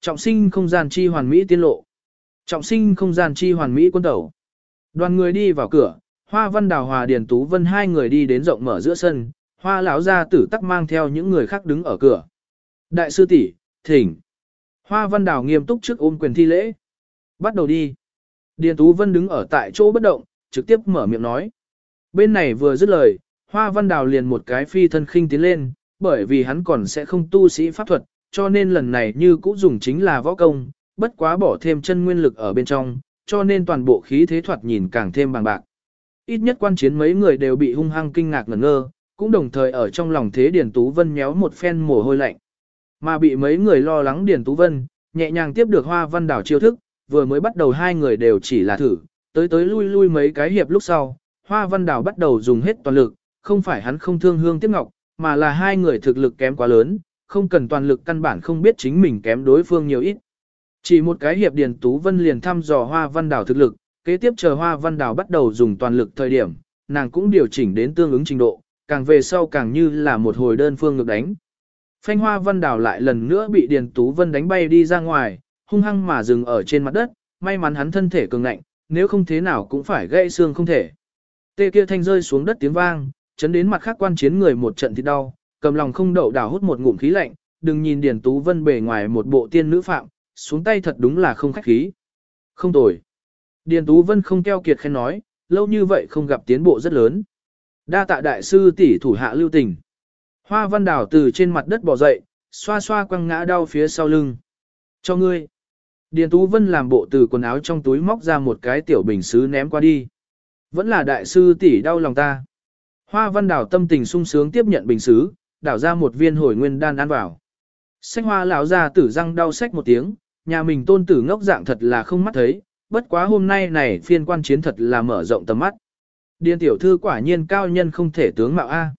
Trọng sinh không gian chi hoàn mỹ tiên lộ. Trọng sinh không gian chi hoàn mỹ quân tẩu. Đoàn người đi vào cửa, Hoa Văn Đào Hòa Điền Tú Vân hai người đi đến rộng mở giữa sân, Hoa lão gia tử tắc mang theo những người khác đứng ở cửa. Đại sư tỷ, thỉnh. Hoa Văn Đào nghiêm túc trước ôm quyền thi lễ. Bắt đầu đi. Điền Tú Vân đứng ở tại chỗ bất động, trực tiếp mở miệng nói. Bên này vừa dứt lời, Hoa Văn Đào liền một cái phi thân khinh tiến lên, bởi vì hắn còn sẽ không tu sĩ pháp thuật, cho nên lần này như cũ dùng chính là võ công, bất quá bỏ thêm chân nguyên lực ở bên trong, cho nên toàn bộ khí thế thoạt nhìn càng thêm bằng bạc. Ít nhất quan chiến mấy người đều bị hung hăng kinh ngạc ngẩn ngơ, cũng đồng thời ở trong lòng thế Điền Tú Vân nhéo một phen mồ hôi lạnh. Mà bị mấy người lo lắng Điền Tú Vân, nhẹ nhàng tiếp được Hoa Văn Đảo chiêu thức, vừa mới bắt đầu hai người đều chỉ là thử, tới tới lui lui mấy cái hiệp lúc sau, Hoa Văn Đảo bắt đầu dùng hết toàn lực, không phải hắn không thương hương tiếc ngọc, mà là hai người thực lực kém quá lớn, không cần toàn lực căn bản không biết chính mình kém đối phương nhiều ít. Chỉ một cái hiệp Điền Tú Vân liền thăm dò Hoa Văn Đào thực lực, kế tiếp chờ Hoa Văn Đào bắt đầu dùng toàn lực thời điểm, nàng cũng điều chỉnh đến tương ứng trình độ, càng về sau càng như là một hồi đơn phương ngược đánh. Phanh Hoa Văn Đào lại lần nữa bị Điền Tú Vân đánh bay đi ra ngoài, hung hăng mà dừng ở trên mặt đất, may mắn hắn thân thể cường ngạnh, nếu không thế nào cũng phải gãy xương không thể. Tê kia thanh rơi xuống đất tiếng vang, chấn đến mặt khác quan chiến người một trận thì đau, cầm lòng không đậu đảo hút một ngụm khí lạnh, đừng nhìn Điền Tú Vân bề ngoài một bộ tiên nữ phạm, xuống tay thật đúng là không khách khí. Không tồi. Điền Tú Vân không keo kiệt khen nói, lâu như vậy không gặp tiến bộ rất lớn. Đa tạ đại sư tỷ thủ hạ lưu tình. Hoa văn đảo từ trên mặt đất bò dậy, xoa xoa quăng ngã đau phía sau lưng. Cho ngươi. Điền Tú Vân làm bộ từ quần áo trong túi móc ra một cái tiểu bình xứ ném qua đi. Vẫn là đại sư tỷ đau lòng ta. Hoa văn đảo tâm tình sung sướng tiếp nhận bình xứ, đảo ra một viên hồi nguyên đan ăn vào. Xanh hoa lão ra tử răng đau sách một tiếng, nhà mình tôn tử ngốc dạng thật là không mắt thấy, bất quá hôm nay này phiên quan chiến thật là mở rộng tầm mắt. Điên tiểu thư quả nhiên cao nhân không thể tướng mạo A.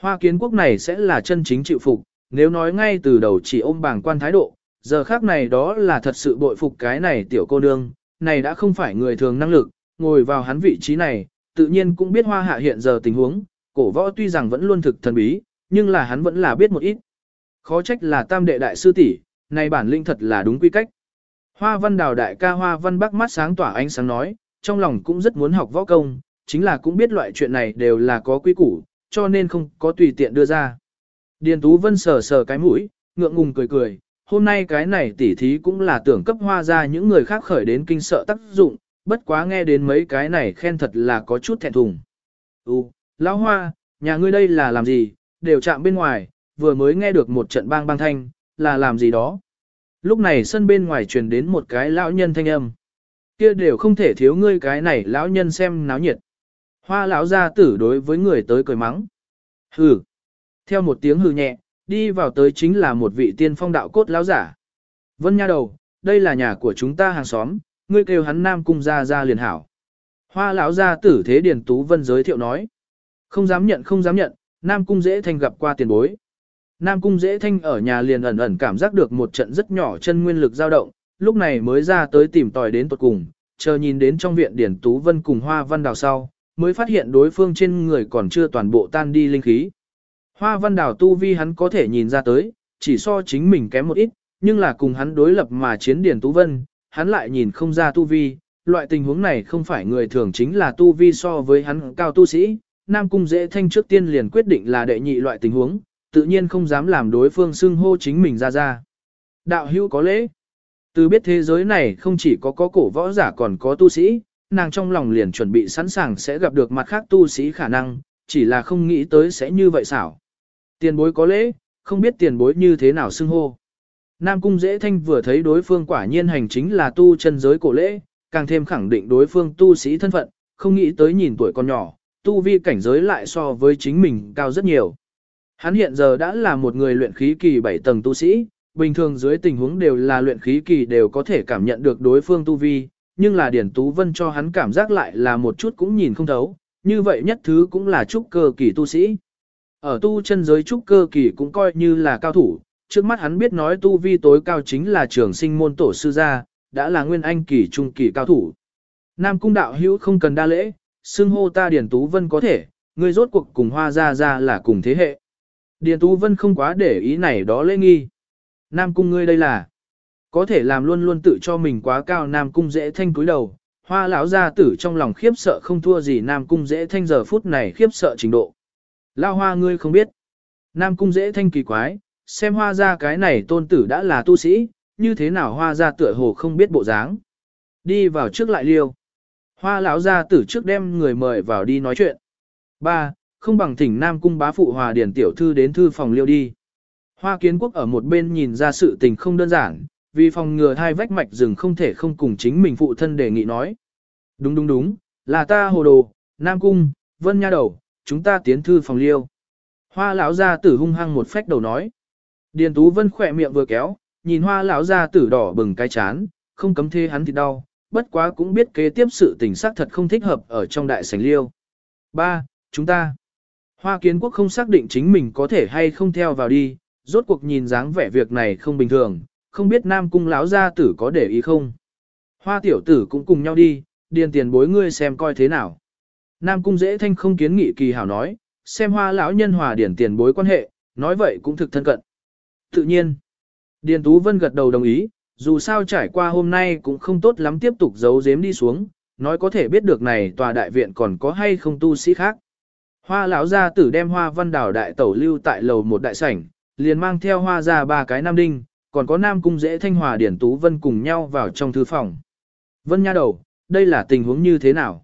Hoa kiến quốc này sẽ là chân chính chịu phục, nếu nói ngay từ đầu chỉ ôm bảng quan thái độ, giờ khác này đó là thật sự bội phục cái này tiểu cô nương, này đã không phải người thường năng lực, ngồi vào hắn vị trí này, tự nhiên cũng biết hoa hạ hiện giờ tình huống, cổ võ tuy rằng vẫn luôn thực thần bí, nhưng là hắn vẫn là biết một ít. Khó trách là tam đệ đại sư tỷ, này bản linh thật là đúng quy cách. Hoa văn đào đại ca hoa văn bắc mắt sáng tỏa ánh sáng nói, trong lòng cũng rất muốn học võ công, chính là cũng biết loại chuyện này đều là có quy củ, cho nên không có tùy tiện đưa ra. Điền Tú Vân sờ sờ cái mũi, ngượng ngùng cười cười, hôm nay cái này tỉ thí cũng là tưởng cấp hoa ra những người khác khởi đến kinh sợ tác dụng, bất quá nghe đến mấy cái này khen thật là có chút thẹn thùng. Ú, lão hoa, nhà ngươi đây là làm gì, đều chạm bên ngoài, vừa mới nghe được một trận bang bang thanh, là làm gì đó. Lúc này sân bên ngoài truyền đến một cái lão nhân thanh âm. Kia đều không thể thiếu ngươi cái này lão nhân xem náo nhiệt. Hoa lão gia tử đối với người tới cười mắng. Hừ. Theo một tiếng hừ nhẹ, đi vào tới chính là một vị tiên phong đạo cốt lão giả. Vân nha đầu, đây là nhà của chúng ta hàng xóm, ngươi kêu hắn nam cung gia gia liền hảo. Hoa lão gia tử thế điền tú vân giới thiệu nói. Không dám nhận không dám nhận, nam cung dễ thanh gặp qua tiền bối. Nam cung dễ thanh ở nhà liền ẩn ẩn cảm giác được một trận rất nhỏ chân nguyên lực dao động, lúc này mới ra tới tìm tòi đến tuột cùng, chờ nhìn đến trong viện điển tú vân cùng hoa văn đào sau, mới phát hiện đối phương trên người còn chưa toàn bộ tan đi linh khí. Hoa văn đào tu vi hắn có thể nhìn ra tới, chỉ so chính mình kém một ít, nhưng là cùng hắn đối lập mà chiến điển tú vân, hắn lại nhìn không ra tu vi, loại tình huống này không phải người thường chính là tu vi so với hắn cao tu sĩ. Nam cung dễ thanh trước tiên liền quyết định là đệ nhị loại tình huống, tự nhiên không dám làm đối phương xưng hô chính mình ra ra. Đạo hữu có lễ. Từ biết thế giới này không chỉ có có cổ võ giả còn có tu sĩ, nàng trong lòng liền chuẩn bị sẵn sàng sẽ gặp được mặt khác tu sĩ khả năng, chỉ là không nghĩ tới sẽ như vậy xảo. Tiền bối có lễ, không biết tiền bối như thế nào xưng hô. Nam Cung Dễ Thanh vừa thấy đối phương quả nhiên hành chính là tu chân giới cổ lễ, càng thêm khẳng định đối phương tu sĩ thân phận, không nghĩ tới nhìn tuổi còn nhỏ, tu vi cảnh giới lại so với chính mình cao rất nhiều. Hắn hiện giờ đã là một người luyện khí kỳ 7 tầng tu sĩ, bình thường dưới tình huống đều là luyện khí kỳ đều có thể cảm nhận được đối phương tu vi, nhưng là Điển Tú Vân cho hắn cảm giác lại là một chút cũng nhìn không thấu, như vậy nhất thứ cũng là trúc cơ kỳ tu sĩ. Ở tu chân giới trúc cơ kỳ cũng coi như là cao thủ, trước mắt hắn biết nói tu vi tối cao chính là trường sinh môn tổ sư gia, đã là nguyên anh kỳ trung kỳ cao thủ. Nam cung đạo hữu không cần đa lễ, xưng hô ta Điền Tú Vân có thể, ngươi rốt cuộc cùng hoa gia gia là cùng thế hệ. Điền Tú Vân không quá để ý này đó lễ nghi. Nam cung ngươi đây là. Có thể làm luôn luôn tự cho mình quá cao Nam Cung dễ thanh cúi đầu, hoa lão gia tử trong lòng khiếp sợ không thua gì Nam Cung dễ thanh giờ phút này khiếp sợ trình độ. Lao hoa ngươi không biết. Nam Cung dễ thanh kỳ quái, xem hoa ra cái này tôn tử đã là tu sĩ, như thế nào hoa ra tựa hồ không biết bộ dáng. Đi vào trước lại liêu. Hoa lão gia tử trước đem người mời vào đi nói chuyện. Ba, Không bằng thỉnh Nam Cung bá phụ hòa điển tiểu thư đến thư phòng liêu đi. Hoa kiến quốc ở một bên nhìn ra sự tình không đơn giản, vì phòng ngừa hai vách mạch rừng không thể không cùng chính mình phụ thân đề nghị nói. Đúng đúng đúng, là ta hồ đồ, Nam Cung, Vân Nha Đầu, chúng ta tiến thư phòng liêu. Hoa lão gia tử hung hăng một phách đầu nói. Điền Tú Vân khỏe miệng vừa kéo, nhìn hoa lão gia tử đỏ bừng cái chán, không cấm thê hắn thì đau, bất quá cũng biết kế tiếp sự tình xác thật không thích hợp ở trong đại sảnh liêu. Ba, Chúng ta. Hoa kiến quốc không xác định chính mình có thể hay không theo vào đi, rốt cuộc nhìn dáng vẻ việc này không bình thường, không biết Nam Cung lão gia tử có để ý không. Hoa tiểu tử cũng cùng nhau đi, điền tiền bối ngươi xem coi thế nào. Nam Cung dễ thanh không kiến nghị kỳ hảo nói, xem hoa lão nhân hòa điển tiền bối quan hệ, nói vậy cũng thực thân cận. Tự nhiên, Điền Tú Vân gật đầu đồng ý, dù sao trải qua hôm nay cũng không tốt lắm tiếp tục giấu giếm đi xuống, nói có thể biết được này tòa đại viện còn có hay không tu sĩ khác. Hoa lão gia tử đem hoa văn đảo đại tẩu lưu tại lầu một đại sảnh, liền mang theo hoa ra ba cái nam đinh, còn có nam cung dễ thanh hòa điển tú vân cùng nhau vào trong thư phòng. Vân nha đầu, đây là tình huống như thế nào?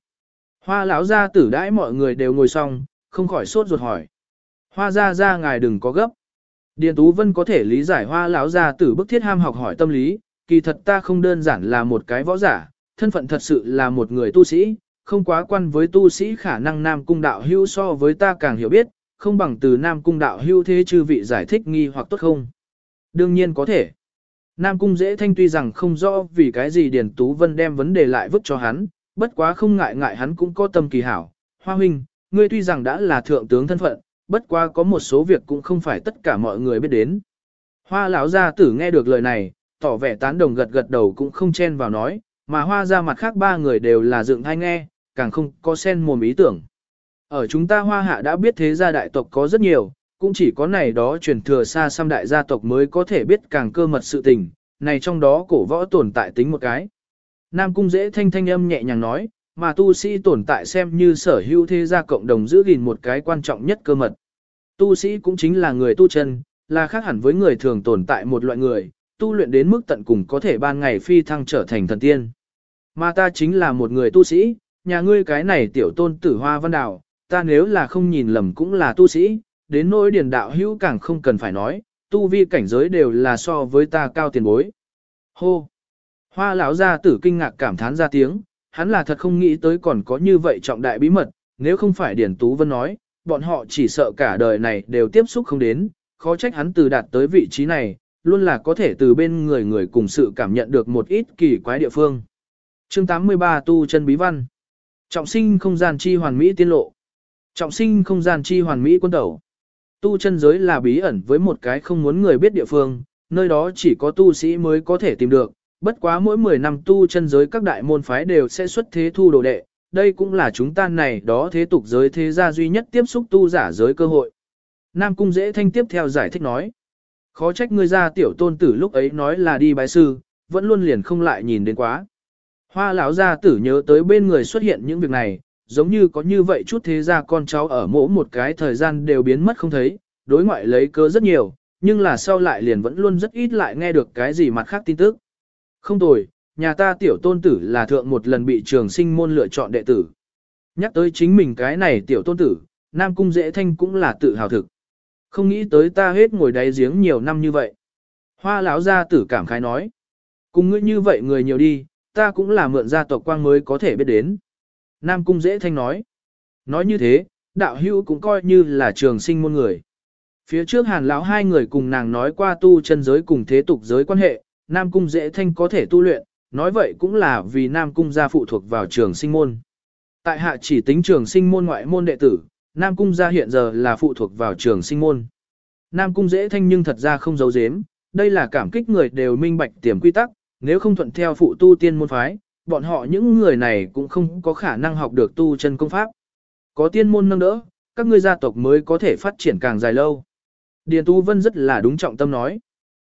Hoa lão gia tử đãi mọi người đều ngồi xong, không khỏi sốt ruột hỏi. Hoa gia gia ngài đừng có gấp. Điền Tú Vân có thể lý giải hoa lão gia tử bức thiết ham học hỏi tâm lý, kỳ thật ta không đơn giản là một cái võ giả, thân phận thật sự là một người tu sĩ, không quá quan với tu sĩ khả năng Nam Cung đạo hưu so với ta càng hiểu biết, không bằng từ Nam Cung đạo hưu thế chư vị giải thích nghi hoặc tốt không. Đương nhiên có thể. Nam Cung dễ thanh tuy rằng không rõ vì cái gì Điền Tú Vân đem vấn đề lại vứt cho hắn, bất quá không ngại ngại hắn cũng có tâm kỳ hảo. Hoa huynh, ngươi tuy rằng đã là thượng tướng thân phận, bất quá có một số việc cũng không phải tất cả mọi người biết đến. Hoa lão gia tử nghe được lời này, tỏ vẻ tán đồng gật gật đầu cũng không chen vào nói, mà hoa ra mặt khác ba người đều là dựng thai nghe, càng không có sen mồm ý tưởng. Ở chúng ta hoa hạ đã biết thế gia đại tộc có rất nhiều, cũng chỉ có này đó truyền thừa xa xăm đại gia tộc mới có thể biết càng cơ mật sự tình, này trong đó cổ võ tồn tại tính một cái. Nam cung dễ thanh thanh âm nhẹ nhàng nói, mà tu sĩ tồn tại xem như sở hữu thế gia cộng đồng giữ gìn một cái quan trọng nhất cơ mật. Tu sĩ cũng chính là người tu chân, là khác hẳn với người thường tồn tại một loại người, tu luyện đến mức tận cùng có thể ban ngày phi thăng trở thành thần tiên. Mà ta chính là một người tu sĩ, nhà ngươi cái này tiểu tôn tử hoa văn đạo, ta nếu là không nhìn lầm cũng là tu sĩ, đến nỗi điển đạo hữu càng không cần phải nói, tu vi cảnh giới đều là so với ta cao tiền bối. Hô! Hoa lão gia tử kinh ngạc cảm thán ra tiếng, hắn là thật không nghĩ tới còn có như vậy trọng đại bí mật, nếu không phải Điển Tú Vân nói, bọn họ chỉ sợ cả đời này đều tiếp xúc không đến, khó trách hắn từ đạt tới vị trí này, luôn là có thể từ bên người người cùng sự cảm nhận được một ít kỳ quái địa phương. Chương 83 Tu chân bí văn. Trọng sinh không gian chi hoàn mỹ tiên lộ. Trọng sinh không gian chi hoàn mỹ quân tẩu. Tu chân giới là bí ẩn với một cái không muốn người biết địa phương, nơi đó chỉ có tu sĩ mới có thể tìm được, bất quá mỗi 10 năm tu chân giới các đại môn phái đều sẽ xuất thế thu đồ đệ, đây cũng là chúng ta này đó thế tục giới thế gia duy nhất tiếp xúc tu giả giới cơ hội. Nam Cung dễ thanh tiếp theo giải thích nói. Khó trách ngươi ra tiểu tôn tử lúc ấy nói là đi bái sư, vẫn luôn liền không lại nhìn đến quá. Hoa lão gia tử nhớ tới bên người xuất hiện những việc này, giống như có như vậy chút thế gia con cháu ở mỗi một cái thời gian đều biến mất không thấy, đối ngoại lấy cớ rất nhiều, nhưng là sau lại liền vẫn luôn rất ít lại nghe được cái gì mặt khác tin tức. Không tồi, nhà ta tiểu tôn tử là thượng một lần bị trường sinh môn lựa chọn đệ tử. Nhắc tới chính mình cái này tiểu tôn tử, Nam Cung Dễ Thanh cũng là tự hào thực. Không nghĩ tới ta hết ngồi đáy giếng nhiều năm như vậy. Hoa lão gia tử cảm khái nói. Cùng ngươi như vậy người nhiều đi, ta cũng là mượn gia tộc quang mới có thể biết đến. Nam Cung Dễ Thanh nói. Nói như thế, đạo hữu cũng coi như là trường sinh môn người. Phía trước hàn lão hai người cùng nàng nói qua tu chân giới cùng thế tục giới quan hệ, Nam Cung Dễ Thanh có thể tu luyện, nói vậy cũng là vì Nam Cung gia phụ thuộc vào trường sinh môn. Tại hạ chỉ tính trường sinh môn ngoại môn đệ tử, Nam Cung gia hiện giờ là phụ thuộc vào trường sinh môn. Nam Cung dễ thanh nhưng thật ra không giấu giếm, đây là cảm kích người đều minh bạch tiềm quy tắc, nếu không thuận theo phụ tu tiên môn phái, bọn họ những người này cũng không có khả năng học được tu chân công pháp. Có tiên môn nâng đỡ, các ngươi gia tộc mới có thể phát triển càng dài lâu. Điền Tu Vân rất là đúng trọng tâm nói.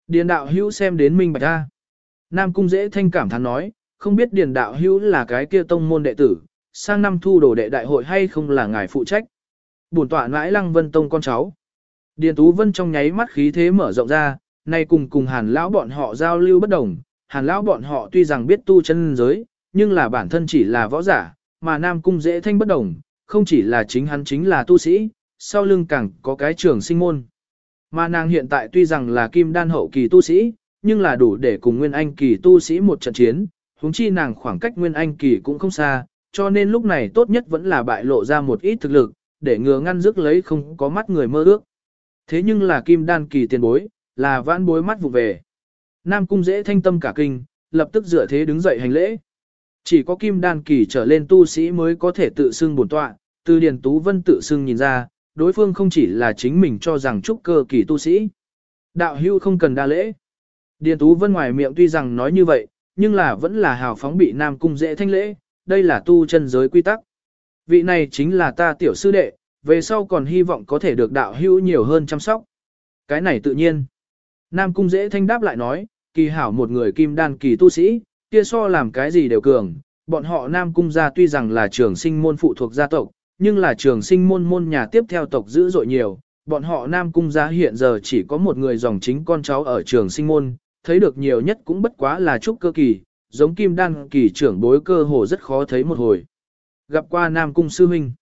Điền đạo hữu xem đến minh bạch ra. Nam Cung dễ thanh cảm thán nói, không biết điền đạo hữu là cái kia tông môn đệ tử, sang năm thu đồ đệ đại hội hay không là ngài phụ trách. Bổn tọa nãi lăng vân tông con cháu. Điền Tú Vân trong nháy mắt khí thế mở rộng ra, nay cùng cùng hàn lão bọn họ giao lưu bất đồng, hàn lão bọn họ tuy rằng biết tu chân giới, nhưng là bản thân chỉ là võ giả, mà Nam Cung dễ thanh bất đồng, không chỉ là chính hắn chính là tu sĩ, sau lưng càng có cái trường sinh môn. Mà nàng hiện tại tuy rằng là kim đan hậu kỳ tu sĩ, nhưng là đủ để cùng Nguyên Anh kỳ tu sĩ một trận chiến, huống chi nàng khoảng cách Nguyên Anh kỳ cũng không xa, cho nên lúc này tốt nhất vẫn là bại lộ ra một ít thực lực, để ngừa ngăn rước lấy không có mắt người mơ ước. Thế nhưng là kim đan kỳ tiền bối, là vãn bối mắt vụ về. Nam cung dễ thanh tâm cả kinh, lập tức dựa thế đứng dậy hành lễ. Chỉ có kim đan kỳ trở lên tu sĩ mới có thể tự xưng bổn tọa, từ Điền Tú Vân tự xưng nhìn ra, đối phương không chỉ là chính mình cho rằng trúc cơ kỳ tu sĩ. Đạo hưu không cần đa lễ. Điền Tú Vân ngoài miệng tuy rằng nói như vậy, nhưng là vẫn là hào phóng bị Nam Cung dễ thanh lễ, đây là tu chân giới quy tắc. Vị này chính là ta tiểu sư đệ, về sau còn hy vọng có thể được đạo hữu nhiều hơn chăm sóc. Cái này tự nhiên. Nam Cung dễ thanh đáp lại nói, kỳ hảo một người kim đan kỳ tu sĩ, kia so làm cái gì đều cường, bọn họ Nam Cung gia tuy rằng là trường sinh môn phụ thuộc gia tộc, nhưng là trường sinh môn môn nhà tiếp theo tộc dữ dội nhiều, bọn họ Nam Cung gia hiện giờ chỉ có một người dòng chính con cháu ở trường sinh môn, thấy được nhiều nhất cũng bất quá là trúc cơ kỳ, giống kim đan kỳ trưởng bối cơ hồ rất khó thấy một hồi. Gặp qua Nam Cung sư huynh.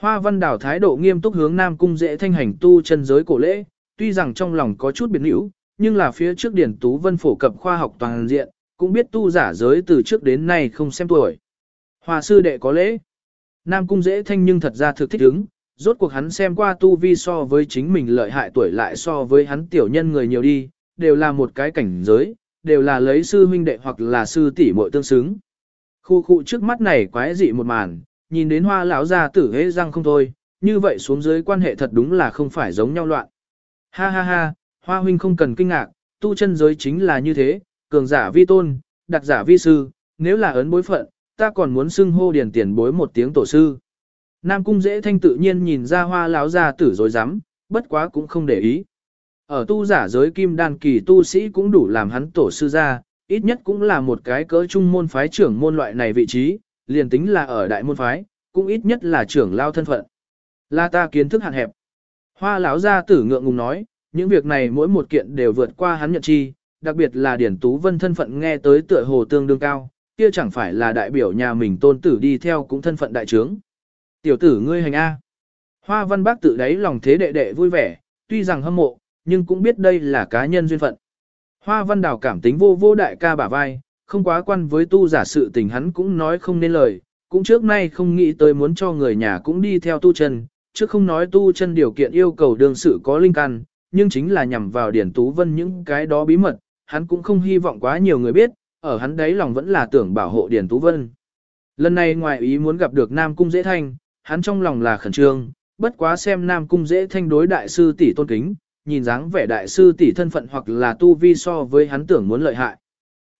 Hoa Văn Đảo thái độ nghiêm túc hướng Nam Cung dễ thanh hành tu chân giới cổ lễ, tuy rằng trong lòng có chút biệt hữu, nhưng là phía trước Điển Tú Vân phổ cập khoa học toàn diện, cũng biết tu giả giới từ trước đến nay không xem tuổi. Hoa sư đệ có lễ. Nam Cung dễ thanh nhưng thật ra thực thích ứng, rốt cuộc hắn xem qua tu vi so với chính mình lợi hại tuổi lại so với hắn tiểu nhân người nhiều đi, đều là một cái cảnh giới, đều là lấy sư huynh đệ hoặc là sư tỷ muội tương xứng. Khu khu trước mắt này quái dị một màn, nhìn đến hoa lão gia tử hế răng không thôi, như vậy xuống dưới quan hệ thật đúng là không phải giống nhau loạn. Ha ha ha, hoa huynh không cần kinh ngạc, tu chân giới chính là như thế, cường giả vi tôn, đặc giả vi sư, nếu là ấn bối phận, ta còn muốn xưng hô điển tiền bối một tiếng tổ sư. Nam cung dễ thanh tự nhiên nhìn ra hoa lão gia tử rồi dám, bất quá cũng không để ý. Ở tu giả giới kim đan kỳ tu sĩ cũng đủ làm hắn tổ sư ra, ít nhất cũng là một cái cỡ trung môn phái trưởng môn loại này vị trí, liền tính là ở đại môn phái, cũng ít nhất là trưởng lao thân phận. Là ta kiến thức hạn hẹp. Hoa lão gia tử ngượng ngùng nói, những việc này mỗi một kiện đều vượt qua hắn nhận chi, đặc biệt là Điển Tú Vân thân phận nghe tới tựa hồ tương đương cao, kia chẳng phải là đại biểu nhà mình tôn tử đi theo cũng thân phận đại trướng. Tiểu tử ngươi hành A. Hoa văn bác tự đáy lòng thế đệ đệ vui vẻ, tuy rằng hâm mộ, nhưng cũng biết đây là cá nhân duyên phận. Hoa văn đào cảm tính vô vô đại ca bả vai, không quá quan với tu giả sự tình hắn cũng nói không nên lời, cũng trước nay không nghĩ tới muốn cho người nhà cũng đi theo tu chân, chứ không nói tu chân điều kiện yêu cầu đương sự có linh căn, nhưng chính là nhằm vào Điển Tú Vân những cái đó bí mật, hắn cũng không hy vọng quá nhiều người biết, ở hắn đấy lòng vẫn là tưởng bảo hộ Điển Tú Vân. Lần này ngoài ý muốn gặp được Nam Cung Dễ Thanh, hắn trong lòng là khẩn trương, bất quá xem Nam Cung Dễ Thanh đối đại sư tỷ tôn kính, nhìn dáng vẻ đại sư tỷ thân phận hoặc là tu vi so với hắn tưởng muốn lợi hại.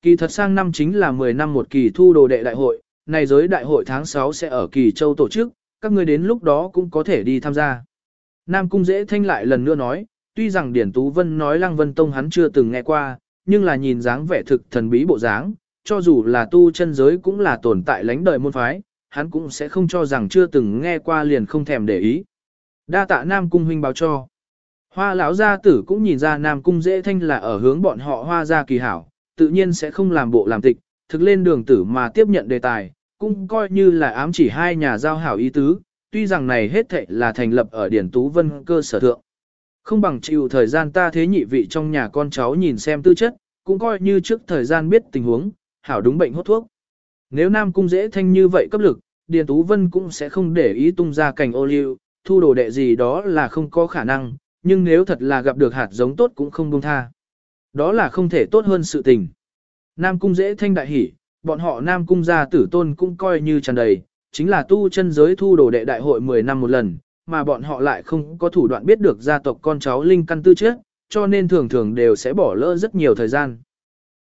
Kỳ thật sang năm chính là 10 năm một kỳ thu đồ đệ đại hội, này giới đại hội tháng 6 sẽ ở kỳ châu tổ chức, các người đến lúc đó cũng có thể đi tham gia. Nam Cung dễ thanh lại lần nữa nói, tuy rằng Điển Tú Vân nói Lăng Vân Tông hắn chưa từng nghe qua, nhưng là nhìn dáng vẻ thực thần bí bộ dáng, cho dù là tu chân giới cũng là tồn tại lãnh đời môn phái, hắn cũng sẽ không cho rằng chưa từng nghe qua liền không thèm để ý. Đa tạ Nam Cung huynh báo cho. Hoa lão gia tử cũng nhìn ra Nam Cung dễ thanh là ở hướng bọn họ hoa gia kỳ hảo, tự nhiên sẽ không làm bộ làm tịch, thực lên đường tử mà tiếp nhận đề tài, cũng coi như là ám chỉ hai nhà giao hảo ý tứ, tuy rằng này hết thệ là thành lập ở Điển Tú Vân cơ sở thượng. Không bằng chịu thời gian ta thế nhị vị trong nhà con cháu nhìn xem tư chất, cũng coi như trước thời gian biết tình huống, hảo đúng bệnh hốt thuốc. Nếu Nam Cung dễ thanh như vậy cấp lực, Điền Tú Vân cũng sẽ không để ý tung ra cảnh ô liu, thu đồ đệ gì đó là không có khả năng, nhưng nếu thật là gặp được hạt giống tốt cũng không buông tha. Đó là không thể tốt hơn sự tình. Nam cung dễ thanh đại hỉ, bọn họ Nam cung gia tử tôn cũng coi như tràn đầy, chính là tu chân giới thu đồ đệ đại hội 10 năm một lần, mà bọn họ lại không có thủ đoạn biết được gia tộc con cháu linh căn tư chất, cho nên thường thường đều sẽ bỏ lỡ rất nhiều thời gian.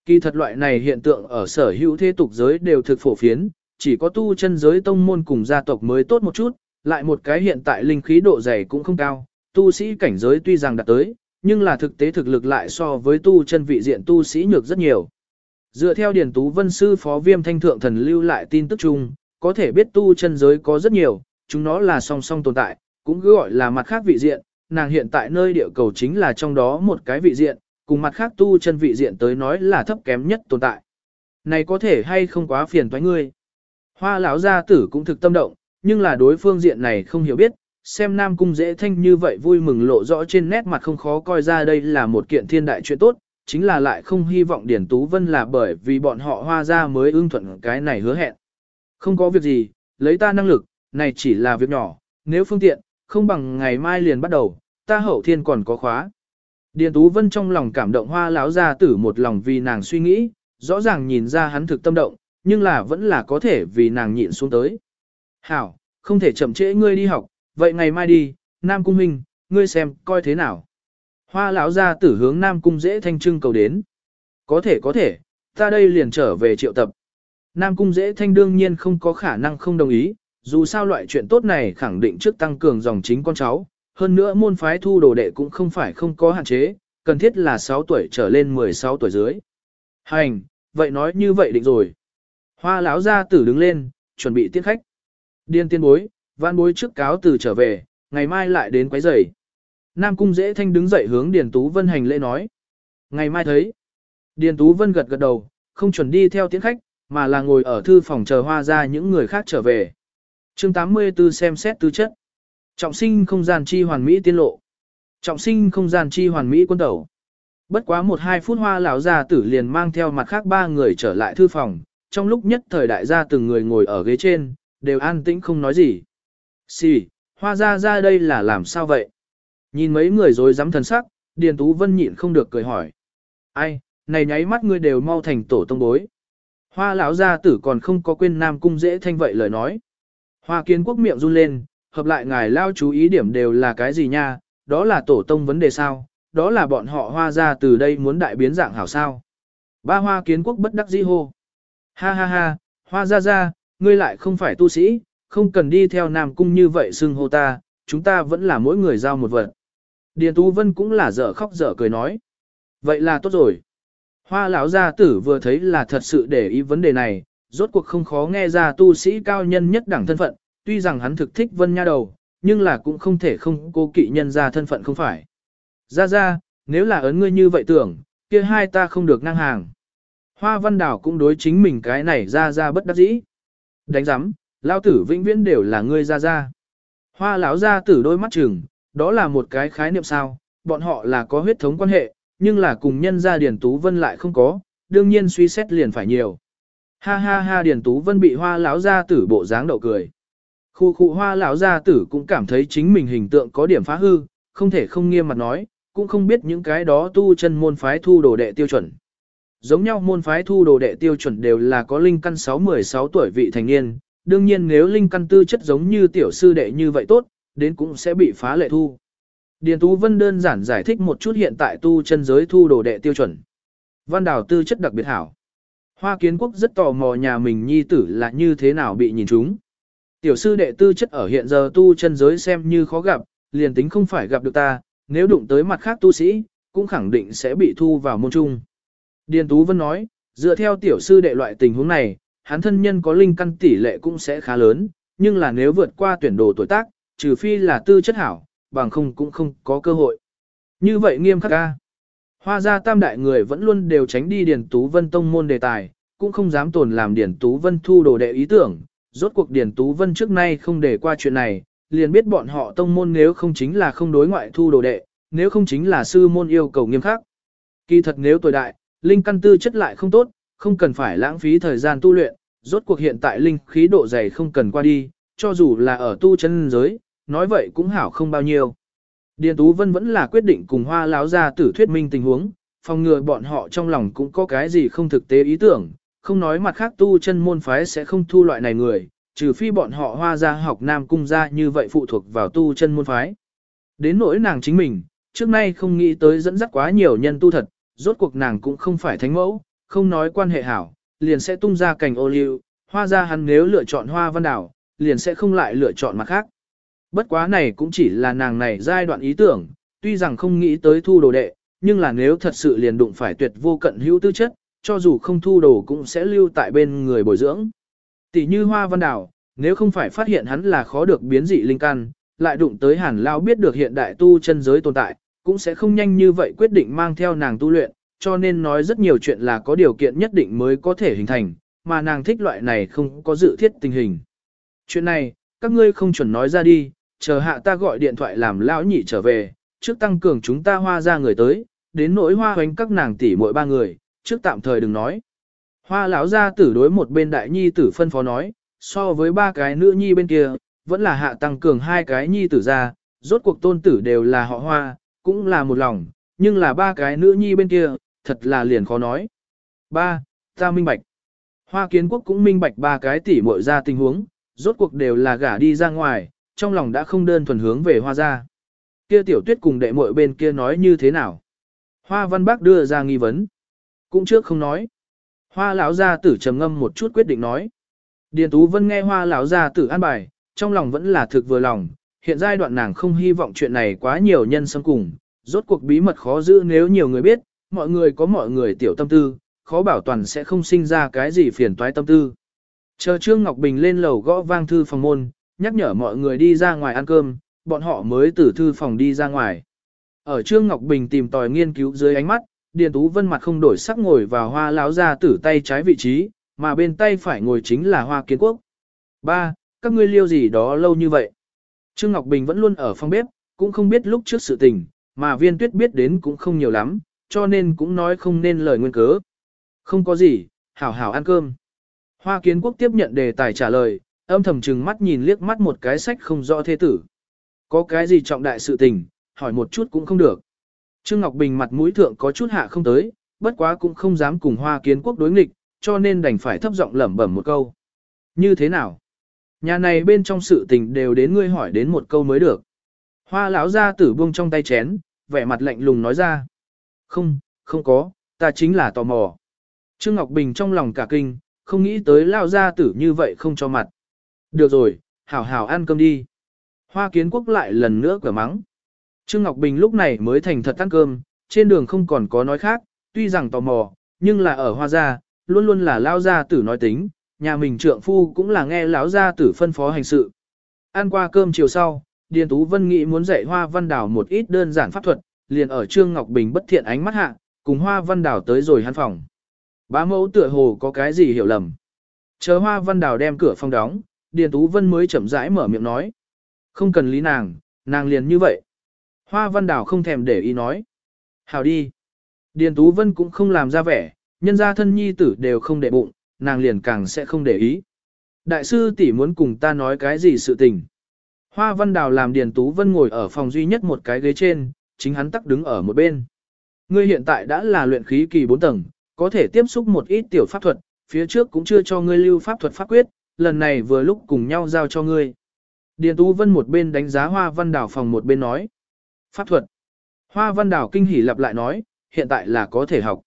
Kỳ thật loại này hiện tượng ở sở hữu thế tục giới đều thực phổ phiến, chỉ có tu chân giới tông môn cùng gia tộc mới tốt một chút, lại một cái hiện tại linh khí độ dày cũng không cao, tu sĩ cảnh giới tuy rằng đạt tới, nhưng là thực tế thực lực lại so với tu chân vị diện tu sĩ nhược rất nhiều. Dựa theo Điền Tú Vân sư phó viêm thanh thượng thần lưu lại tin tức chung, có thể biết tu chân giới có rất nhiều, chúng nó là song song tồn tại, cũng cứ gọi là mặt khác vị diện, nàng hiện tại nơi địa cầu chính là trong đó một cái vị diện, cùng mặt khác tu chân vị diện tới nói là thấp kém nhất tồn tại. Này có thể hay không quá phiền toái ngươi. Hoa lão gia tử cũng thực tâm động, nhưng là đối phương diện này không hiểu biết, xem Nam Cung dễ thanh như vậy vui mừng lộ rõ trên nét mặt không khó coi ra đây là một kiện thiên đại chuyện tốt, chính là lại không hy vọng Điển Tú Vân là bởi vì bọn họ hoa ra mới ưng thuận cái này hứa hẹn. Không có việc gì, lấy ta năng lực, này chỉ là việc nhỏ, nếu phương tiện, không bằng ngày mai liền bắt đầu, ta hậu thiên còn có khóa. Điền Tú Vân trong lòng cảm động hoa láo ra tử một lòng vì nàng suy nghĩ, rõ ràng nhìn ra hắn thực tâm động, nhưng là vẫn là có thể vì nàng nhịn xuống tới. Hảo, không thể chậm trễ ngươi đi học, vậy ngày mai đi, Nam Cung Minh, ngươi xem, coi thế nào. Hoa lão gia tử hướng Nam Cung dễ thanh trưng cầu đến. Có thể có thể, ta đây liền trở về triệu tập. Nam Cung dễ thanh đương nhiên không có khả năng không đồng ý, dù sao loại chuyện tốt này khẳng định trước tăng cường dòng chính con cháu, hơn nữa môn phái thu đồ đệ cũng không phải không có hạn chế, cần thiết là 6 tuổi trở lên 16 tuổi dưới. Hành, vậy nói như vậy định rồi. Hoa lão gia tử đứng lên, chuẩn bị tiết khách. Điên tiên bối, văn bối trước cáo từ trở về, ngày mai lại đến quấy rầy. Nam cung dễ thanh đứng dậy hướng Điền Tú Vân hành lễ nói. Ngày mai thấy. Điền Tú Vân gật gật đầu, không chuẩn đi theo tiễn khách, mà là ngồi ở thư phòng chờ hoa ra những người khác trở về. chương 84 xem xét tư chất. Trọng sinh không gian chi hoàn mỹ tiên lộ. Trọng sinh không gian chi hoàn mỹ quân tẩu. Bất quá một hai phút hoa lão gia tử liền mang theo mặt khác ba người trở lại thư phòng, trong lúc nhất thời đại gia từng người ngồi ở ghế trên, đều an tĩnh không nói gì. Xì, hoa ra ra đây là làm sao vậy? Nhìn mấy người rồi dám thần sắc, Điền Tú Vân nhịn không được cười hỏi. Ai, này nháy mắt ngươi đều mau thành tổ tông bối. Hoa lão gia tử còn không có quên Nam Cung dễ thanh vậy lời nói. Hoa kiến quốc miệng run lên, hợp lại ngài lao chú ý điểm đều là cái gì nha, đó là tổ tông vấn đề sao, đó là bọn họ hoa ra từ đây muốn đại biến dạng hảo sao. Ba hoa kiến quốc bất đắc dĩ hô. Ha ha ha, hoa ra ra, ngươi lại không phải tu sĩ, không cần đi theo Nam Cung như vậy xưng hô ta, chúng ta vẫn là mỗi người giao một vật. Điền Tú Vân cũng là dở khóc dở cười nói. Vậy là tốt rồi. Hoa lão gia tử vừa thấy là thật sự để ý vấn đề này, rốt cuộc không khó nghe ra tu sĩ cao nhân nhất đẳng thân phận, tuy rằng hắn thực thích Vân Nha đầu, nhưng là cũng không thể không cố kỵ nhân ra thân phận không phải. Ra ra, nếu là ấn ngươi như vậy tưởng, kia hai ta không được ngang hàng. Hoa Văn Đảo cũng đối chính mình cái này ra ra bất đắc dĩ. Đánh giám, lao tử vĩnh viễn đều là ngươi ra ra. Hoa lão gia tử đôi mắt chừng, đó là một cái khái niệm sao, bọn họ là có huyết thống quan hệ, nhưng là cùng nhân gia Điền Tú Vân lại không có, đương nhiên suy xét liền phải nhiều. Ha ha ha Điền Tú Vân bị hoa lão gia tử bộ dáng đậu cười. Khu khu hoa lão gia tử cũng cảm thấy chính mình hình tượng có điểm phá hư, không thể không nghiêm mặt nói, cũng không biết những cái đó tu chân môn phái thu đồ đệ tiêu chuẩn. Giống nhau môn phái thu đồ đệ tiêu chuẩn đều là có linh căn 6-16 tuổi vị thành niên, đương nhiên nếu linh căn tư chất giống như tiểu sư đệ như vậy tốt, đến cũng sẽ bị phá lệ thu. Điền Tú Vân đơn giản giải thích một chút hiện tại tu chân giới thu đồ đệ tiêu chuẩn. Văn đào tư chất đặc biệt hảo. Hoa kiến quốc rất tò mò nhà mình nhi tử là như thế nào bị nhìn chúng. Tiểu sư đệ tư chất ở hiện giờ tu chân giới xem như khó gặp, liền tính không phải gặp được ta, nếu đụng tới mặt khác tu sĩ, cũng khẳng định sẽ bị thu vào môn trung. Điền Tú Vân nói, dựa theo tiểu sư đệ loại tình huống này, hắn thân nhân có linh căn tỷ lệ cũng sẽ khá lớn, nhưng là nếu vượt qua tuyển đồ tuổi tác, trừ phi là tư chất hảo, bằng không cũng không có cơ hội. Như vậy nghiêm khắc ca. Hoa gia tam đại người vẫn luôn đều tránh đi Điền Tú Vân tông môn đề tài, cũng không dám tồn làm Điền Tú Vân thu đồ đệ ý tưởng. Rốt cuộc Điền Tú Vân trước nay không để qua chuyện này, liền biết bọn họ tông môn nếu không chính là không đối ngoại thu đồ đệ, nếu không chính là sư môn yêu cầu nghiêm khắc. Kỳ thật nếu tuổi đại, linh căn tư chất lại không tốt, không cần phải lãng phí thời gian tu luyện, rốt cuộc hiện tại linh khí độ dày không cần qua đi, cho dù là ở tu chân giới, nói vậy cũng hảo không bao nhiêu. Điền Tú Vân vẫn là quyết định cùng hoa láo ra tử thuyết minh tình huống, phòng ngừa bọn họ trong lòng cũng có cái gì không thực tế ý tưởng, không nói mặt khác tu chân môn phái sẽ không thu loại này người, trừ phi bọn họ hoa ra học nam cung ra như vậy phụ thuộc vào tu chân môn phái. Đến nỗi nàng chính mình, trước nay không nghĩ tới dẫn dắt quá nhiều nhân tu thật, rốt cuộc nàng cũng không phải thánh mẫu, không nói quan hệ hảo, liền sẽ tung ra cảnh ô liu, hoa ra hắn nếu lựa chọn hoa văn đảo, liền sẽ không lại lựa chọn mặt khác. Bất quá này cũng chỉ là nàng này giai đoạn ý tưởng, tuy rằng không nghĩ tới thu đồ đệ, nhưng là nếu thật sự liền đụng phải tuyệt vô cận hữu tư chất, cho dù không thu đồ cũng sẽ lưu tại bên người bồi dưỡng. Tỷ như hoa văn đảo, nếu không phải phát hiện hắn là khó được biến dị linh căn, lại đụng tới hàn lao biết được hiện đại tu chân giới tồn tại, cũng sẽ không nhanh như vậy quyết định mang theo nàng tu luyện, cho nên nói rất nhiều chuyện là có điều kiện nhất định mới có thể hình thành, mà nàng thích loại này không có dự thiết tình hình. Chuyện này, các ngươi không chuẩn nói ra đi, chờ hạ ta gọi điện thoại làm lão nhị trở về, trước tăng cường chúng ta hoa ra người tới, đến nỗi hoa hoánh các nàng tỷ mỗi ba người, trước tạm thời đừng nói. Hoa lão gia tử đối một bên đại nhi tử phân phó nói, so với ba cái nữ nhi bên kia, vẫn là hạ tăng cường hai cái nhi tử ra, rốt cuộc tôn tử đều là họ hoa, cũng là một lòng, nhưng là ba cái nữ nhi bên kia, thật là liền khó nói. Ba, ta minh bạch. Hoa kiến quốc cũng minh bạch ba cái tỷ muội ra tình huống, rốt cuộc đều là gả đi ra ngoài, trong lòng đã không đơn thuần hướng về hoa ra. Kia tiểu tuyết cùng đệ muội bên kia nói như thế nào? Hoa văn bác đưa ra nghi vấn. Cũng trước không nói. Hoa lão gia tử trầm ngâm một chút quyết định nói. Điền Tú Vân nghe hoa lão gia tử an bài, trong lòng vẫn là thực vừa lòng, hiện giai đoạn nàng không hy vọng chuyện này quá nhiều nhân xâm cùng, rốt cuộc bí mật khó giữ nếu nhiều người biết, mọi người có mọi người tiểu tâm tư, khó bảo toàn sẽ không sinh ra cái gì phiền toái tâm tư. Chờ Trương Ngọc Bình lên lầu gõ vang thư phòng môn, nhắc nhở mọi người đi ra ngoài ăn cơm, bọn họ mới từ thư phòng đi ra ngoài. Ở Trương Ngọc Bình tìm tòi nghiên cứu dưới ánh mắt, Điền Tú Vân mặt không đổi sắc ngồi vào hoa láo ra tử tay trái vị trí, mà bên tay phải ngồi chính là hoa kiến quốc. Ba, các ngươi liêu gì đó lâu như vậy. Trương Ngọc Bình vẫn luôn ở phòng bếp, cũng không biết lúc trước sự tình, mà viên tuyết biết đến cũng không nhiều lắm, cho nên cũng nói không nên lời nguyên cớ. Không có gì, hảo hảo ăn cơm. Hoa kiến quốc tiếp nhận đề tài trả lời, âm thầm chừng mắt nhìn liếc mắt một cái sách không rõ thế tử. Có cái gì trọng đại sự tình, hỏi một chút cũng không được. Trương Ngọc Bình mặt mũi thượng có chút hạ không tới, bất quá cũng không dám cùng hoa kiến quốc đối nghịch, cho nên đành phải thấp giọng lẩm bẩm một câu. Như thế nào? Nhà này bên trong sự tình đều đến ngươi hỏi đến một câu mới được. Hoa lão gia tử buông trong tay chén, vẻ mặt lạnh lùng nói ra. Không, không có, ta chính là tò mò. Trương Ngọc Bình trong lòng cả kinh, không nghĩ tới lao gia tử như vậy không cho mặt. Được rồi, hảo hảo ăn cơm đi. Hoa kiến quốc lại lần nữa cửa mắng. Trương Ngọc Bình lúc này mới thành thật ăn cơm, trên đường không còn có nói khác, tuy rằng tò mò, nhưng là ở hoa gia, luôn luôn là lao gia tử nói tính, nhà mình trượng phu cũng là nghe lão gia tử phân phó hành sự. Ăn qua cơm chiều sau, Điền Tú Vân nghĩ muốn dạy Hoa Văn Đào một ít đơn giản pháp thuật, liền ở Trương Ngọc Bình bất thiện ánh mắt hạ, cùng Hoa Văn Đào tới rồi hắn phòng. Bá mẫu tựa hồ có cái gì hiểu lầm. Chờ Hoa Văn Đào đem cửa phòng đóng, Điền Tú Vân mới chậm rãi mở miệng nói. Không cần lý nàng, nàng liền như vậy. Hoa Văn Đào không thèm để ý nói. Hào đi. Điền Tú Vân cũng không làm ra vẻ, nhân gia thân nhi tử đều không để bụng, nàng liền càng sẽ không để ý. Đại sư tỷ muốn cùng ta nói cái gì sự tình. Hoa Văn Đào làm Điền Tú Vân ngồi ở phòng duy nhất một cái ghế trên, chính hắn tắc đứng ở một bên. Ngươi hiện tại đã là luyện khí kỳ 4 tầng, có thể tiếp xúc một ít tiểu pháp thuật, phía trước cũng chưa cho ngươi lưu pháp thuật pháp quyết, lần này vừa lúc cùng nhau giao cho ngươi. Điền Tú Vân một bên đánh giá Hoa Văn Đảo phòng một bên nói. Pháp thuật. Hoa Văn Đảo kinh hỉ lặp lại nói, hiện tại là có thể học.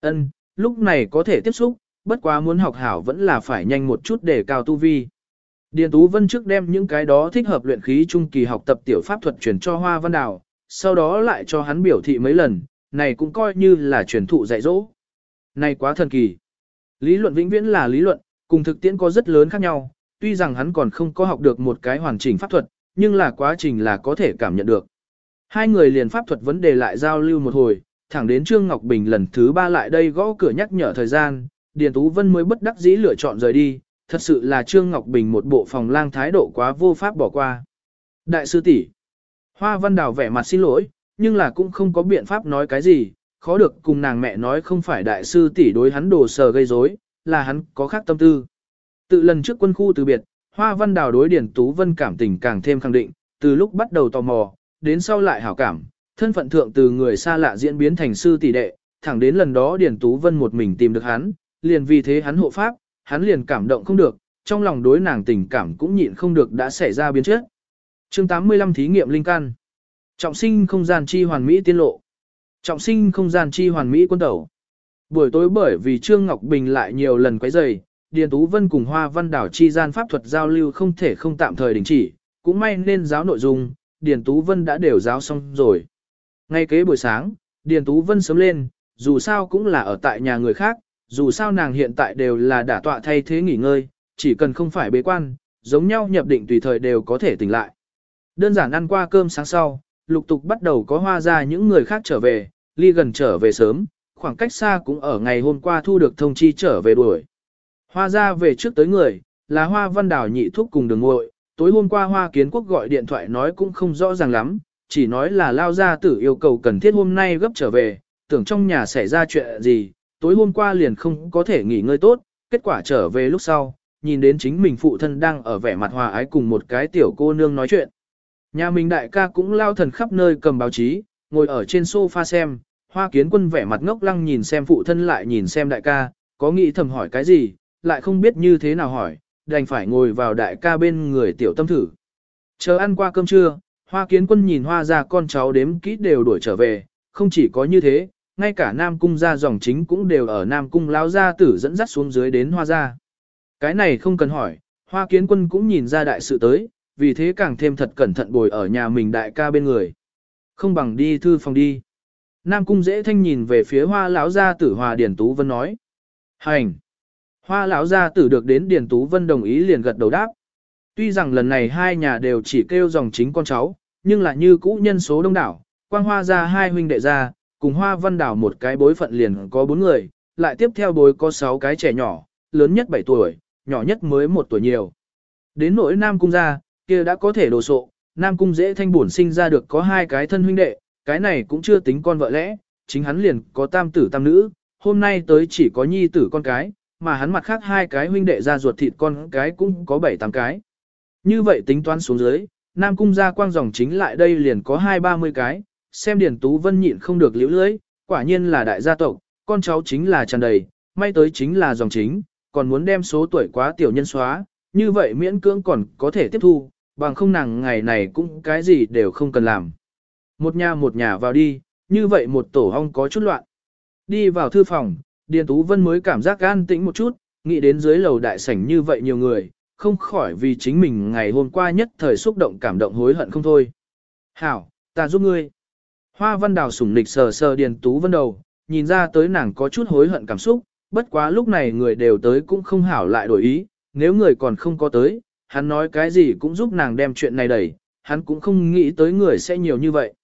Ân, lúc này có thể tiếp xúc, bất quá muốn học hảo vẫn là phải nhanh một chút để cao tu vi. Điền Tú Vân trước đem những cái đó thích hợp luyện khí trung kỳ học tập tiểu pháp thuật truyền cho Hoa Văn Đảo sau đó lại cho hắn biểu thị mấy lần, này cũng coi như là truyền thụ dạy dỗ. Này quá thần kỳ. Lý luận vĩnh viễn là lý luận, cùng thực tiễn có rất lớn khác nhau, tuy rằng hắn còn không có học được một cái hoàn chỉnh pháp thuật, nhưng là quá trình là có thể cảm nhận được. Hai người liền pháp thuật vấn đề lại giao lưu một hồi, thẳng đến Trương Ngọc Bình lần thứ ba lại đây gõ cửa nhắc nhở thời gian, Điền Tú Vân mới bất đắc dĩ lựa chọn rời đi, thật sự là Trương Ngọc Bình một bộ phòng lang thái độ quá vô pháp bỏ qua. Đại sư tỷ Hoa Văn Đào vẻ mặt xin lỗi, nhưng là cũng không có biện pháp nói cái gì, khó được cùng nàng mẹ nói không phải đại sư tỷ đối hắn đồ sờ gây rối, là hắn có khác tâm tư. Tự lần trước quân khu từ biệt, Hoa Văn Đào đối Điền Tú Vân cảm tình càng thêm khẳng định, từ lúc bắt đầu tò mò, đến sau lại hảo cảm, thân phận thượng từ người xa lạ diễn biến thành sư tỷ đệ, thẳng đến lần đó Điền Tú Vân một mình tìm được hắn, liền vì thế hắn hộ pháp, hắn liền cảm động không được, trong lòng đối nàng tình cảm cũng nhịn không được đã xảy ra biến chất. Chương 85 thí nghiệm linh căn. Trọng sinh không gian chi hoàn mỹ tiên lộ. Trọng sinh không gian chi hoàn mỹ quân tẩu. Buổi tối bởi vì Trương Ngọc Bình lại nhiều lần quấy rầy, Điền Tú Vân cùng Hoa Văn Đảo chi gian pháp thuật giao lưu không thể không tạm thời đình chỉ, cũng may nên giáo nội dung, Điền Tú Vân đã đều giáo xong rồi. Ngay kế buổi sáng, Điền Tú Vân sớm lên, dù sao cũng là ở tại nhà người khác, dù sao nàng hiện tại đều là đả tọa thay thế nghỉ ngơi, chỉ cần không phải bế quan, giống nhau nhập định tùy thời đều có thể tỉnh lại. Đơn giản ăn qua cơm sáng sau, lục tục bắt đầu có hoa ra những người khác trở về, ly gần trở về sớm, khoảng cách xa cũng ở ngày hôm qua thu được thông chi trở về đuổi. Hoa ra về trước tới người, là hoa văn đảo nhị thúc cùng đường ngội, tối hôm qua hoa kiến quốc gọi điện thoại nói cũng không rõ ràng lắm, chỉ nói là lao ra tử yêu cầu cần thiết hôm nay gấp trở về, tưởng trong nhà xảy ra chuyện gì, tối hôm qua liền không có thể nghỉ ngơi tốt, kết quả trở về lúc sau, nhìn đến chính mình phụ thân đang ở vẻ mặt hòa ái cùng một cái tiểu cô nương nói chuyện. Nhà mình đại ca cũng lao thần khắp nơi cầm báo chí, ngồi ở trên sofa xem, hoa kiến quân vẻ mặt ngốc lăng nhìn xem phụ thân lại nhìn xem đại ca, có nghĩ thầm hỏi cái gì, lại không biết như thế nào hỏi, đành phải ngồi vào đại ca bên người tiểu tâm thử. Chờ ăn qua cơm trưa, hoa kiến quân nhìn hoa ra con cháu đếm kỹ đều đuổi trở về, không chỉ có như thế, ngay cả Nam Cung gia dòng chính cũng đều ở Nam Cung lão gia tử dẫn dắt xuống dưới đến hoa gia. Cái này không cần hỏi, hoa kiến quân cũng nhìn ra đại sự tới, vì thế càng thêm thật cẩn thận bồi ở nhà mình đại ca bên người. Không bằng đi thư phòng đi. Nam Cung dễ thanh nhìn về phía hoa lão gia tử hòa Điển Tú Vân nói. Hành! Hoa lão gia tử được đến Điển Tú Vân đồng ý liền gật đầu đáp. Tuy rằng lần này hai nhà đều chỉ kêu dòng chính con cháu, nhưng là như cũ nhân số đông đảo, quang hoa ra hai huynh đệ ra, cùng hoa văn đảo một cái bối phận liền có bốn người, lại tiếp theo bối có sáu cái trẻ nhỏ, lớn nhất bảy tuổi, nhỏ nhất mới một tuổi nhiều. Đến nỗi Nam Cung gia kia đã có thể đồ sộ, Nam Cung dễ thanh bổn sinh ra được có hai cái thân huynh đệ, cái này cũng chưa tính con vợ lẽ, chính hắn liền có tam tử tam nữ, hôm nay tới chỉ có nhi tử con cái, mà hắn mặt khác hai cái huynh đệ ra ruột thịt con cái cũng có bảy tám cái. Như vậy tính toán xuống dưới, Nam Cung gia quang dòng chính lại đây liền có hai ba mươi cái, xem Điền Tú Vân nhịn không được liễu lưới, quả nhiên là đại gia tộc, con cháu chính là tràn đầy, may tới chính là dòng chính, còn muốn đem số tuổi quá tiểu nhân xóa, như vậy miễn cưỡng còn có thể tiếp thu, bằng không nàng ngày này cũng cái gì đều không cần làm. Một nhà một nhà vào đi, như vậy một tổ hong có chút loạn. Đi vào thư phòng, Điền Tú Vân mới cảm giác an tĩnh một chút, nghĩ đến dưới lầu đại sảnh như vậy nhiều người, không khỏi vì chính mình ngày hôm qua nhất thời xúc động cảm động hối hận không thôi. Hảo, ta giúp ngươi. Hoa văn đào sủng nịch sờ sờ Điền Tú Vân đầu, nhìn ra tới nàng có chút hối hận cảm xúc, bất quá lúc này người đều tới cũng không hảo lại đổi ý, nếu người còn không có tới, hắn nói cái gì cũng giúp nàng đem chuyện này đẩy, hắn cũng không nghĩ tới người sẽ nhiều như vậy.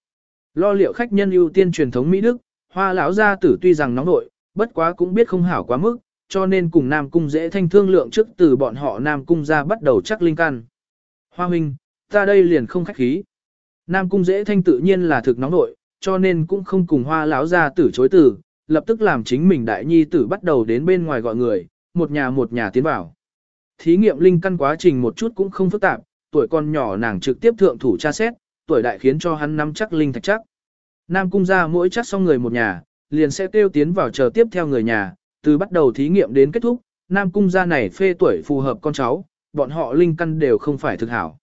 Lo liệu khách nhân ưu tiên truyền thống Mỹ Đức, hoa lão gia tử tuy rằng nóng nội, bất quá cũng biết không hảo quá mức, cho nên cùng Nam Cung dễ thanh thương lượng trước từ bọn họ Nam Cung ra bắt đầu chắc linh căn. Hoa huynh, ta đây liền không khách khí. Nam Cung dễ thanh tự nhiên là thực nóng nội, cho nên cũng không cùng hoa lão gia tử chối từ, lập tức làm chính mình đại nhi tử bắt đầu đến bên ngoài gọi người, một nhà một nhà tiến vào. Thí nghiệm linh căn quá trình một chút cũng không phức tạp, tuổi còn nhỏ nàng trực tiếp thượng thủ tra xét, tuổi đại khiến cho hắn nắm chắc linh thạch chắc. Nam cung ra mỗi chắc xong người một nhà, liền sẽ tiêu tiến vào chờ tiếp theo người nhà, từ bắt đầu thí nghiệm đến kết thúc, Nam cung gia này phê tuổi phù hợp con cháu, bọn họ linh căn đều không phải thực hảo.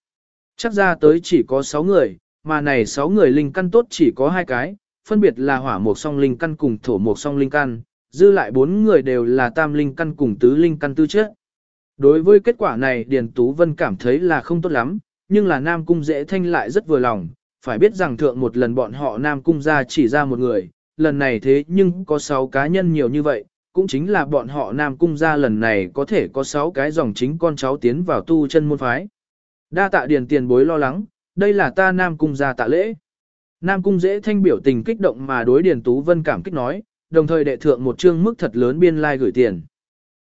Chắc ra tới chỉ có 6 người, mà này 6 người linh căn tốt chỉ có hai cái, phân biệt là hỏa một song linh căn cùng thổ một song linh căn, dư lại bốn người đều là tam linh căn cùng tứ linh căn tư chất. Đối với kết quả này Điền Tú Vân cảm thấy là không tốt lắm, nhưng là Nam Cung dễ thanh lại rất vừa lòng, phải biết rằng thượng một lần bọn họ Nam Cung ra chỉ ra một người, lần này thế nhưng có 6 cá nhân nhiều như vậy, cũng chính là bọn họ Nam Cung ra lần này có thể có 6 cái dòng chính con cháu tiến vào tu chân môn phái. Đa tạ Điền tiền bối lo lắng, đây là ta Nam Cung ra tạ lễ. Nam Cung dễ thanh biểu tình kích động mà đối Điền Tú Vân cảm kích nói, đồng thời đệ thượng một chương mức thật lớn biên lai like gửi tiền.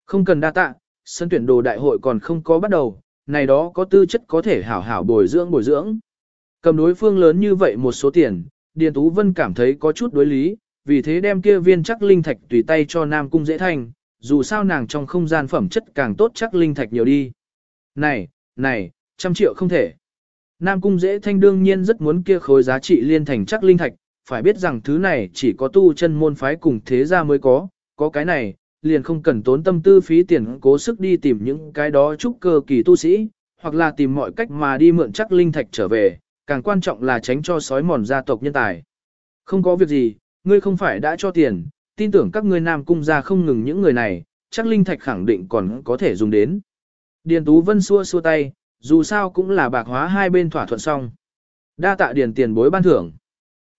Không cần đa tạ, sân tuyển đồ đại hội còn không có bắt đầu, này đó có tư chất có thể hảo hảo bồi dưỡng bồi dưỡng. Cầm đối phương lớn như vậy một số tiền, Điền Tú Vân cảm thấy có chút đối lý, vì thế đem kia viên chắc linh thạch tùy tay cho Nam Cung dễ thanh, dù sao nàng trong không gian phẩm chất càng tốt chắc linh thạch nhiều đi. Này, này, trăm triệu không thể. Nam Cung dễ thanh đương nhiên rất muốn kia khối giá trị liên thành chắc linh thạch, phải biết rằng thứ này chỉ có tu chân môn phái cùng thế gia mới có, có cái này, liền không cần tốn tâm tư phí tiền cố sức đi tìm những cái đó trúc cơ kỳ tu sĩ, hoặc là tìm mọi cách mà đi mượn chắc linh thạch trở về, càng quan trọng là tránh cho sói mòn gia tộc nhân tài. Không có việc gì, ngươi không phải đã cho tiền, tin tưởng các ngươi nam cung gia không ngừng những người này, chắc linh thạch khẳng định còn có thể dùng đến. Điền Tú Vân xua xua tay, dù sao cũng là bạc hóa hai bên thỏa thuận xong. Đa tạ điền tiền bối ban thưởng.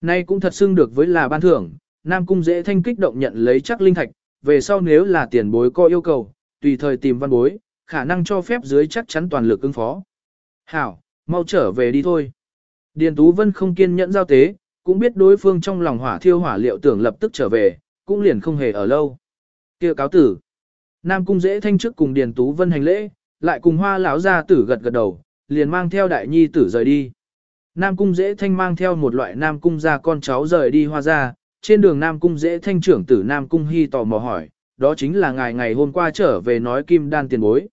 Nay cũng thật xưng được với là ban thưởng, Nam Cung dễ thanh kích động nhận lấy chắc linh thạch, về sau nếu là tiền bối có yêu cầu, tùy thời tìm văn bối, khả năng cho phép dưới chắc chắn toàn lực ứng phó. Hảo, mau trở về đi thôi. Điền Tú Vân không kiên nhẫn giao tế, cũng biết đối phương trong lòng hỏa thiêu hỏa liệu tưởng lập tức trở về, cũng liền không hề ở lâu. kia cáo tử. Nam cung dễ thanh trước cùng Điền Tú Vân hành lễ, lại cùng hoa lão gia tử gật gật đầu, liền mang theo đại nhi tử rời đi. Nam cung dễ thanh mang theo một loại Nam cung gia con cháu rời đi hoa gia trên đường Nam cung dễ thanh trưởng tử Nam cung hy tò mò hỏi, đó chính là ngài ngày hôm qua trở về nói kim đan tiền bối.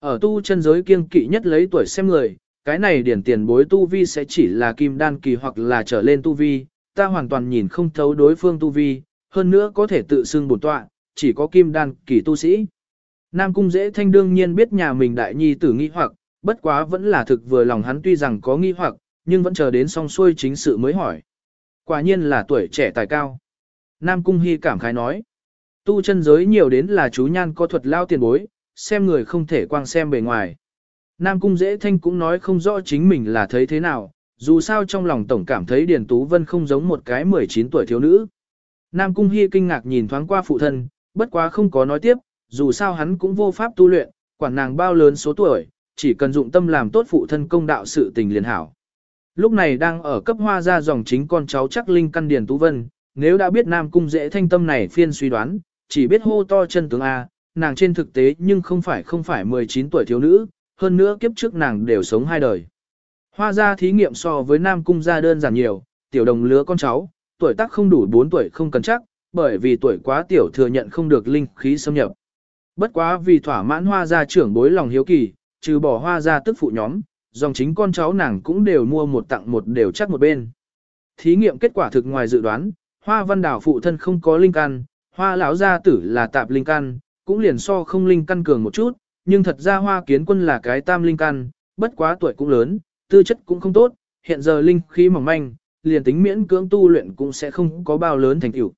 Ở tu chân giới kiêng kỵ nhất lấy tuổi xem người, cái này điển tiền bối tu vi sẽ chỉ là kim đan kỳ hoặc là trở lên tu vi, ta hoàn toàn nhìn không thấu đối phương tu vi, hơn nữa có thể tự xưng bổn tọa, chỉ có kim đan kỳ tu sĩ. Nam cung dễ thanh đương nhiên biết nhà mình đại nhi tử nghi hoặc, bất quá vẫn là thực vừa lòng hắn tuy rằng có nghi hoặc, nhưng vẫn chờ đến xong xuôi chính sự mới hỏi. Quả nhiên là tuổi trẻ tài cao. Nam cung hy cảm khái nói. Tu chân giới nhiều đến là chú nhan có thuật lao tiền bối, xem người không thể quang xem bề ngoài. Nam cung dễ thanh cũng nói không rõ chính mình là thấy thế nào, dù sao trong lòng tổng cảm thấy Điền Tú Vân không giống một cái 19 tuổi thiếu nữ. Nam cung hy kinh ngạc nhìn thoáng qua phụ thân, bất quá không có nói tiếp, dù sao hắn cũng vô pháp tu luyện, quản nàng bao lớn số tuổi, chỉ cần dụng tâm làm tốt phụ thân công đạo sự tình liền hảo. Lúc này đang ở cấp hoa ra dòng chính con cháu chắc linh căn Điền Tú Vân, nếu đã biết Nam cung dễ thanh tâm này phiên suy đoán, chỉ biết hô to chân tướng A, nàng trên thực tế nhưng không phải không phải 19 tuổi thiếu nữ, hơn nữa kiếp trước nàng đều sống hai đời. Hoa gia thí nghiệm so với Nam Cung gia đơn giản nhiều, tiểu đồng lứa con cháu, tuổi tác không đủ 4 tuổi không cần chắc, bởi vì tuổi quá tiểu thừa nhận không được linh khí xâm nhập. Bất quá vì thỏa mãn hoa gia trưởng bối lòng hiếu kỳ, trừ bỏ hoa gia tức phụ nhóm, dòng chính con cháu nàng cũng đều mua một tặng một đều chắc một bên. Thí nghiệm kết quả thực ngoài dự đoán, hoa văn đảo phụ thân không có linh căn, hoa lão gia tử là tạp linh căn, cũng liền so không linh căn cường một chút, nhưng thật ra hoa kiến quân là cái tam linh căn, bất quá tuổi cũng lớn, tư chất cũng không tốt, hiện giờ linh khí mỏng manh, liền tính miễn cưỡng tu luyện cũng sẽ không có bao lớn thành tựu.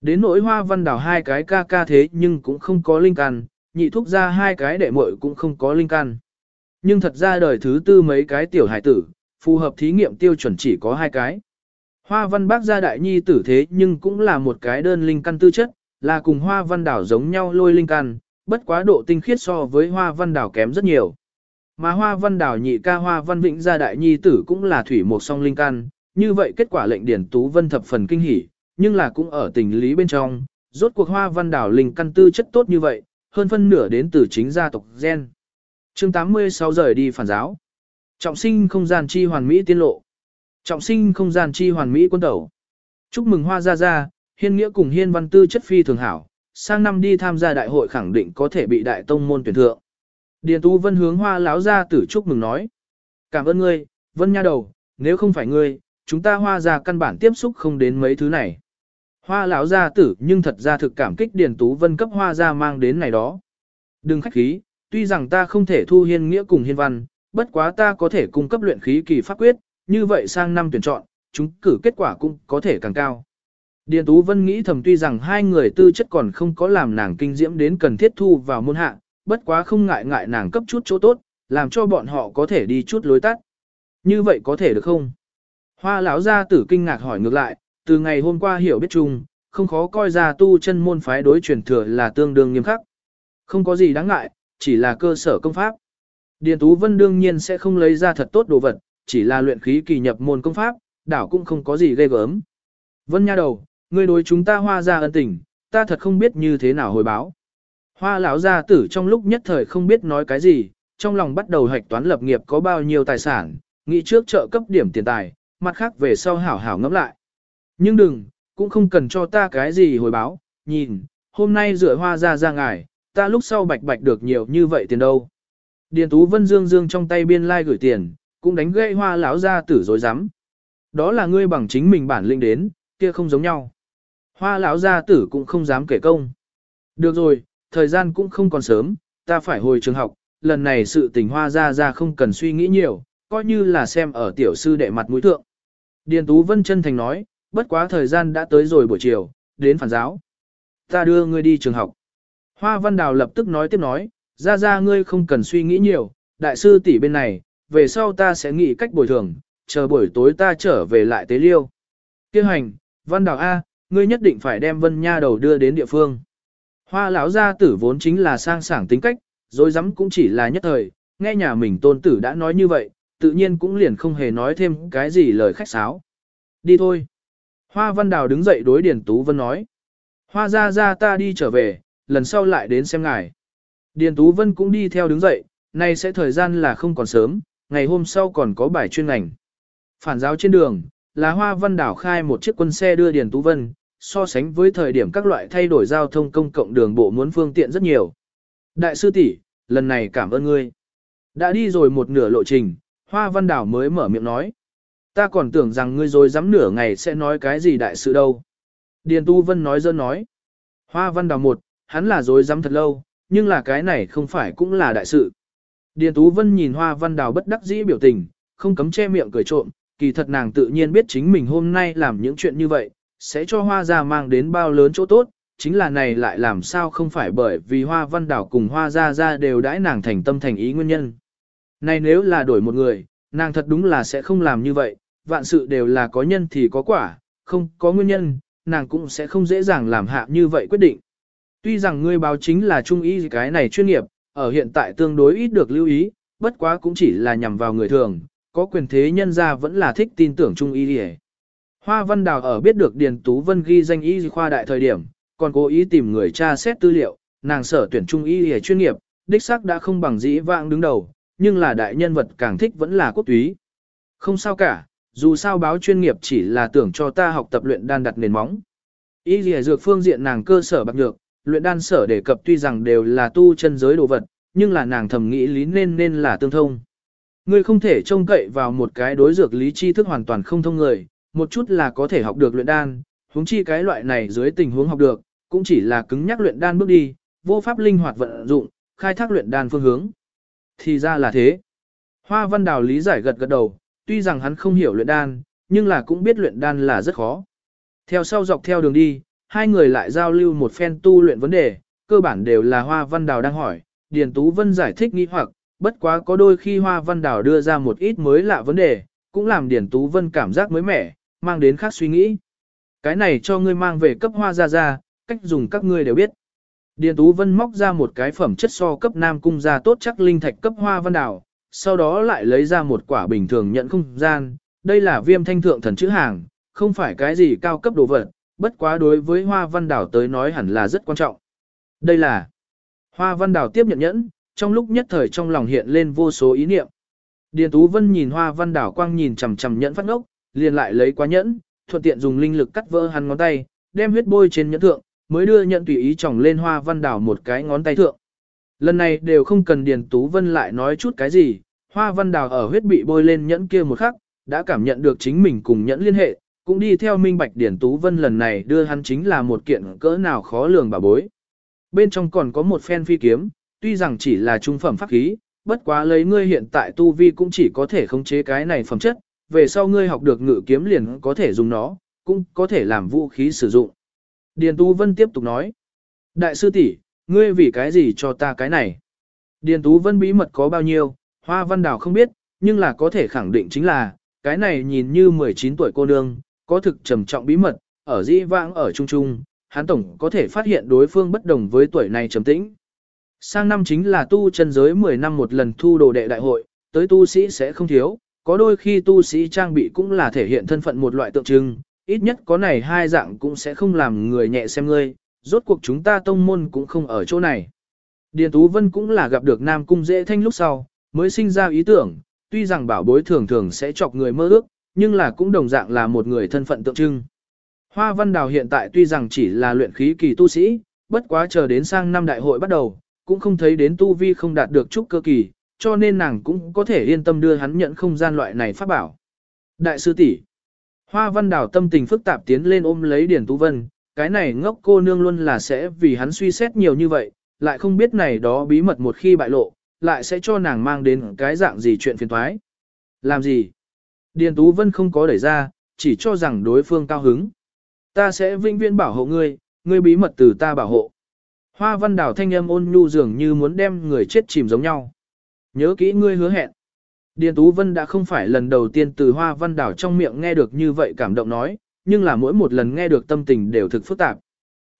Đến nỗi hoa văn đảo hai cái ca ca thế nhưng cũng không có linh căn, nhị thúc ra hai cái đệ muội cũng không có linh căn. Nhưng thật ra đời thứ tư mấy cái tiểu hải tử, phù hợp thí nghiệm tiêu chuẩn chỉ có hai cái. Hoa văn bác gia đại nhi tử thế nhưng cũng là một cái đơn linh căn tư chất, là cùng hoa văn đảo giống nhau lôi linh căn, bất quá độ tinh khiết so với hoa văn đảo kém rất nhiều. Mà hoa văn đảo nhị ca hoa văn vĩnh gia đại nhi tử cũng là thủy một song linh căn, như vậy kết quả lệnh điển tú vân thập phần kinh hỉ, nhưng là cũng ở tình lý bên trong, rốt cuộc hoa văn đảo linh căn tư chất tốt như vậy, hơn phân nửa đến từ chính gia tộc gen chương 86 rời đi phản giáo. Trọng sinh không gian chi hoàn mỹ tiên lộ. Trọng sinh không gian chi hoàn mỹ quân tẩu. Chúc mừng hoa gia gia, hiên nghĩa cùng hiên văn tư chất phi thường hảo, sang năm đi tham gia đại hội khẳng định có thể bị đại tông môn tuyển thượng. Điền Tú Vân hướng hoa Lão Gia tử chúc mừng nói. Cảm ơn ngươi, Vân nha đầu, nếu không phải ngươi, chúng ta hoa Gia căn bản tiếp xúc không đến mấy thứ này. Hoa lão gia tử nhưng thật ra thực cảm kích Điền Tú Vân cấp hoa Gia mang đến này đó. Đừng khách khí, tuy rằng ta không thể thu hiên nghĩa cùng hiên văn, bất quá ta có thể cung cấp luyện khí kỳ pháp quyết, như vậy sang năm tuyển chọn, chúng cử kết quả cũng có thể càng cao. Điền Tú Vân nghĩ thầm tuy rằng hai người tư chất còn không có làm nàng kinh diễm đến cần thiết thu vào môn hạ, bất quá không ngại ngại nàng cấp chút chỗ tốt, làm cho bọn họ có thể đi chút lối tắt. Như vậy có thể được không? Hoa lão gia tử kinh ngạc hỏi ngược lại, từ ngày hôm qua hiểu biết chung, không khó coi ra tu chân môn phái đối truyền thừa là tương đương nghiêm khắc. Không có gì đáng ngại, chỉ là cơ sở công pháp. Điền Tú Vân đương nhiên sẽ không lấy ra thật tốt đồ vật, chỉ là luyện khí kỳ nhập môn công pháp, đảo cũng không có gì ghê gớm. Vân nha đầu, ngươi đối chúng ta hoa ra ân tình, ta thật không biết như thế nào hồi báo. Hoa lão gia tử trong lúc nhất thời không biết nói cái gì, trong lòng bắt đầu hạch toán lập nghiệp có bao nhiêu tài sản, nghĩ trước trợ cấp điểm tiền tài, mặt khác về sau hảo hảo ngẫm lại. Nhưng đừng, cũng không cần cho ta cái gì hồi báo, nhìn, hôm nay rửa hoa ra ra ngài, ta lúc sau bạch bạch được nhiều như vậy tiền đâu. Điền Tú Vân Dương Dương trong tay biên lai like gửi tiền, cũng đánh gãy hoa lão gia tử dối rắm Đó là ngươi bằng chính mình bản lĩnh đến, kia không giống nhau. Hoa lão gia tử cũng không dám kể công. Được rồi, thời gian cũng không còn sớm, ta phải hồi trường học, lần này sự tình hoa gia gia không cần suy nghĩ nhiều, coi như là xem ở tiểu sư đệ mặt mũi thượng. Điền Tú Vân chân thành nói, bất quá thời gian đã tới rồi buổi chiều, đến phản giáo. Ta đưa ngươi đi trường học. Hoa Văn Đào lập tức nói tiếp nói, ra ra ngươi không cần suy nghĩ nhiều, đại sư tỷ bên này, về sau ta sẽ nghĩ cách bồi thường, chờ buổi tối ta trở về lại tế liêu. Kêu hành, Văn Đào A, ngươi nhất định phải đem Vân Nha đầu đưa đến địa phương. Hoa lão gia tử vốn chính là sang sảng tính cách, dối rắm cũng chỉ là nhất thời, nghe nhà mình tôn tử đã nói như vậy, tự nhiên cũng liền không hề nói thêm cái gì lời khách sáo. Đi thôi. Hoa Văn Đào đứng dậy đối Điền Tú Vân nói. Hoa ra ra ta đi trở về, lần sau lại đến xem ngài. Điền Tú Vân cũng đi theo đứng dậy, nay sẽ thời gian là không còn sớm, ngày hôm sau còn có bài chuyên ngành. Phản giáo trên đường, là Hoa Văn Đảo khai một chiếc quân xe đưa Điền Tú Vân, so sánh với thời điểm các loại thay đổi giao thông công cộng đường bộ muốn phương tiện rất nhiều. Đại sư tỷ, lần này cảm ơn ngươi. Đã đi rồi một nửa lộ trình, Hoa Văn Đảo mới mở miệng nói. Ta còn tưởng rằng ngươi rồi dám nửa ngày sẽ nói cái gì đại sự đâu. Điền Tu Vân nói dơ nói. Hoa Văn Đảo một, hắn là dối dám thật lâu, nhưng là cái này không phải cũng là đại sự. Điền Tú Vân nhìn Hoa Văn Đào bất đắc dĩ biểu tình, không cấm che miệng cười trộm, kỳ thật nàng tự nhiên biết chính mình hôm nay làm những chuyện như vậy, sẽ cho Hoa gia mang đến bao lớn chỗ tốt, chính là này lại làm sao không phải bởi vì Hoa Văn Đào cùng Hoa gia gia đều đãi nàng thành tâm thành ý nguyên nhân. Này nếu là đổi một người, nàng thật đúng là sẽ không làm như vậy, vạn sự đều là có nhân thì có quả, không có nguyên nhân, nàng cũng sẽ không dễ dàng làm hạ như vậy quyết định. Tuy rằng ngươi báo chính là trung ý cái này chuyên nghiệp, ở hiện tại tương đối ít được lưu ý, bất quá cũng chỉ là nhằm vào người thường, có quyền thế nhân ra vẫn là thích tin tưởng trung y đi Hoa Văn Đào ở biết được Điền Tú Vân ghi danh y khoa đại thời điểm, còn cố ý tìm người tra xét tư liệu, nàng sở tuyển trung y y chuyên nghiệp, đích xác đã không bằng dĩ vãng đứng đầu, nhưng là đại nhân vật càng thích vẫn là quốc túy. Không sao cả, dù sao báo chuyên nghiệp chỉ là tưởng cho ta học tập luyện đan đặt nền móng. Y y dược phương diện nàng cơ sở bạc nhược, luyện đan sở đề cập tuy rằng đều là tu chân giới đồ vật, nhưng là nàng thầm nghĩ lý nên nên là tương thông. Ngươi không thể trông cậy vào một cái đối dược lý tri thức hoàn toàn không thông người, một chút là có thể học được luyện đan, huống chi cái loại này dưới tình huống học được, cũng chỉ là cứng nhắc luyện đan bước đi, vô pháp linh hoạt vận dụng, khai thác luyện đan phương hướng. Thì ra là thế. Hoa Văn Đào lý giải gật gật đầu, tuy rằng hắn không hiểu luyện đan, nhưng là cũng biết luyện đan là rất khó. Theo sau dọc theo đường đi, hai người lại giao lưu một phen tu luyện vấn đề, cơ bản đều là Hoa Văn Đào đang hỏi, Điền Tú Vân giải thích nghi hoặc, bất quá có đôi khi Hoa Văn Đào đưa ra một ít mới lạ vấn đề, cũng làm Điền Tú Vân cảm giác mới mẻ, mang đến khác suy nghĩ. Cái này cho ngươi mang về cấp hoa ra ra, cách dùng các ngươi đều biết. Điền Tú Vân móc ra một cái phẩm chất so cấp nam cung ra tốt chắc linh thạch cấp hoa văn đào, sau đó lại lấy ra một quả bình thường nhận không gian, đây là viêm thanh thượng thần chữ hàng, không phải cái gì cao cấp đồ vật, bất quá đối với hoa văn đảo tới nói hẳn là rất quan trọng. Đây là hoa văn đảo tiếp nhận nhẫn, trong lúc nhất thời trong lòng hiện lên vô số ý niệm. Điền Tú Vân nhìn hoa văn đảo quang nhìn chằm chằm nhẫn phát ngốc, liền lại lấy quá nhẫn, thuận tiện dùng linh lực cắt vỡ hắn ngón tay, đem huyết bôi trên nhẫn thượng, mới đưa nhẫn tùy ý tròng lên hoa văn đảo một cái ngón tay thượng. Lần này đều không cần Điền Tú Vân lại nói chút cái gì, hoa văn đảo ở huyết bị bôi lên nhẫn kia một khắc, đã cảm nhận được chính mình cùng nhẫn liên hệ, cũng đi theo minh bạch Điển Tú Vân lần này đưa hắn chính là một kiện cỡ nào khó lường bà bối. Bên trong còn có một phen phi kiếm, tuy rằng chỉ là trung phẩm pháp khí, bất quá lấy ngươi hiện tại tu vi cũng chỉ có thể khống chế cái này phẩm chất, về sau ngươi học được ngự kiếm liền có thể dùng nó, cũng có thể làm vũ khí sử dụng. Điền Tú Vân tiếp tục nói, Đại sư tỷ, ngươi vì cái gì cho ta cái này? Điền Tú Vân bí mật có bao nhiêu, Hoa Văn Đào không biết, nhưng là có thể khẳng định chính là, cái này nhìn như 19 tuổi cô nương, có thực trầm trọng bí mật, ở dĩ vãng ở trung trung, hắn tổng có thể phát hiện đối phương bất đồng với tuổi này trầm tĩnh. Sang năm chính là tu chân giới 10 năm một lần thu đồ đệ đại hội, tới tu sĩ sẽ không thiếu, có đôi khi tu sĩ trang bị cũng là thể hiện thân phận một loại tượng trưng, ít nhất có này hai dạng cũng sẽ không làm người nhẹ xem ngươi, rốt cuộc chúng ta tông môn cũng không ở chỗ này. Điền Tú Vân cũng là gặp được Nam Cung dễ thanh lúc sau, mới sinh ra ý tưởng, tuy rằng bảo bối thường thường sẽ chọc người mơ ước, nhưng là cũng đồng dạng là một người thân phận tượng trưng. Hoa Văn Đào hiện tại tuy rằng chỉ là luyện khí kỳ tu sĩ, bất quá chờ đến sang năm đại hội bắt đầu, cũng không thấy đến tu vi không đạt được chút cơ kỳ, cho nên nàng cũng có thể yên tâm đưa hắn nhận không gian loại này pháp bảo. Đại sư tỷ, Hoa Văn Đào tâm tình phức tạp tiến lên ôm lấy Điền tu Vân, cái này ngốc cô nương luôn là sẽ vì hắn suy xét nhiều như vậy, lại không biết này đó bí mật một khi bại lộ, lại sẽ cho nàng mang đến cái dạng gì chuyện phiền toái. Làm gì? Điền Tú Vân không có đẩy ra, chỉ cho rằng đối phương cao hứng. Ta sẽ vinh viễn bảo hộ ngươi, ngươi bí mật từ ta bảo hộ. Hoa văn đảo thanh âm ôn nhu dường như muốn đem người chết chìm giống nhau. Nhớ kỹ ngươi hứa hẹn. Điền Tú Vân đã không phải lần đầu tiên từ hoa văn đảo trong miệng nghe được như vậy cảm động nói, nhưng là mỗi một lần nghe được tâm tình đều thực phức tạp.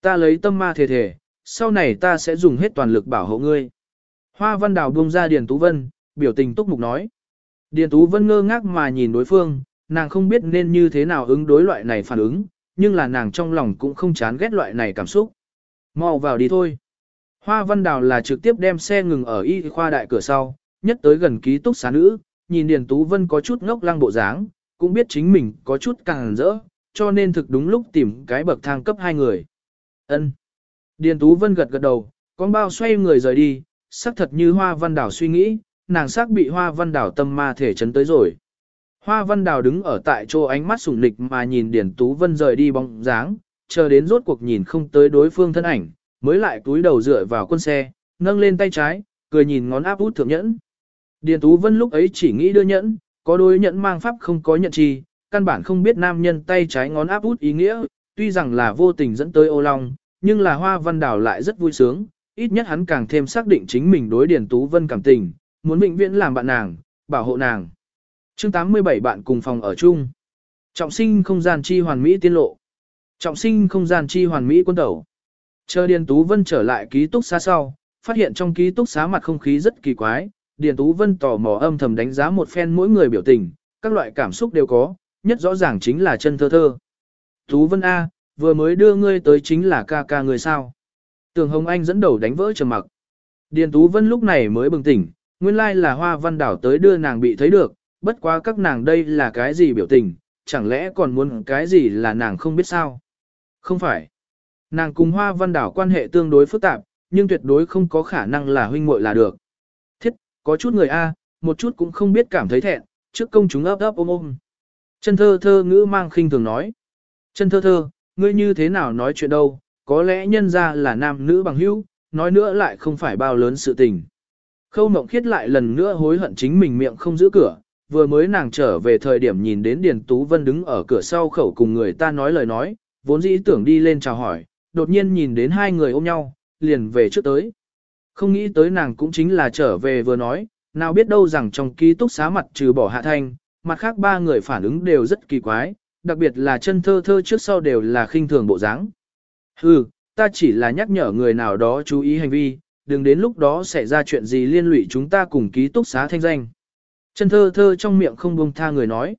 Ta lấy tâm ma thề thề, sau này ta sẽ dùng hết toàn lực bảo hộ ngươi. Hoa Văn đảo buông ra Điền Tú Vân, biểu tình túc mục nói. Điền Tú Vân ngơ ngác mà nhìn đối phương, nàng không biết nên như thế nào ứng đối loại này phản ứng, nhưng là nàng trong lòng cũng không chán ghét loại này cảm xúc. Mau vào đi thôi. Hoa Văn Đào là trực tiếp đem xe ngừng ở y khoa đại cửa sau, nhất tới gần ký túc xá nữ, nhìn Điền Tú Vân có chút ngốc lăng bộ dáng, cũng biết chính mình có chút càng rỡ, cho nên thực đúng lúc tìm cái bậc thang cấp hai người. Ân. Điền Tú Vân gật gật đầu, con bao xoay người rời đi, sắc thật như Hoa Văn Đào suy nghĩ, nàng xác bị Hoa Văn Đào tâm ma thể chấn tới rồi. Hoa Văn Đào đứng ở tại chỗ ánh mắt sủng nịch mà nhìn Điền Tú Vân rời đi bóng dáng, chờ đến rốt cuộc nhìn không tới đối phương thân ảnh, mới lại túi đầu dựa vào quân xe, nâng lên tay trái, cười nhìn ngón áp út thượng nhẫn. Điền Tú Vân lúc ấy chỉ nghĩ đưa nhẫn, có đôi nhẫn mang pháp không có nhận chi, căn bản không biết nam nhân tay trái ngón áp út ý nghĩa, tuy rằng là vô tình dẫn tới ô long, nhưng là Hoa Văn Đào lại rất vui sướng, ít nhất hắn càng thêm xác định chính mình đối Điền Tú Vân cảm tình, muốn vĩnh viễn làm bạn nàng, bảo hộ nàng. Chương 87 bạn cùng phòng ở chung. Trọng sinh không gian chi hoàn mỹ tiên lộ. Trọng sinh không gian chi hoàn mỹ quân tẩu. Chờ Điền Tú Vân trở lại ký túc xá sau, phát hiện trong ký túc xá mặt không khí rất kỳ quái, Điền Tú Vân tò mò âm thầm đánh giá một phen mỗi người biểu tình, các loại cảm xúc đều có, nhất rõ ràng chính là chân thơ thơ. Tú Vân A, vừa mới đưa ngươi tới chính là ca ca người sao. Tường Hồng Anh dẫn đầu đánh vỡ trầm mặc. Điền Tú Vân lúc này mới bừng tỉnh, nguyên lai là Hoa Văn Đảo tới đưa nàng bị thấy được, bất quá các nàng đây là cái gì biểu tình, chẳng lẽ còn muốn cái gì là nàng không biết sao? Không phải. Nàng cùng Hoa Văn Đảo quan hệ tương đối phức tạp, nhưng tuyệt đối không có khả năng là huynh muội là được. Thiết, có chút người A, một chút cũng không biết cảm thấy thẹn, trước công chúng ấp ấp ôm ôm. Chân thơ thơ ngữ mang khinh thường nói. Chân thơ thơ, ngươi như thế nào nói chuyện đâu, có lẽ nhân ra là nam nữ bằng hữu, nói nữa lại không phải bao lớn sự tình. Khâu mộng khiết lại lần nữa hối hận chính mình miệng không giữ cửa, vừa mới nàng trở về thời điểm nhìn đến Điền Tú Vân đứng ở cửa sau khẩu cùng người ta nói lời nói, vốn dĩ tưởng đi lên chào hỏi, đột nhiên nhìn đến hai người ôm nhau, liền về trước tới. Không nghĩ tới nàng cũng chính là trở về vừa nói, nào biết đâu rằng trong ký túc xá mặt trừ bỏ hạ thanh, mặt khác ba người phản ứng đều rất kỳ quái, đặc biệt là chân thơ thơ trước sau đều là khinh thường bộ dáng. Hừ, ta chỉ là nhắc nhở người nào đó chú ý hành vi, đừng đến lúc đó xảy ra chuyện gì liên lụy chúng ta cùng ký túc xá thanh danh. Chân thơ thơ trong miệng không buông tha người nói.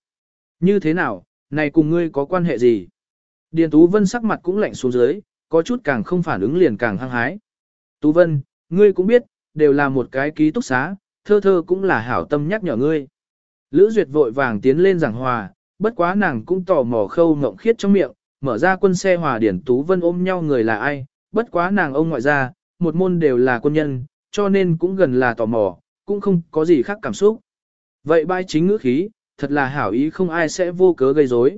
Như thế nào, này cùng ngươi có quan hệ gì? Điền Tú Vân sắc mặt cũng lạnh xuống dưới, có chút càng không phản ứng liền càng hăng hái. Tú Vân, ngươi cũng biết, đều là một cái ký túc xá, thơ thơ cũng là hảo tâm nhắc nhở ngươi. Lữ Duyệt vội vàng tiến lên giảng hòa, bất quá nàng cũng tò mò khâu ngộng khiết trong miệng, mở ra quân xe hòa điển Tú Vân ôm nhau người là ai, bất quá nàng ông ngoại ra một môn đều là quân nhân, cho nên cũng gần là tò mò, cũng không có gì khác cảm xúc. Vậy bai chính ngữ khí, thật là hảo ý không ai sẽ vô cớ gây rối.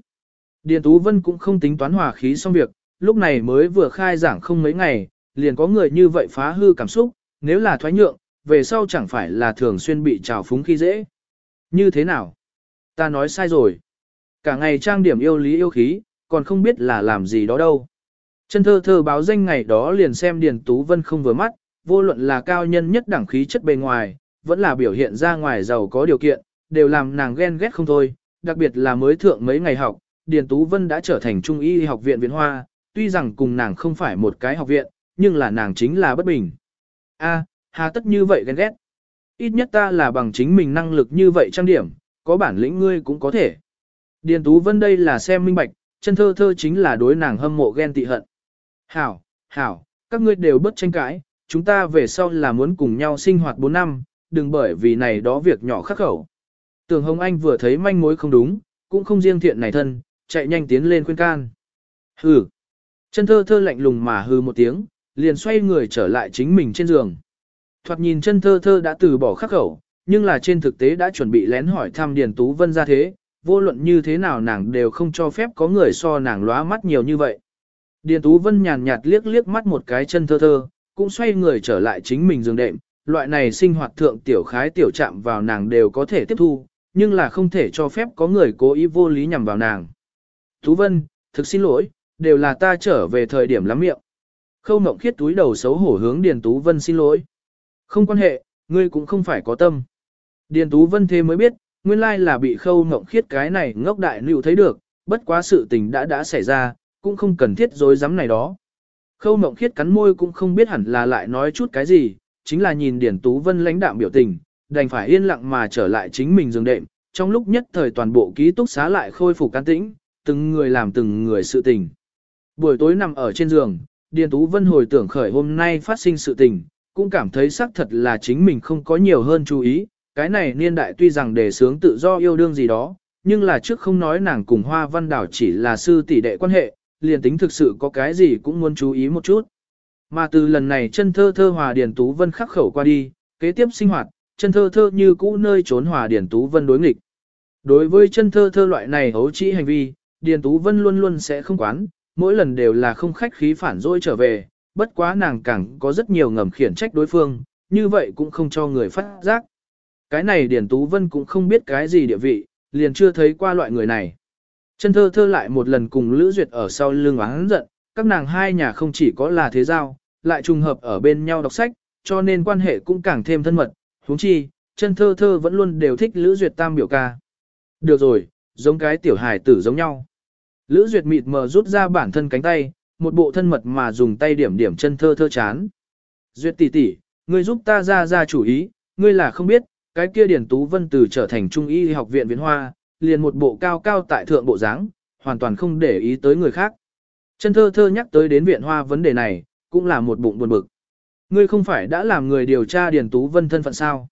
Điền Tú Vân cũng không tính toán hòa khí xong việc, lúc này mới vừa khai giảng không mấy ngày, liền có người như vậy phá hư cảm xúc, nếu là thoái nhượng, về sau chẳng phải là thường xuyên bị trào phúng khi dễ. Như thế nào? Ta nói sai rồi. Cả ngày trang điểm yêu lý yêu khí, còn không biết là làm gì đó đâu. Chân thơ thơ báo danh ngày đó liền xem Điền Tú Vân không vừa mắt, vô luận là cao nhân nhất đẳng khí chất bề ngoài, vẫn là biểu hiện ra ngoài giàu có điều kiện, đều làm nàng ghen ghét không thôi, đặc biệt là mới thượng mấy ngày học, Điền Tú Vân đã trở thành trung y học viện Viện Hoa, tuy rằng cùng nàng không phải một cái học viện, nhưng là nàng chính là bất bình. A, hà tất như vậy ghen ghét. Ít nhất ta là bằng chính mình năng lực như vậy trang điểm, có bản lĩnh ngươi cũng có thể. Điền Tú Vân đây là xem minh bạch, chân thơ thơ chính là đối nàng hâm mộ ghen tị hận. Hảo, hảo, các ngươi đều bất tranh cãi, chúng ta về sau là muốn cùng nhau sinh hoạt 4 năm, đừng bởi vì này đó việc nhỏ khắc khẩu. Tưởng Hồng Anh vừa thấy manh mối không đúng, cũng không riêng thiện này thân, chạy nhanh tiến lên khuyên can. Hừ. Chân thơ thơ lạnh lùng mà hừ một tiếng, liền xoay người trở lại chính mình trên giường. Thoạt nhìn chân thơ thơ đã từ bỏ khắc khẩu, nhưng là trên thực tế đã chuẩn bị lén hỏi thăm Điền Tú Vân ra thế, vô luận như thế nào nàng đều không cho phép có người so nàng lóa mắt nhiều như vậy. Điền Tú Vân nhàn nhạt liếc liếc mắt một cái chân thơ thơ, cũng xoay người trở lại chính mình giường đệm, loại này sinh hoạt thượng tiểu khái tiểu chạm vào nàng đều có thể tiếp thu, nhưng là không thể cho phép có người cố ý vô lý nhằm vào nàng. Tú Vân, thực xin lỗi, đều là ta trở về thời điểm lắm miệng. Khâu Mộng Khiết túi đầu xấu hổ hướng Điền Tú Vân xin lỗi. Không quan hệ, ngươi cũng không phải có tâm. Điền Tú Vân thế mới biết, nguyên lai là bị Khâu Mộng Khiết cái này ngốc đại nữ thấy được, bất quá sự tình đã đã xảy ra, cũng không cần thiết dối rắm này đó. Khâu mộng khiết cắn môi cũng không biết hẳn là lại nói chút cái gì, chính là nhìn Điển Tú Vân lãnh đạm biểu tình, đành phải yên lặng mà trở lại chính mình giường đệm, trong lúc nhất thời toàn bộ ký túc xá lại khôi phục can tĩnh, từng người làm từng người sự tình. Buổi tối nằm ở trên giường, Điền Tú Vân hồi tưởng khởi hôm nay phát sinh sự tình, cũng cảm thấy xác thật là chính mình không có nhiều hơn chú ý, cái này niên đại tuy rằng đề sướng tự do yêu đương gì đó, nhưng là trước không nói nàng cùng Hoa Văn Đảo chỉ là sư tỷ đệ quan hệ, liền tính thực sự có cái gì cũng muốn chú ý một chút. Mà từ lần này chân thơ thơ hòa Điền Tú Vân khắc khẩu qua đi, kế tiếp sinh hoạt, chân thơ thơ như cũ nơi trốn hòa Điền Tú Vân đối nghịch. Đối với chân thơ thơ loại này hấu trĩ hành vi, Điền Tú Vân luôn luôn sẽ không quán, mỗi lần đều là không khách khí phản dỗi trở về, bất quá nàng càng có rất nhiều ngầm khiển trách đối phương, như vậy cũng không cho người phát giác. Cái này Điền Tú Vân cũng không biết cái gì địa vị, liền chưa thấy qua loại người này. Chân thơ thơ lại một lần cùng Lữ Duyệt ở sau lưng oán giận, các nàng hai nhà không chỉ có là thế giao, lại trùng hợp ở bên nhau đọc sách, cho nên quan hệ cũng càng thêm thân mật, huống chi, chân thơ thơ vẫn luôn đều thích Lữ Duyệt tam biểu ca. Được rồi, giống cái tiểu hài tử giống nhau. Lữ Duyệt mịt mờ rút ra bản thân cánh tay, một bộ thân mật mà dùng tay điểm điểm chân thơ thơ chán. Duyệt tỷ tỷ, ngươi giúp ta ra ra chủ ý, ngươi là không biết, cái kia Điển Tú Vân từ trở thành trung y học viện viện Hoa, liền một bộ cao cao tại thượng bộ dáng, hoàn toàn không để ý tới người khác. Chân thơ thơ nhắc tới đến Viện Hoa vấn đề này, cũng là một bụng buồn bực. Ngươi không phải đã làm người điều tra Điền Tú Vân thân phận sao?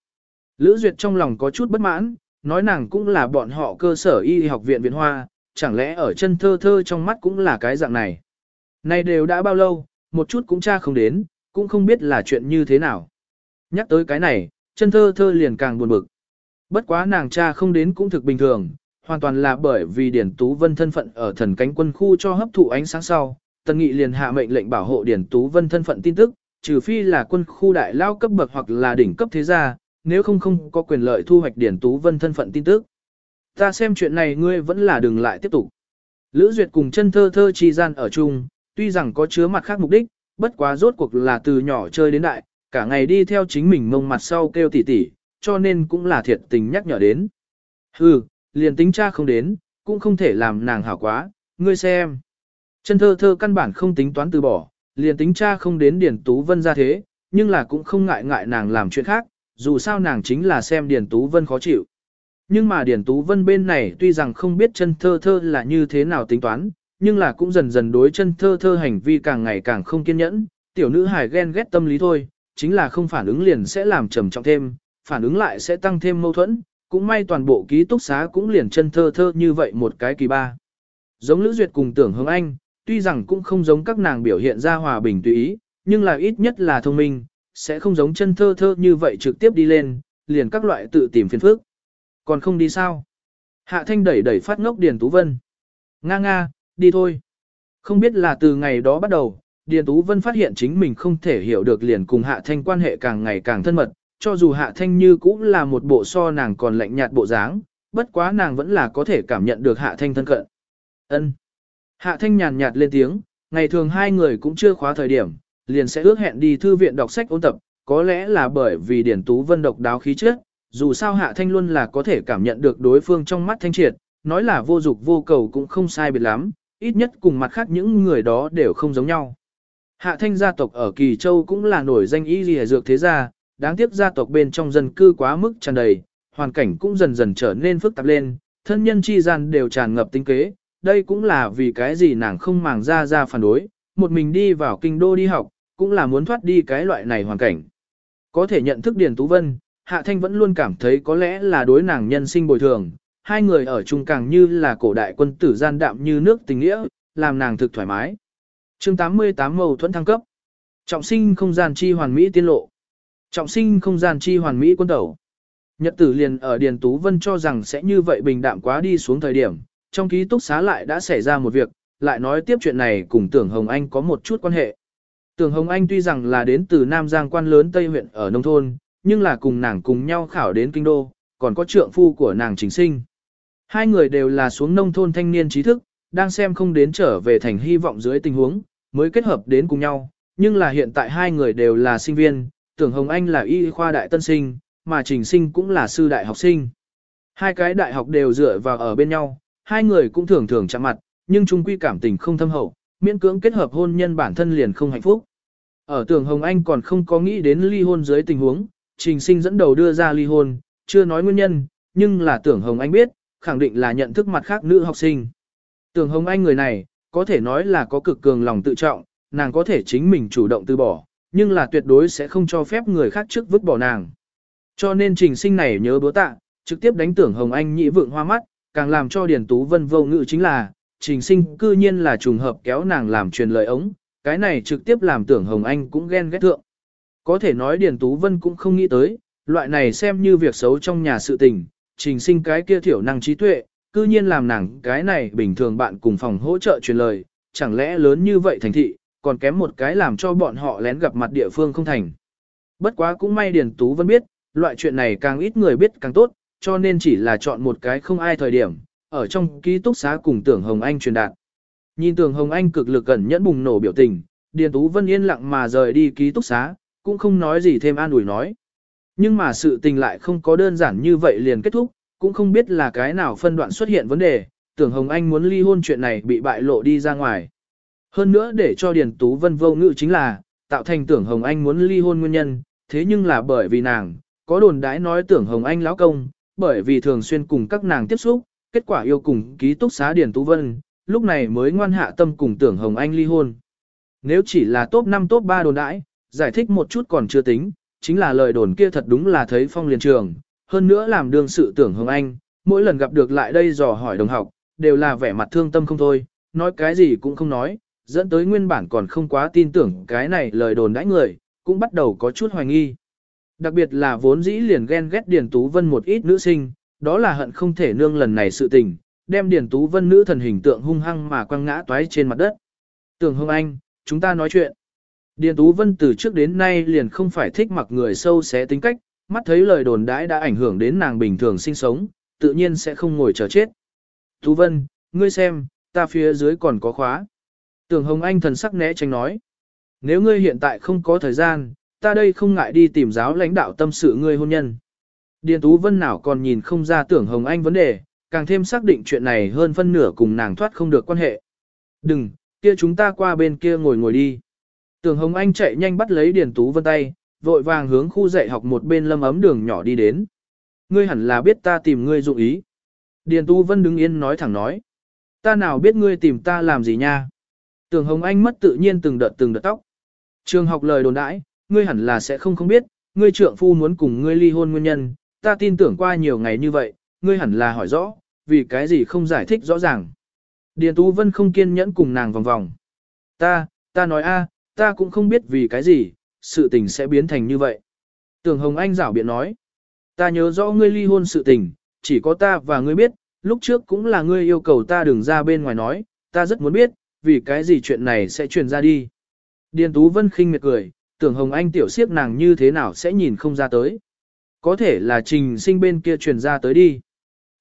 Lữ Duyệt trong lòng có chút bất mãn, nói nàng cũng là bọn họ cơ sở y học viện Viện Hoa, chẳng lẽ ở chân thơ thơ trong mắt cũng là cái dạng này. Này đều đã bao lâu, một chút cũng tra không đến, cũng không biết là chuyện như thế nào. Nhắc tới cái này, chân thơ thơ liền càng buồn bực. Bất quá nàng cha không đến cũng thực bình thường, hoàn toàn là bởi vì Điển Tú Vân thân phận ở thần cánh quân khu cho hấp thụ ánh sáng sau. Tần Nghị liền hạ mệnh lệnh bảo hộ Điển Tú Vân thân phận tin tức, trừ phi là quân khu đại lao cấp bậc hoặc là đỉnh cấp thế gia, nếu không không có quyền lợi thu hoạch Điển Tú Vân thân phận tin tức. Ta xem chuyện này ngươi vẫn là đừng lại tiếp tục. Lữ Duyệt cùng chân thơ thơ chi gian ở chung, tuy rằng có chứa mặt khác mục đích, bất quá rốt cuộc là từ nhỏ chơi đến đại, cả ngày đi theo chính mình mông mặt sau kêu tỉ tỉ, cho nên cũng là thiệt tình nhắc nhở đến. Hừ, liền tính cha không đến, cũng không thể làm nàng hảo quá, ngươi xem. Chân thơ thơ căn bản không tính toán từ bỏ, liền tính cha không đến Điền Tú Vân ra thế, nhưng là cũng không ngại ngại nàng làm chuyện khác, dù sao nàng chính là xem Điền Tú Vân khó chịu. Nhưng mà Điền Tú Vân bên này tuy rằng không biết chân thơ thơ là như thế nào tính toán, nhưng là cũng dần dần đối chân thơ thơ hành vi càng ngày càng không kiên nhẫn, tiểu nữ hài ghen ghét tâm lý thôi, chính là không phản ứng liền sẽ làm trầm trọng thêm, phản ứng lại sẽ tăng thêm mâu thuẫn, cũng may toàn bộ ký túc xá cũng liền chân thơ thơ như vậy một cái kỳ ba. Giống Lữ Duyệt cùng tưởng hướng anh, tuy rằng cũng không giống các nàng biểu hiện ra hòa bình tùy ý, nhưng là ít nhất là thông minh, sẽ không giống chân thơ thơ như vậy trực tiếp đi lên, liền các loại tự tìm phiền phức. Còn không đi sao? Hạ thanh đẩy đẩy phát ngốc Điền Tú Vân. Nga nga, đi thôi. Không biết là từ ngày đó bắt đầu, Điền Tú Vân phát hiện chính mình không thể hiểu được liền cùng Hạ Thanh quan hệ càng ngày càng thân mật, cho dù Hạ Thanh như cũng là một bộ so nàng còn lạnh nhạt bộ dáng, bất quá nàng vẫn là có thể cảm nhận được Hạ Thanh thân cận. Ân. Hạ Thanh nhàn nhạt lên tiếng, ngày thường hai người cũng chưa khóa thời điểm, liền sẽ ước hẹn đi thư viện đọc sách ôn tập, có lẽ là bởi vì điển Tú Vân độc đáo khí chất, dù sao Hạ Thanh luôn là có thể cảm nhận được đối phương trong mắt thanh triệt, nói là vô dục vô cầu cũng không sai biệt lắm, ít nhất cùng mặt khác những người đó đều không giống nhau. Hạ thanh gia tộc ở Kỳ Châu cũng là nổi danh y lìa dược thế gia, đáng tiếc gia tộc bên trong dân cư quá mức tràn đầy, hoàn cảnh cũng dần dần trở nên phức tạp lên, thân nhân chi gian đều tràn ngập tính kế, đây cũng là vì cái gì nàng không màng ra ra phản đối, một mình đi vào kinh đô đi học, cũng là muốn thoát đi cái loại này hoàn cảnh. Có thể nhận thức Điền Tú Vân, Hạ Thanh vẫn luôn cảm thấy có lẽ là đối nàng nhân sinh bồi thường, hai người ở chung càng như là cổ đại quân tử gian đạm như nước tình nghĩa, làm nàng thực thoải mái. chương 88 mâu thuẫn thăng cấp. Trọng sinh không gian chi hoàn mỹ tiên lộ. Trọng sinh không gian chi hoàn mỹ quân tẩu. Nhật tử liền ở Điền Tú Vân cho rằng sẽ như vậy bình đạm quá đi xuống thời điểm, trong ký túc xá lại đã xảy ra một việc, lại nói tiếp chuyện này cùng Tưởng Hồng Anh có một chút quan hệ. Tưởng Hồng Anh tuy rằng là đến từ Nam Giang quan lớn Tây huyện ở nông thôn, nhưng là cùng nàng cùng nhau khảo đến kinh đô, còn có trượng phu của nàng chính sinh. Hai người đều là xuống nông thôn thanh niên trí thức, đang xem không đến trở về thành hy vọng dưới tình huống, mới kết hợp đến cùng nhau, nhưng là hiện tại hai người đều là sinh viên, tưởng Hồng Anh là y khoa đại tân sinh, mà Trình Sinh cũng là sư đại học sinh. Hai cái đại học đều dựa vào ở bên nhau, hai người cũng thường thường chạm mặt, nhưng chung quy cảm tình không thâm hậu, miễn cưỡng kết hợp hôn nhân bản thân liền không hạnh phúc. Ở tưởng Hồng Anh còn không có nghĩ đến ly hôn dưới tình huống, trình sinh dẫn đầu đưa ra ly hôn, chưa nói nguyên nhân, nhưng là tưởng Hồng Anh biết, khẳng định là nhận thức mặt khác nữ học sinh. Tưởng Hồng Anh người này, có thể nói là có cực cường lòng tự trọng, nàng có thể chính mình chủ động từ bỏ, nhưng là tuyệt đối sẽ không cho phép người khác trước vứt bỏ nàng. Cho nên trình sinh này nhớ bố tạ, trực tiếp đánh tưởng Hồng Anh nhị vượng hoa mắt, càng làm cho Điền Tú Vân vô ngự chính là, trình sinh cư nhiên là trùng hợp kéo nàng làm truyền lời ống, cái này trực tiếp làm tưởng Hồng Anh cũng ghen ghét thượng. Có thể nói Điền Tú Vân cũng không nghĩ tới, loại này xem như việc xấu trong nhà sự tình, trình sinh cái kia thiểu năng trí tuệ, cư nhiên làm nàng cái này bình thường bạn cùng phòng hỗ trợ truyền lời, chẳng lẽ lớn như vậy thành thị, còn kém một cái làm cho bọn họ lén gặp mặt địa phương không thành. Bất quá cũng may Điền Tú Vân biết, loại chuyện này càng ít người biết càng tốt, cho nên chỉ là chọn một cái không ai thời điểm, ở trong ký túc xá cùng tưởng Hồng Anh truyền đạt. Nhìn tưởng Hồng Anh cực lực cẩn nhẫn bùng nổ biểu tình, Điền Tú Vân yên lặng mà rời đi ký túc xá, cũng không nói gì thêm an ủi nói. Nhưng mà sự tình lại không có đơn giản như vậy liền kết thúc, cũng không biết là cái nào phân đoạn xuất hiện vấn đề, tưởng Hồng Anh muốn ly hôn chuyện này bị bại lộ đi ra ngoài. Hơn nữa để cho Điền Tú Vân vô ngữ chính là, tạo thành tưởng Hồng Anh muốn ly hôn nguyên nhân, thế nhưng là bởi vì nàng, có đồn đãi nói tưởng Hồng Anh lão công, bởi vì thường xuyên cùng các nàng tiếp xúc, kết quả yêu cùng ký túc xá Điền Tú Vân, lúc này mới ngoan hạ tâm cùng tưởng Hồng Anh ly hôn. Nếu chỉ là top 5 top 3 đồn đãi, giải thích một chút còn chưa tính, chính là lời đồn kia thật đúng là thấy phong liền trường, hơn nữa làm đương sự tưởng Hồng Anh, mỗi lần gặp được lại đây dò hỏi đồng học, đều là vẻ mặt thương tâm không thôi, nói cái gì cũng không nói, dẫn tới nguyên bản còn không quá tin tưởng cái này lời đồn đãi người, cũng bắt đầu có chút hoài nghi. Đặc biệt là vốn dĩ liền ghen ghét Điền Tú Vân một ít nữ sinh, đó là hận không thể nương lần này sự tình, đem Điền Tú Vân nữ thần hình tượng hung hăng mà quăng ngã toái trên mặt đất. Tưởng Hương Anh, chúng ta nói chuyện. Điền Tú Vân từ trước đến nay liền không phải thích mặc người sâu xé tính cách, mắt thấy lời đồn đãi đã ảnh hưởng đến nàng bình thường sinh sống, tự nhiên sẽ không ngồi chờ chết. Tú Vân, ngươi xem, ta phía dưới còn có khóa. Tưởng Hồng Anh thần sắc né tránh nói. Nếu ngươi hiện tại không có thời gian, ta đây không ngại đi tìm giáo lãnh đạo tâm sự ngươi hôn nhân. Điền Tú Vân nào còn nhìn không ra tưởng Hồng Anh vấn đề, càng thêm xác định chuyện này hơn phân nửa cùng nàng thoát không được quan hệ. Đừng, kia chúng ta qua bên kia ngồi ngồi đi. Tưởng Hồng Anh chạy nhanh bắt lấy Điền Tú Vân tay, vội vàng hướng khu dạy học một bên lâm ấm đường nhỏ đi đến. Ngươi hẳn là biết ta tìm ngươi dụng ý. Điền Tú Vân đứng yên nói thẳng nói. Ta nào biết ngươi tìm ta làm gì nha. Tưởng Hồng Anh mất tự nhiên từng đợt từng đợt tóc. Trường học lời đồn đãi, ngươi hẳn là sẽ không không biết, ngươi trượng phu muốn cùng ngươi ly hôn nguyên nhân, ta tin tưởng qua nhiều ngày như vậy, ngươi hẳn là hỏi rõ, vì cái gì không giải thích rõ ràng. Điền Tú Vân không kiên nhẫn cùng nàng vòng vòng. Ta, ta nói a, ta cũng không biết vì cái gì, sự tình sẽ biến thành như vậy. Tưởng Hồng Anh rảo biện nói. Ta nhớ rõ ngươi ly hôn sự tình, chỉ có ta và ngươi biết, lúc trước cũng là ngươi yêu cầu ta đừng ra bên ngoài nói, ta rất muốn biết, vì cái gì chuyện này sẽ truyền ra đi. Điền Tú Vân khinh miệt cười, tưởng Hồng Anh tiểu siếp nàng như thế nào sẽ nhìn không ra tới. Có thể là trình sinh bên kia truyền ra tới đi.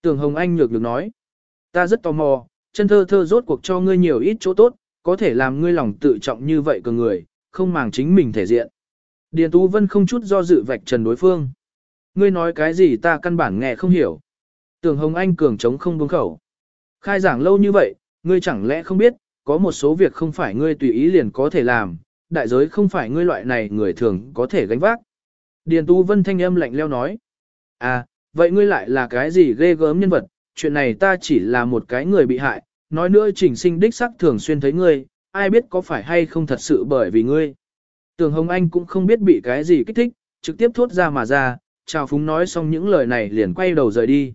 Tưởng Hồng Anh nhược được nói. Ta rất tò mò, chân thơ thơ rốt cuộc cho ngươi nhiều ít chỗ tốt, có thể làm ngươi lòng tự trọng như vậy cường người, không màng chính mình thể diện. Điền Tú Vân không chút do dự vạch trần đối phương. Ngươi nói cái gì ta căn bản nghe không hiểu. Tưởng Hồng Anh cường chống không buông khẩu. Khai giảng lâu như vậy, ngươi chẳng lẽ không biết, có một số việc không phải ngươi tùy ý liền có thể làm, đại giới không phải ngươi loại này người thường có thể gánh vác. Điền Tú Vân thanh âm lạnh leo nói. À, vậy ngươi lại là cái gì ghê gớm nhân vật, chuyện này ta chỉ là một cái người bị hại, nói nữa trình sinh đích sắc thường xuyên thấy ngươi, ai biết có phải hay không thật sự bởi vì ngươi. Tường Hồng Anh cũng không biết bị cái gì kích thích, trực tiếp thốt ra mà ra, chào phúng nói xong những lời này liền quay đầu rời đi.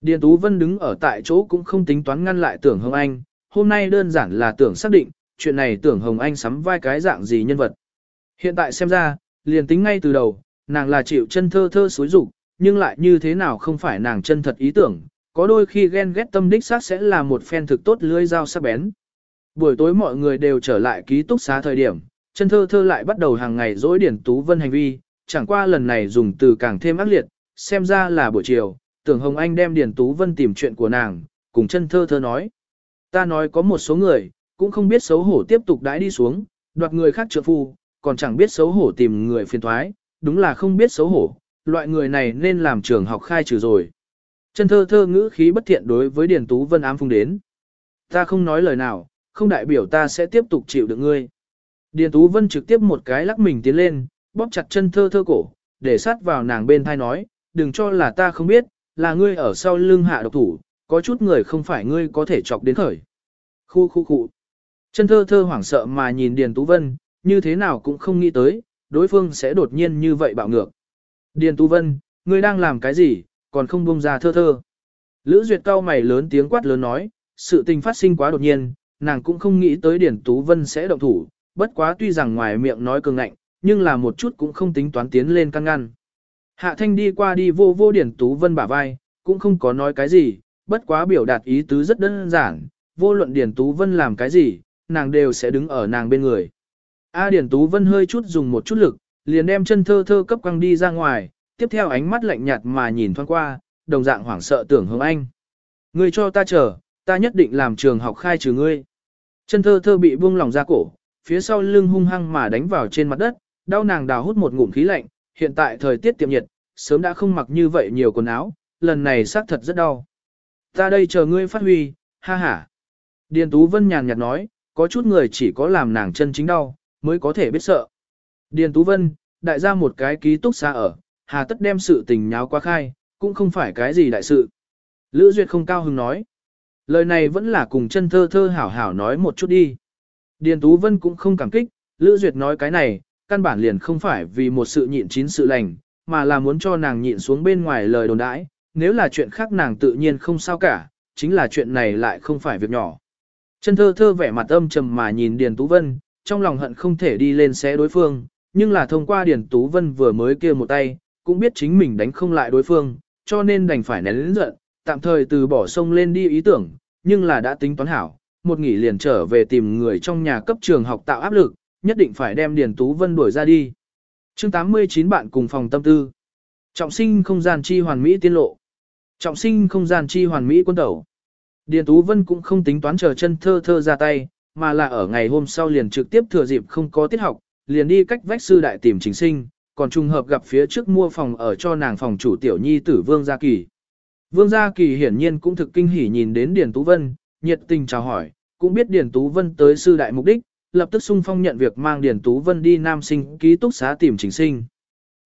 Điền Tú Vân đứng ở tại chỗ cũng không tính toán ngăn lại tưởng Hồng Anh, hôm nay đơn giản là tưởng xác định, chuyện này tưởng Hồng Anh sắm vai cái dạng gì nhân vật. Hiện tại xem ra, liền tính ngay từ đầu, nàng là chịu chân thơ thơ xối rụng, nhưng lại như thế nào không phải nàng chân thật ý tưởng, có đôi khi ghen ghét tâm đích xác sẽ là một phen thực tốt lưỡi dao sắc bén. Buổi tối mọi người đều trở lại ký túc xá thời điểm, chân thơ thơ lại bắt đầu hàng ngày dối điển tú vân hành vi, chẳng qua lần này dùng từ càng thêm ác liệt, xem ra là buổi chiều, tưởng Hồng Anh đem Điền Tú Vân tìm chuyện của nàng, cùng chân thơ thơ nói. Ta nói có một số người, cũng không biết xấu hổ tiếp tục đãi đi xuống, đoạt người khác trợ phu, còn chẳng biết xấu hổ tìm người phiền thoái, đúng là không biết xấu hổ, loại người này nên làm trường học khai trừ rồi. Chân thơ thơ ngữ khí bất thiện đối với Điền Tú Vân ám phung đến. Ta không nói lời nào, không đại biểu ta sẽ tiếp tục chịu được ngươi. Điền Tú Vân trực tiếp một cái lắc mình tiến lên, bóp chặt chân thơ thơ cổ, để sát vào nàng bên thai nói, đừng cho là ta không biết, là ngươi ở sau lưng hạ độc thủ, có chút người không phải ngươi có thể chọc đến khởi. Khu khu khu. Chân thơ thơ hoảng sợ mà nhìn Điền Tú Vân, như thế nào cũng không nghĩ tới, đối phương sẽ đột nhiên như vậy bạo ngược. Điền Tú Vân, ngươi đang làm cái gì, còn không buông ra thơ thơ. Lữ Duyệt cao mày lớn tiếng quát lớn nói, sự tình phát sinh quá đột nhiên, nàng cũng không nghĩ tới Điền Tú Vân sẽ động thủ, bất quá tuy rằng ngoài miệng nói cường ngạnh, nhưng là một chút cũng không tính toán tiến lên căn ngăn. Hạ Thanh đi qua đi vô vô Điền Tú Vân bả vai, cũng không có nói cái gì, bất quá biểu đạt ý tứ rất đơn giản, vô luận Điền Tú Vân làm cái gì, nàng đều sẽ đứng ở nàng bên người. A Điền Tú Vân hơi chút dùng một chút lực, liền đem chân thơ thơ cấp quăng đi ra ngoài, tiếp theo ánh mắt lạnh nhạt mà nhìn thoáng qua, đồng dạng hoảng sợ tưởng hướng anh. Ngươi cho ta chờ, ta nhất định làm trường học khai trừ ngươi. Chân thơ thơ bị buông lòng ra cổ, phía sau lưng hung hăng mà đánh vào trên mặt đất, đau nàng đào hút một ngụm khí lạnh, hiện tại thời tiết tiệm nhiệt, sớm đã không mặc như vậy nhiều quần áo, lần này xác thật rất đau. Ta đây chờ ngươi phát huy, ha ha. Điền Tú Vân nhàn nhạt nói, có chút người chỉ có làm nàng chân chính đau, mới có thể biết sợ. Điền Tú Vân, đại gia một cái ký túc xa ở, hà tất đem sự tình nháo quá khai, cũng không phải cái gì đại sự. Lữ Duyệt không cao hứng nói. Lời này vẫn là cùng chân thơ thơ hảo hảo nói một chút đi. Điền Tú Vân cũng không cảm kích, Lữ Duyệt nói cái này, căn bản liền không phải vì một sự nhịn chín sự lành, mà là muốn cho nàng nhịn xuống bên ngoài lời đồn đãi, nếu là chuyện khác nàng tự nhiên không sao cả, chính là chuyện này lại không phải việc nhỏ. Chân thơ thơ vẻ mặt âm trầm mà nhìn Điền Tú Vân, trong lòng hận không thể đi lên xé đối phương, nhưng là thông qua Điền Tú Vân vừa mới kia một tay, cũng biết chính mình đánh không lại đối phương, cho nên đành phải nén lĩnh giận, tạm thời từ bỏ sông lên đi ý tưởng, nhưng là đã tính toán hảo, một nghỉ liền trở về tìm người trong nhà cấp trường học tạo áp lực, nhất định phải đem Điền Tú Vân đuổi ra đi. chương 89 bạn cùng phòng tâm tư. Trọng sinh không gian chi hoàn mỹ tiên lộ. Trọng sinh không gian chi hoàn mỹ quân tẩu. Điền Tú Vân cũng không tính toán chờ chân thơ thơ ra tay, mà là ở ngày hôm sau liền trực tiếp thừa dịp không có tiết học, liền đi cách vách sư đại tìm chính sinh, còn trùng hợp gặp phía trước mua phòng ở cho nàng phòng chủ tiểu nhi tử Vương Gia Kỳ. Vương Gia Kỳ hiển nhiên cũng thực kinh hỉ nhìn đến Điền Tú Vân, nhiệt tình chào hỏi, cũng biết Điền Tú Vân tới sư đại mục đích, lập tức sung phong nhận việc mang Điền Tú Vân đi nam sinh ký túc xá tìm chính sinh.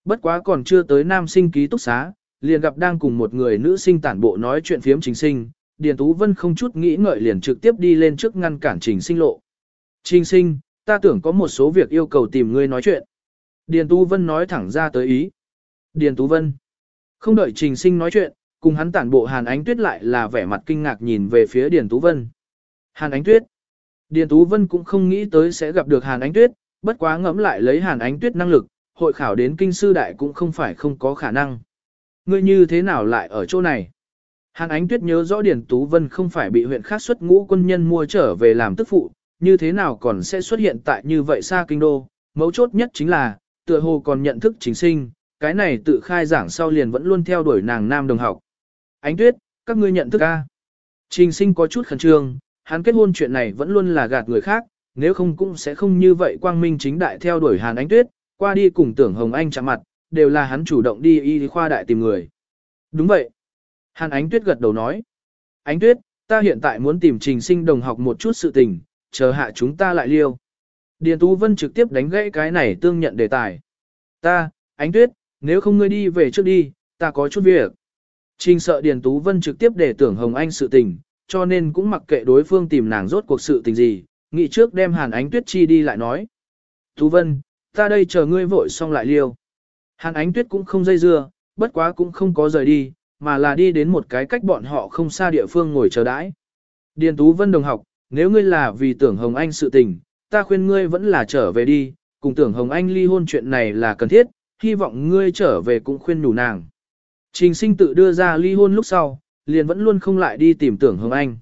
Bất quá còn chưa tới nam sinh ký túc xá, liền gặp đang cùng một người nữ sinh tản bộ nói chuyện phiếm chính sinh, Điền Tú Vân không chút nghĩ ngợi liền trực tiếp đi lên trước ngăn cản trình sinh lộ. Trình sinh, ta tưởng có một số việc yêu cầu tìm ngươi nói chuyện. Điền Tú Vân nói thẳng ra tới ý. Điền Tú Vân. Không đợi trình sinh nói chuyện, cùng hắn tản bộ Hàn Ánh Tuyết lại là vẻ mặt kinh ngạc nhìn về phía Điền Tú Vân. Hàn Ánh Tuyết. Điền Tú Vân cũng không nghĩ tới sẽ gặp được Hàn Ánh Tuyết, bất quá ngẫm lại lấy Hàn Ánh Tuyết năng lực, hội khảo đến kinh sư đại cũng không phải không có khả năng. Ngươi như thế nào lại ở chỗ này? Hàn Ánh Tuyết nhớ rõ Điền Tú Vân không phải bị huyện khác xuất ngũ quân nhân mua trở về làm tức phụ, như thế nào còn sẽ xuất hiện tại như vậy xa kinh đô. Mấu chốt nhất chính là, tựa hồ còn nhận thức chính sinh, cái này tự khai giảng sau liền vẫn luôn theo đuổi nàng nam đồng học. Ánh Tuyết, các ngươi nhận thức a? Trình sinh có chút khẩn trương, hắn kết hôn chuyện này vẫn luôn là gạt người khác, nếu không cũng sẽ không như vậy quang minh chính đại theo đuổi Hàn Ánh Tuyết, qua đi cùng tưởng Hồng Anh chạm mặt, đều là hắn chủ động đi y khoa đại tìm người. Đúng vậy. Hàn Ánh Tuyết gật đầu nói. Ánh Tuyết, ta hiện tại muốn tìm trình sinh đồng học một chút sự tình, chờ hạ chúng ta lại liêu. Điền Tú Vân trực tiếp đánh gãy cái này tương nhận đề tài. Ta, Ánh Tuyết, nếu không ngươi đi về trước đi, ta có chút việc. Trình sợ Điền Tú Vân trực tiếp để tưởng Hồng Anh sự tình, cho nên cũng mặc kệ đối phương tìm nàng rốt cuộc sự tình gì, nghĩ trước đem Hàn Ánh Tuyết chi đi lại nói. Tú Vân, ta đây chờ ngươi vội xong lại liêu. Hàn Ánh Tuyết cũng không dây dưa, bất quá cũng không có rời đi, mà là đi đến một cái cách bọn họ không xa địa phương ngồi chờ đãi. Điền Tú Vân đồng học, nếu ngươi là vì tưởng Hồng Anh sự tình, ta khuyên ngươi vẫn là trở về đi, cùng tưởng Hồng Anh ly hôn chuyện này là cần thiết, hy vọng ngươi trở về cũng khuyên đủ nàng. Trình sinh tự đưa ra ly hôn lúc sau, liền vẫn luôn không lại đi tìm tưởng Hồng Anh.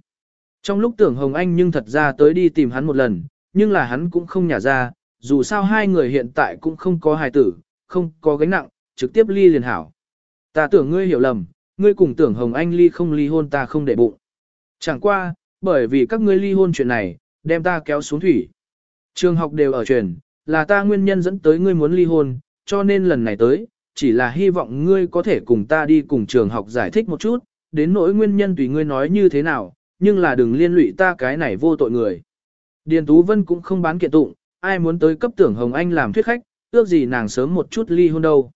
Trong lúc tưởng Hồng Anh nhưng thật ra tới đi tìm hắn một lần, nhưng là hắn cũng không nhả ra, dù sao hai người hiện tại cũng không có hài tử, không có gánh nặng, trực tiếp ly liền hảo. Ta tưởng ngươi hiểu lầm, ngươi cùng tưởng Hồng Anh ly không ly hôn ta không để bụng. Chẳng qua, bởi vì các ngươi ly hôn chuyện này, đem ta kéo xuống thủy. Trường học đều ở truyền, là ta nguyên nhân dẫn tới ngươi muốn ly hôn, cho nên lần này tới, chỉ là hy vọng ngươi có thể cùng ta đi cùng trường học giải thích một chút, đến nỗi nguyên nhân tùy ngươi nói như thế nào, nhưng là đừng liên lụy ta cái này vô tội người. Điền Tú Vân cũng không bán kiện tụng, ai muốn tới cấp tưởng Hồng Anh làm thuyết khách, ước gì nàng sớm một chút ly hôn đâu.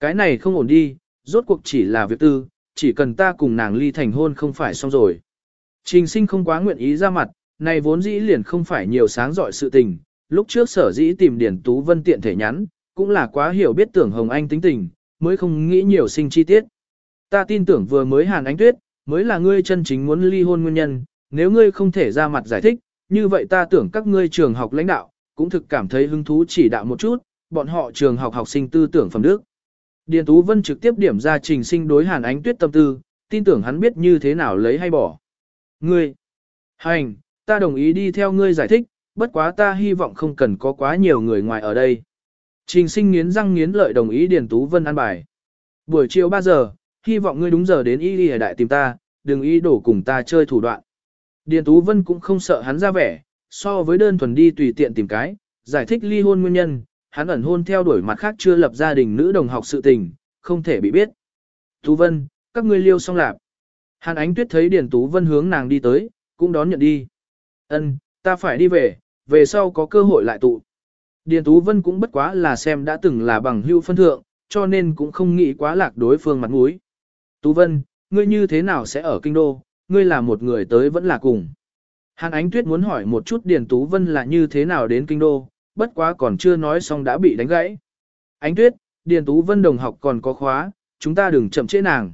Cái này không ổn đi, rốt cuộc chỉ là việc tư, chỉ cần ta cùng nàng ly thành hôn không phải xong rồi. Trình sinh không quá nguyện ý ra mặt, này vốn dĩ liền không phải nhiều sáng dọi sự tình, lúc trước sở dĩ tìm điển Tú Vân tiện thể nhắn, cũng là quá hiểu biết tưởng Hồng Anh tính tình, mới không nghĩ nhiều sinh chi tiết. Ta tin tưởng vừa mới Hàn Ánh Tuyết, mới là ngươi chân chính muốn ly hôn nguyên nhân, nếu ngươi không thể ra mặt giải thích, như vậy ta tưởng các ngươi trường học lãnh đạo, cũng thực cảm thấy hứng thú chỉ đạo một chút, bọn họ trường học học sinh tư tưởng phẩm đức. Điền Tú Vân trực tiếp điểm ra trình sinh đối Hàn Ánh Tuyết tâm tư, tin tưởng hắn biết như thế nào lấy hay bỏ. Ngươi, hành, ta đồng ý đi theo ngươi giải thích, bất quá ta hy vọng không cần có quá nhiều người ngoài ở đây. Trình sinh nghiến răng nghiến lợi đồng ý Điền Tú Vân ăn bài. Buổi chiều 3 giờ, hy vọng ngươi đúng giờ đến y y đại tìm ta, đừng ý đổ cùng ta chơi thủ đoạn. Điền Tú Vân cũng không sợ hắn ra vẻ, so với đơn thuần đi tùy tiện tìm cái, giải thích ly hôn nguyên nhân, hắn ẩn hôn theo đuổi mặt khác chưa lập gia đình nữ đồng học sự tình, không thể bị biết. Tú Vân, các ngươi liêu xong lạp. Hàn ánh tuyết thấy Điền Tú Vân hướng nàng đi tới, cũng đón nhận đi. Ân, ta phải đi về, về sau có cơ hội lại tụ. Điền Tú Vân cũng bất quá là xem đã từng là bằng hưu phân thượng, cho nên cũng không nghĩ quá lạc đối phương mặt mũi. Tú Vân, ngươi như thế nào sẽ ở kinh đô, ngươi là một người tới vẫn là cùng. Hàn Ánh Tuyết muốn hỏi một chút Điền Tú Vân là như thế nào đến kinh đô, bất quá còn chưa nói xong đã bị đánh gãy. Ánh Tuyết, Điền Tú Vân đồng học còn có khóa, chúng ta đừng chậm trễ nàng.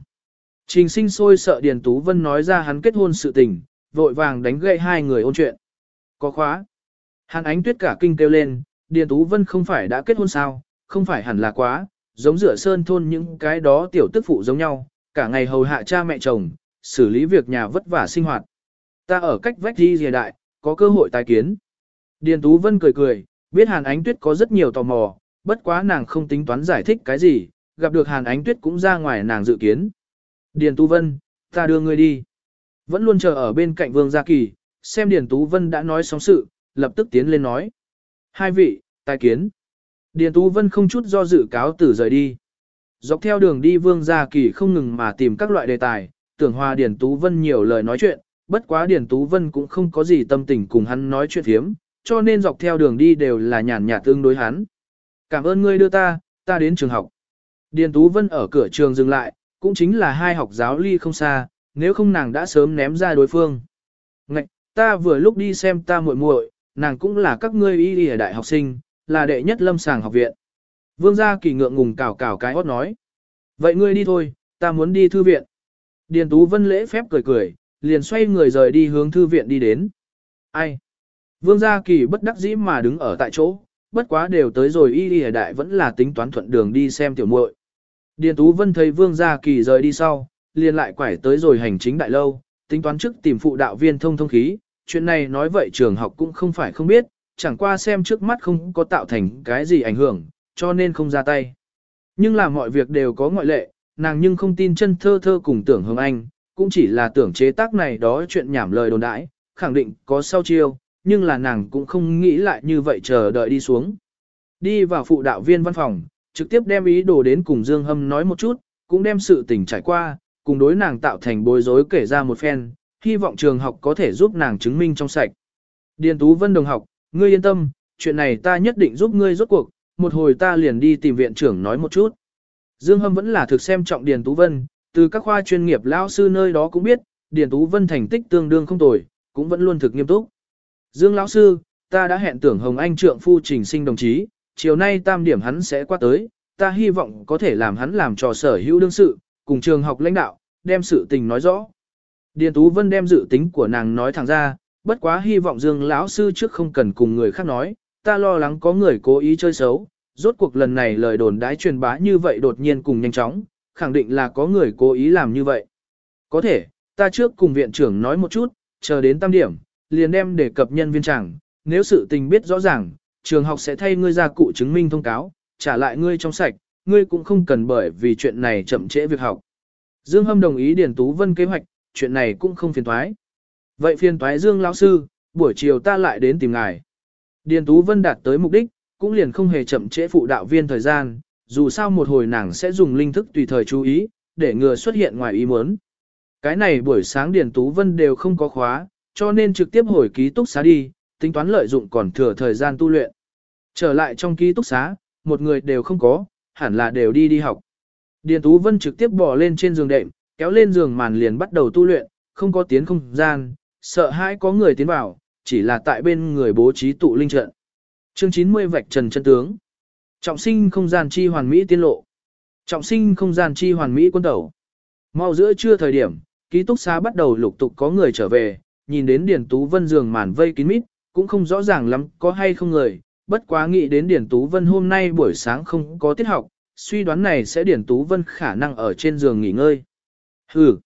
Trình sinh sôi sợ Điền Tú Vân nói ra hắn kết hôn sự tình, vội vàng đánh gãy hai người ôn chuyện. Có khóa. Hàn Ánh Tuyết cả kinh kêu lên, Điền Tú Vân không phải đã kết hôn sao, không phải hẳn là quá, giống rửa sơn thôn những cái đó tiểu tức phụ giống nhau, cả ngày hầu hạ cha mẹ chồng, xử lý việc nhà vất vả sinh hoạt. Ta ở cách vách đi dìa đại, có cơ hội tái kiến. Điền Tú Vân cười cười, biết Hàn Ánh Tuyết có rất nhiều tò mò, bất quá nàng không tính toán giải thích cái gì, gặp được Hàn Ánh Tuyết cũng ra ngoài nàng dự kiến. Điền Tú Vân, ta đưa ngươi đi. Vẫn luôn chờ ở bên cạnh Vương Gia Kỳ, xem Điền Tú Vân đã nói xong sự, lập tức tiến lên nói. Hai vị, tài kiến. Điền Tú Vân không chút do dự cáo tử rời đi. Dọc theo đường đi Vương Gia Kỳ không ngừng mà tìm các loại đề tài, tưởng hòa Điền Tú Vân nhiều lời nói chuyện, bất quá Điền Tú Vân cũng không có gì tâm tình cùng hắn nói chuyện hiếm, cho nên dọc theo đường đi đều là nhàn nhạt tương đối hắn. Cảm ơn ngươi đưa ta, ta đến trường học. Điền Tú Vân ở cửa trường dừng lại, cũng chính là hai học giáo ly không xa, nếu không nàng đã sớm ném ra đối phương. Ngạch, ta vừa lúc đi xem ta muội muội, nàng cũng là các ngươi y y ở đại học sinh, là đệ nhất lâm sàng học viện. Vương gia kỳ ngượng ngùng cào cào cái hót nói. Vậy ngươi đi thôi, ta muốn đi thư viện. Điền Tú Vân lễ phép cười cười, liền xoay người rời đi hướng thư viện đi đến. Ai? Vương gia kỳ bất đắc dĩ mà đứng ở tại chỗ, bất quá đều tới rồi y y đại vẫn là tính toán thuận đường đi xem tiểu muội. Điền Tú Vân thấy Vương gia kỳ rời đi sau, liền lại quải tới rồi hành chính đại lâu, tính toán trước tìm phụ đạo viên thông thông khí, chuyện này nói vậy trường học cũng không phải không biết, chẳng qua xem trước mắt không có tạo thành cái gì ảnh hưởng, cho nên không ra tay. Nhưng là mọi việc đều có ngoại lệ, nàng nhưng không tin chân thơ thơ cùng tưởng hướng anh, cũng chỉ là tưởng chế tác này đó chuyện nhảm lời đồn đãi, khẳng định có sau chiêu, nhưng là nàng cũng không nghĩ lại như vậy chờ đợi đi xuống. Đi vào phụ đạo viên văn phòng, trực tiếp đem ý đồ đến cùng Dương Hâm nói một chút, cũng đem sự tình trải qua, cùng đối nàng tạo thành bối rối kể ra một phen, hy vọng trường học có thể giúp nàng chứng minh trong sạch. Điền Tú Vân đồng học, ngươi yên tâm, chuyện này ta nhất định giúp ngươi rốt cuộc, một hồi ta liền đi tìm viện trưởng nói một chút. Dương Hâm vẫn là thực xem trọng Điền Tú Vân, từ các khoa chuyên nghiệp lao sư nơi đó cũng biết, Điền Tú Vân thành tích tương đương không tồi, cũng vẫn luôn thực nghiêm túc. Dương lão sư, ta đã hẹn tưởng Hồng Anh trượng phu trình sinh đồng chí, chiều nay tam điểm hắn sẽ qua tới, ta hy vọng có thể làm hắn làm trò sở hữu đương sự, cùng trường học lãnh đạo, đem sự tình nói rõ. Điền Tú Vân đem dự tính của nàng nói thẳng ra, bất quá hy vọng Dương lão sư trước không cần cùng người khác nói, ta lo lắng có người cố ý chơi xấu, rốt cuộc lần này lời đồn đãi truyền bá như vậy đột nhiên cùng nhanh chóng, khẳng định là có người cố ý làm như vậy. Có thể, ta trước cùng viện trưởng nói một chút, chờ đến tam điểm, liền đem để cập nhân viên chẳng, nếu sự tình biết rõ ràng, trường học sẽ thay ngươi ra cụ chứng minh thông cáo, trả lại ngươi trong sạch, ngươi cũng không cần bởi vì chuyện này chậm trễ việc học. Dương Hâm đồng ý Điền Tú Vân kế hoạch, chuyện này cũng không phiền toái. Vậy phiền toái Dương lão sư, buổi chiều ta lại đến tìm ngài. Điền Tú Vân đạt tới mục đích, cũng liền không hề chậm trễ phụ đạo viên thời gian, dù sao một hồi nàng sẽ dùng linh thức tùy thời chú ý, để ngừa xuất hiện ngoài ý muốn. Cái này buổi sáng Điền Tú Vân đều không có khóa, cho nên trực tiếp hồi ký túc xá đi, tính toán lợi dụng còn thừa thời gian tu luyện. Trở lại trong ký túc xá, một người đều không có, hẳn là đều đi đi học. Điền Tú Vân trực tiếp bỏ lên trên giường đệm, kéo lên giường màn liền bắt đầu tu luyện, không có tiến không gian, sợ hãi có người tiến vào, chỉ là tại bên người bố trí tụ linh trận. Chương 90 vạch trần chân tướng. Trọng sinh không gian chi hoàn mỹ tiên lộ. Trọng sinh không gian chi hoàn mỹ quân tẩu. Mau giữa trưa thời điểm, ký túc xá bắt đầu lục tục có người trở về, nhìn đến Điền Tú Vân giường màn vây kín mít, cũng không rõ ràng lắm có hay không người, bất quá nghĩ đến Điền Tú Vân hôm nay buổi sáng không có tiết học, suy đoán này sẽ Điền Tú Vân khả năng ở trên giường nghỉ ngơi. Hừ.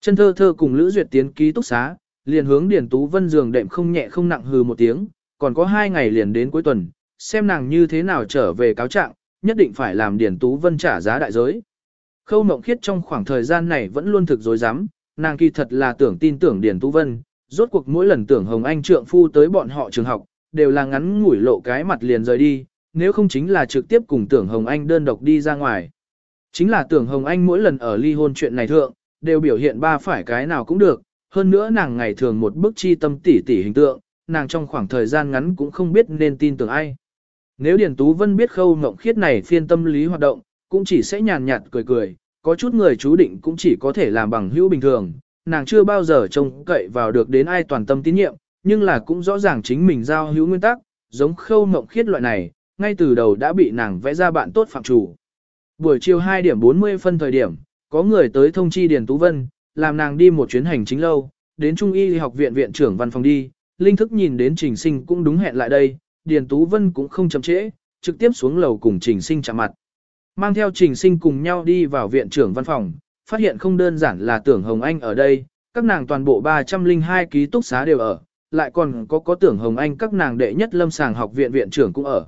Chân thơ thơ cùng Lữ Duyệt tiến ký túc xá, liền hướng Điền Tú Vân giường đệm không nhẹ không nặng hừ một tiếng, còn có hai ngày liền đến cuối tuần, xem nàng như thế nào trở về cáo trạng, nhất định phải làm Điền Tú Vân trả giá đại giới. Khâu Mộng Khiết trong khoảng thời gian này vẫn luôn thực dối rắm nàng kỳ thật là tưởng tin tưởng Điền Tú Vân, rốt cuộc mỗi lần tưởng Hồng Anh trượng phu tới bọn họ trường học, đều là ngắn ngủi lộ cái mặt liền rời đi, nếu không chính là trực tiếp cùng tưởng Hồng Anh đơn độc đi ra ngoài. Chính là tưởng Hồng Anh mỗi lần ở ly hôn chuyện này thượng, đều biểu hiện ba phải cái nào cũng được, hơn nữa nàng ngày thường một bức chi tâm tỉ tỉ hình tượng, nàng trong khoảng thời gian ngắn cũng không biết nên tin tưởng ai. Nếu Điền Tú Vân biết khâu ngộng khiết này phiên tâm lý hoạt động, cũng chỉ sẽ nhàn nhạt cười cười, có chút người chú định cũng chỉ có thể làm bằng hữu bình thường, nàng chưa bao giờ trông cậy vào được đến ai toàn tâm tín nhiệm, nhưng là cũng rõ ràng chính mình giao hữu nguyên tắc, giống khâu ngộng khiết loại này, ngay từ đầu đã bị nàng vẽ ra bạn tốt phạm chủ. Buổi chiều 2 điểm 40 phân thời điểm, có người tới thông chi Điền Tú Vân, làm nàng đi một chuyến hành chính lâu, đến Trung y học viện viện trưởng văn phòng đi, linh thức nhìn đến trình sinh cũng đúng hẹn lại đây, Điền Tú Vân cũng không chậm trễ, trực tiếp xuống lầu cùng trình sinh chạm mặt. Mang theo trình sinh cùng nhau đi vào viện trưởng văn phòng, phát hiện không đơn giản là tưởng Hồng Anh ở đây, các nàng toàn bộ 302 ký túc xá đều ở, lại còn có có tưởng Hồng Anh các nàng đệ nhất lâm sàng học viện viện trưởng cũng ở.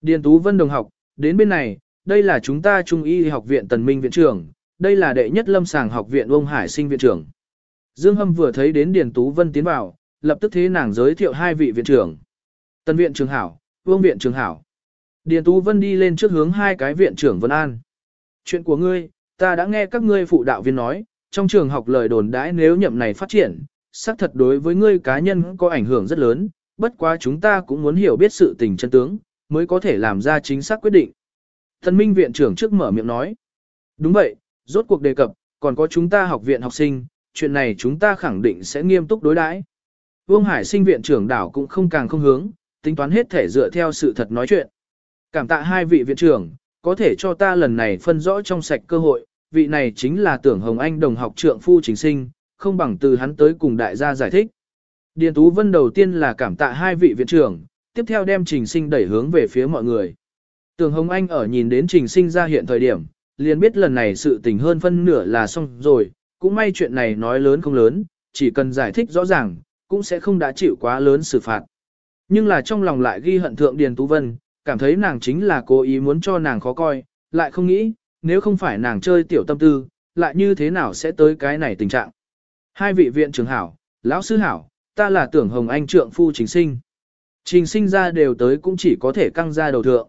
Điền Tú Vân đồng học, đến bên này, đây là chúng ta Trung y học viện Tần Minh viện trưởng, đây là đệ nhất lâm sàng học viện ông Hải sinh viện trưởng. Dương Hâm vừa thấy đến Điền Tú Vân tiến vào, lập tức thế nàng giới thiệu hai vị viện trưởng. Tân viện trưởng hảo, vương viện trưởng hảo. Điền Tú Vân đi lên trước hướng hai cái viện trưởng Vân An. Chuyện của ngươi, ta đã nghe các ngươi phụ đạo viên nói, trong trường học lời đồn đãi nếu nhậm này phát triển, xác thật đối với ngươi cá nhân có ảnh hưởng rất lớn, bất quá chúng ta cũng muốn hiểu biết sự tình chân tướng, mới có thể làm ra chính xác quyết định. Thần Minh viện trưởng trước mở miệng nói. Đúng vậy, rốt cuộc đề cập, còn có chúng ta học viện học sinh, chuyện này chúng ta khẳng định sẽ nghiêm túc đối đãi. Vương Hải sinh viện trưởng đảo cũng không càng không hướng, tính toán hết thể dựa theo sự thật nói chuyện. Cảm tạ hai vị viện trưởng, có thể cho ta lần này phân rõ trong sạch cơ hội, vị này chính là tưởng Hồng Anh đồng học trượng phu chính sinh, không bằng từ hắn tới cùng đại gia giải thích. Điền Tú Vân đầu tiên là cảm tạ hai vị viện trưởng, tiếp theo đem trình sinh đẩy hướng về phía mọi người. Tưởng Hồng Anh ở nhìn đến trình sinh ra hiện thời điểm, liền biết lần này sự tình hơn phân nửa là xong rồi, cũng may chuyện này nói lớn không lớn, chỉ cần giải thích rõ ràng, cũng sẽ không đã chịu quá lớn xử phạt. Nhưng là trong lòng lại ghi hận thượng Điền Tú Vân, cảm thấy nàng chính là cố ý muốn cho nàng khó coi, lại không nghĩ, nếu không phải nàng chơi tiểu tâm tư, lại như thế nào sẽ tới cái này tình trạng. Hai vị viện trưởng hảo, lão sư hảo, ta là tưởng Hồng Anh trượng phu chính sinh. Trình sinh ra đều tới cũng chỉ có thể căng ra đầu thượng.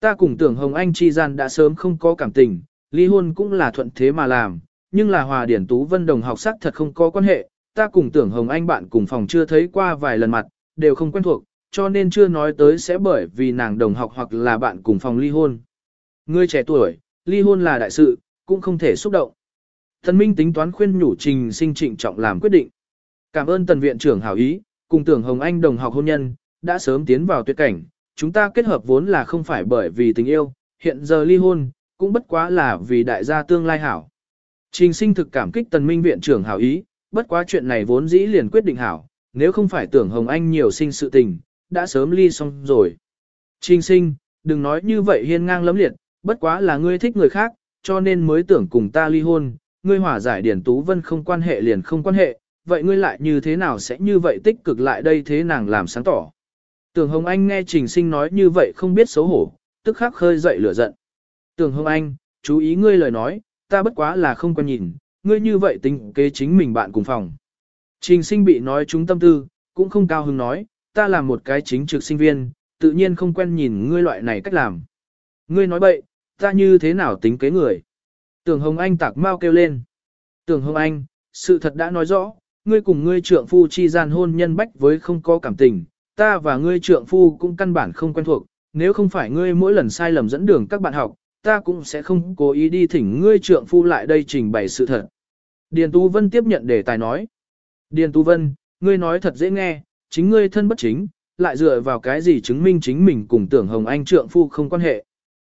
Ta cùng tưởng Hồng Anh chi gian đã sớm không có cảm tình, ly hôn cũng là thuận thế mà làm, nhưng là hòa điển tú vân đồng học sắc thật không có quan hệ, ta cùng tưởng Hồng Anh bạn cùng phòng chưa thấy qua vài lần mặt, đều không quen thuộc, cho nên chưa nói tới sẽ bởi vì nàng đồng học hoặc là bạn cùng phòng ly hôn. Ngươi trẻ tuổi, ly hôn là đại sự, cũng không thể xúc động. Thần Minh tính toán khuyên nhủ trình sinh trịnh trọng làm quyết định. Cảm ơn tần viện trưởng hảo ý, cùng tưởng Hồng Anh đồng học hôn nhân, đã sớm tiến vào tuyệt cảnh, chúng ta kết hợp vốn là không phải bởi vì tình yêu, hiện giờ ly hôn, cũng bất quá là vì đại gia tương lai hảo. Trình sinh thực cảm kích tần minh viện trưởng hảo ý, bất quá chuyện này vốn dĩ liền quyết định hảo, nếu không phải tưởng Hồng Anh nhiều sinh sự tình, đã sớm ly xong rồi. Trình sinh, đừng nói như vậy hiên ngang lấm liệt, bất quá là ngươi thích người khác, cho nên mới tưởng cùng ta ly hôn, ngươi hỏa giải Điển Tú Vân không quan hệ liền không quan hệ, vậy ngươi lại như thế nào sẽ như vậy tích cực lại đây thế nàng làm sáng tỏ. Tưởng Hồng Anh nghe Trình Sinh nói như vậy không biết xấu hổ, tức khắc khơi dậy lửa giận. Tưởng Hồng Anh, chú ý ngươi lời nói, ta bất quá là không quan nhìn, ngươi như vậy tính kế chính mình bạn cùng phòng. Trình Sinh bị nói trúng tâm tư, cũng không cao hứng nói, ta là một cái chính trực sinh viên, tự nhiên không quen nhìn ngươi loại này cách làm. Ngươi nói bậy, ta như thế nào tính kế người. Tưởng Hồng Anh tạc mau kêu lên. Tưởng Hồng Anh, sự thật đã nói rõ, ngươi cùng ngươi trượng phu chi gian hôn nhân bách với không có cảm tình, ta và ngươi trượng phu cũng căn bản không quen thuộc, nếu không phải ngươi mỗi lần sai lầm dẫn đường các bạn học, ta cũng sẽ không cố ý đi thỉnh ngươi trượng phu lại đây trình bày sự thật. Điền Tú Vân tiếp nhận đề tài nói. Điền Tú Vân, ngươi nói thật dễ nghe, chính ngươi thân bất chính, lại dựa vào cái gì chứng minh chính mình cùng tưởng Hồng Anh trượng phu không quan hệ.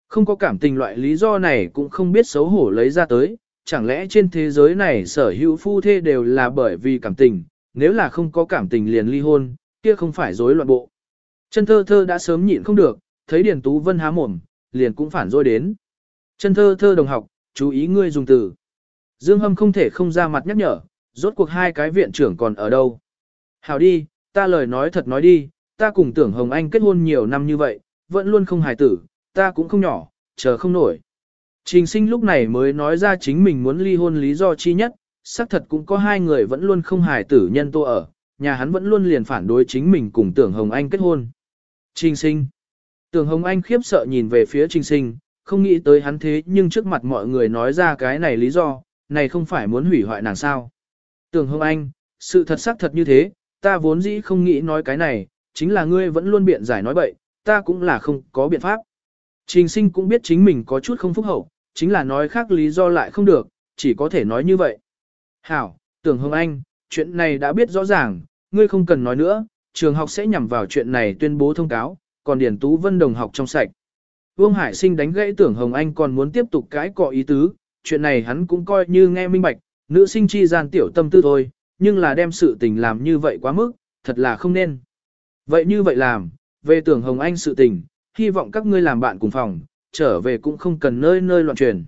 Không có cảm tình loại lý do này cũng không biết xấu hổ lấy ra tới, chẳng lẽ trên thế giới này sở hữu phu thê đều là bởi vì cảm tình, nếu là không có cảm tình liền ly hôn, kia không phải rối loạn bộ. Chân thơ thơ đã sớm nhịn không được, thấy Điền Tú Vân há mồm, liền cũng phản rồi đến. Chân thơ thơ đồng học, chú ý ngươi dùng từ. Dương Hâm không thể không ra mặt nhắc nhở, rốt cuộc hai cái viện trưởng còn ở đâu. Hảo đi, ta lời nói thật nói đi, ta cùng tưởng Hồng Anh kết hôn nhiều năm như vậy, vẫn luôn không hài tử, ta cũng không nhỏ, chờ không nổi. Trình sinh lúc này mới nói ra chính mình muốn ly hôn lý do chi nhất, xác thật cũng có hai người vẫn luôn không hài tử nhân tô ở, nhà hắn vẫn luôn liền phản đối chính mình cùng tưởng Hồng Anh kết hôn. Trình sinh. Tưởng Hồng Anh khiếp sợ nhìn về phía trình sinh, không nghĩ tới hắn thế nhưng trước mặt mọi người nói ra cái này lý do, này không phải muốn hủy hoại nàng sao. Tưởng Hồng Anh, sự thật xác thật như thế, ta vốn dĩ không nghĩ nói cái này, chính là ngươi vẫn luôn biện giải nói bậy, ta cũng là không có biện pháp. Trình sinh cũng biết chính mình có chút không phúc hậu, chính là nói khác lý do lại không được, chỉ có thể nói như vậy. Hảo, tưởng Hồng Anh, chuyện này đã biết rõ ràng, ngươi không cần nói nữa, trường học sẽ nhằm vào chuyện này tuyên bố thông cáo, còn Điển Tú Vân đồng học trong sạch. Vương Hải sinh đánh gãy tưởng Hồng Anh còn muốn tiếp tục cãi cọ ý tứ, chuyện này hắn cũng coi như nghe minh bạch, nữ sinh chi gian tiểu tâm tư thôi, nhưng là đem sự tình làm như vậy quá mức, thật là không nên. Vậy như vậy làm, về tưởng Hồng Anh sự tình, hy vọng các ngươi làm bạn cùng phòng, trở về cũng không cần nơi nơi loạn truyền.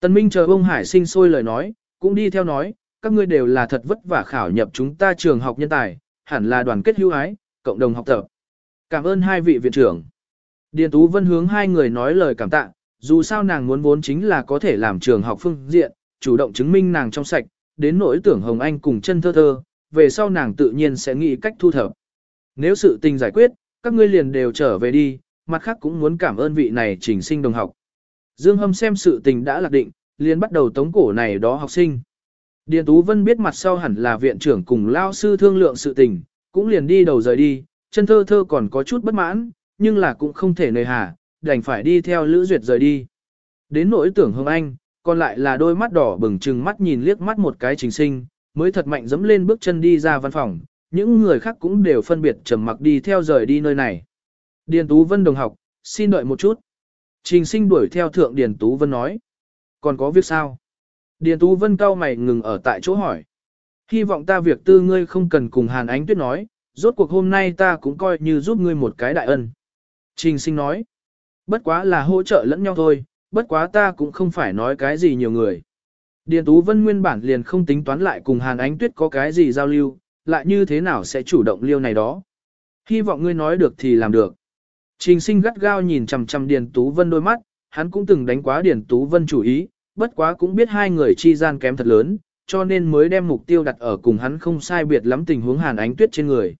Tần Minh chờ ông Hải sinh sôi lời nói, cũng đi theo nói, các ngươi đều là thật vất vả khảo nhập chúng ta trường học nhân tài, hẳn là đoàn kết hữu ái, cộng đồng học tập. Cảm ơn hai vị viện trưởng. Điền Tú Vân hướng hai người nói lời cảm tạ, dù sao nàng muốn vốn chính là có thể làm trường học phương diện, chủ động chứng minh nàng trong sạch, đến nỗi tưởng Hồng Anh cùng chân thơ thơ, về sau nàng tự nhiên sẽ nghĩ cách thu thập. Nếu sự tình giải quyết, các ngươi liền đều trở về đi, mặt khác cũng muốn cảm ơn vị này trình sinh đồng học. Dương Hâm xem sự tình đã lạc định, liền bắt đầu tống cổ này đó học sinh. Điền Tú Vân biết mặt sau hẳn là viện trưởng cùng lao sư thương lượng sự tình, cũng liền đi đầu rời đi, chân thơ thơ còn có chút bất mãn, nhưng là cũng không thể nề hà, đành phải đi theo Lữ Duyệt rời đi. Đến nỗi tưởng Hồng Anh, còn lại là đôi mắt đỏ bừng trừng mắt nhìn liếc mắt một cái trình sinh, mới thật mạnh dẫm lên bước chân đi ra văn phòng, những người khác cũng đều phân biệt trầm mặc đi theo rời đi nơi này. Điền Tú Vân đồng học, xin đợi một chút. Trình sinh đuổi theo thượng Điền Tú Vân nói. Còn có việc sao? Điền Tú Vân cao mày ngừng ở tại chỗ hỏi. Hy vọng ta việc tư ngươi không cần cùng Hàn Ánh Tuyết nói, rốt cuộc hôm nay ta cũng coi như giúp ngươi một cái đại ân. Trình sinh nói. Bất quá là hỗ trợ lẫn nhau thôi, bất quá ta cũng không phải nói cái gì nhiều người. Điền Tú Vân nguyên bản liền không tính toán lại cùng Hàn Ánh Tuyết có cái gì giao lưu, lại như thế nào sẽ chủ động liêu này đó. Hy vọng ngươi nói được thì làm được. Trình sinh gắt gao nhìn chằm chằm Điền Tú Vân đôi mắt, hắn cũng từng đánh quá Điền Tú Vân chủ ý, bất quá cũng biết hai người chi gian kém thật lớn, cho nên mới đem mục tiêu đặt ở cùng hắn không sai biệt lắm tình huống Hàn Ánh Tuyết trên người.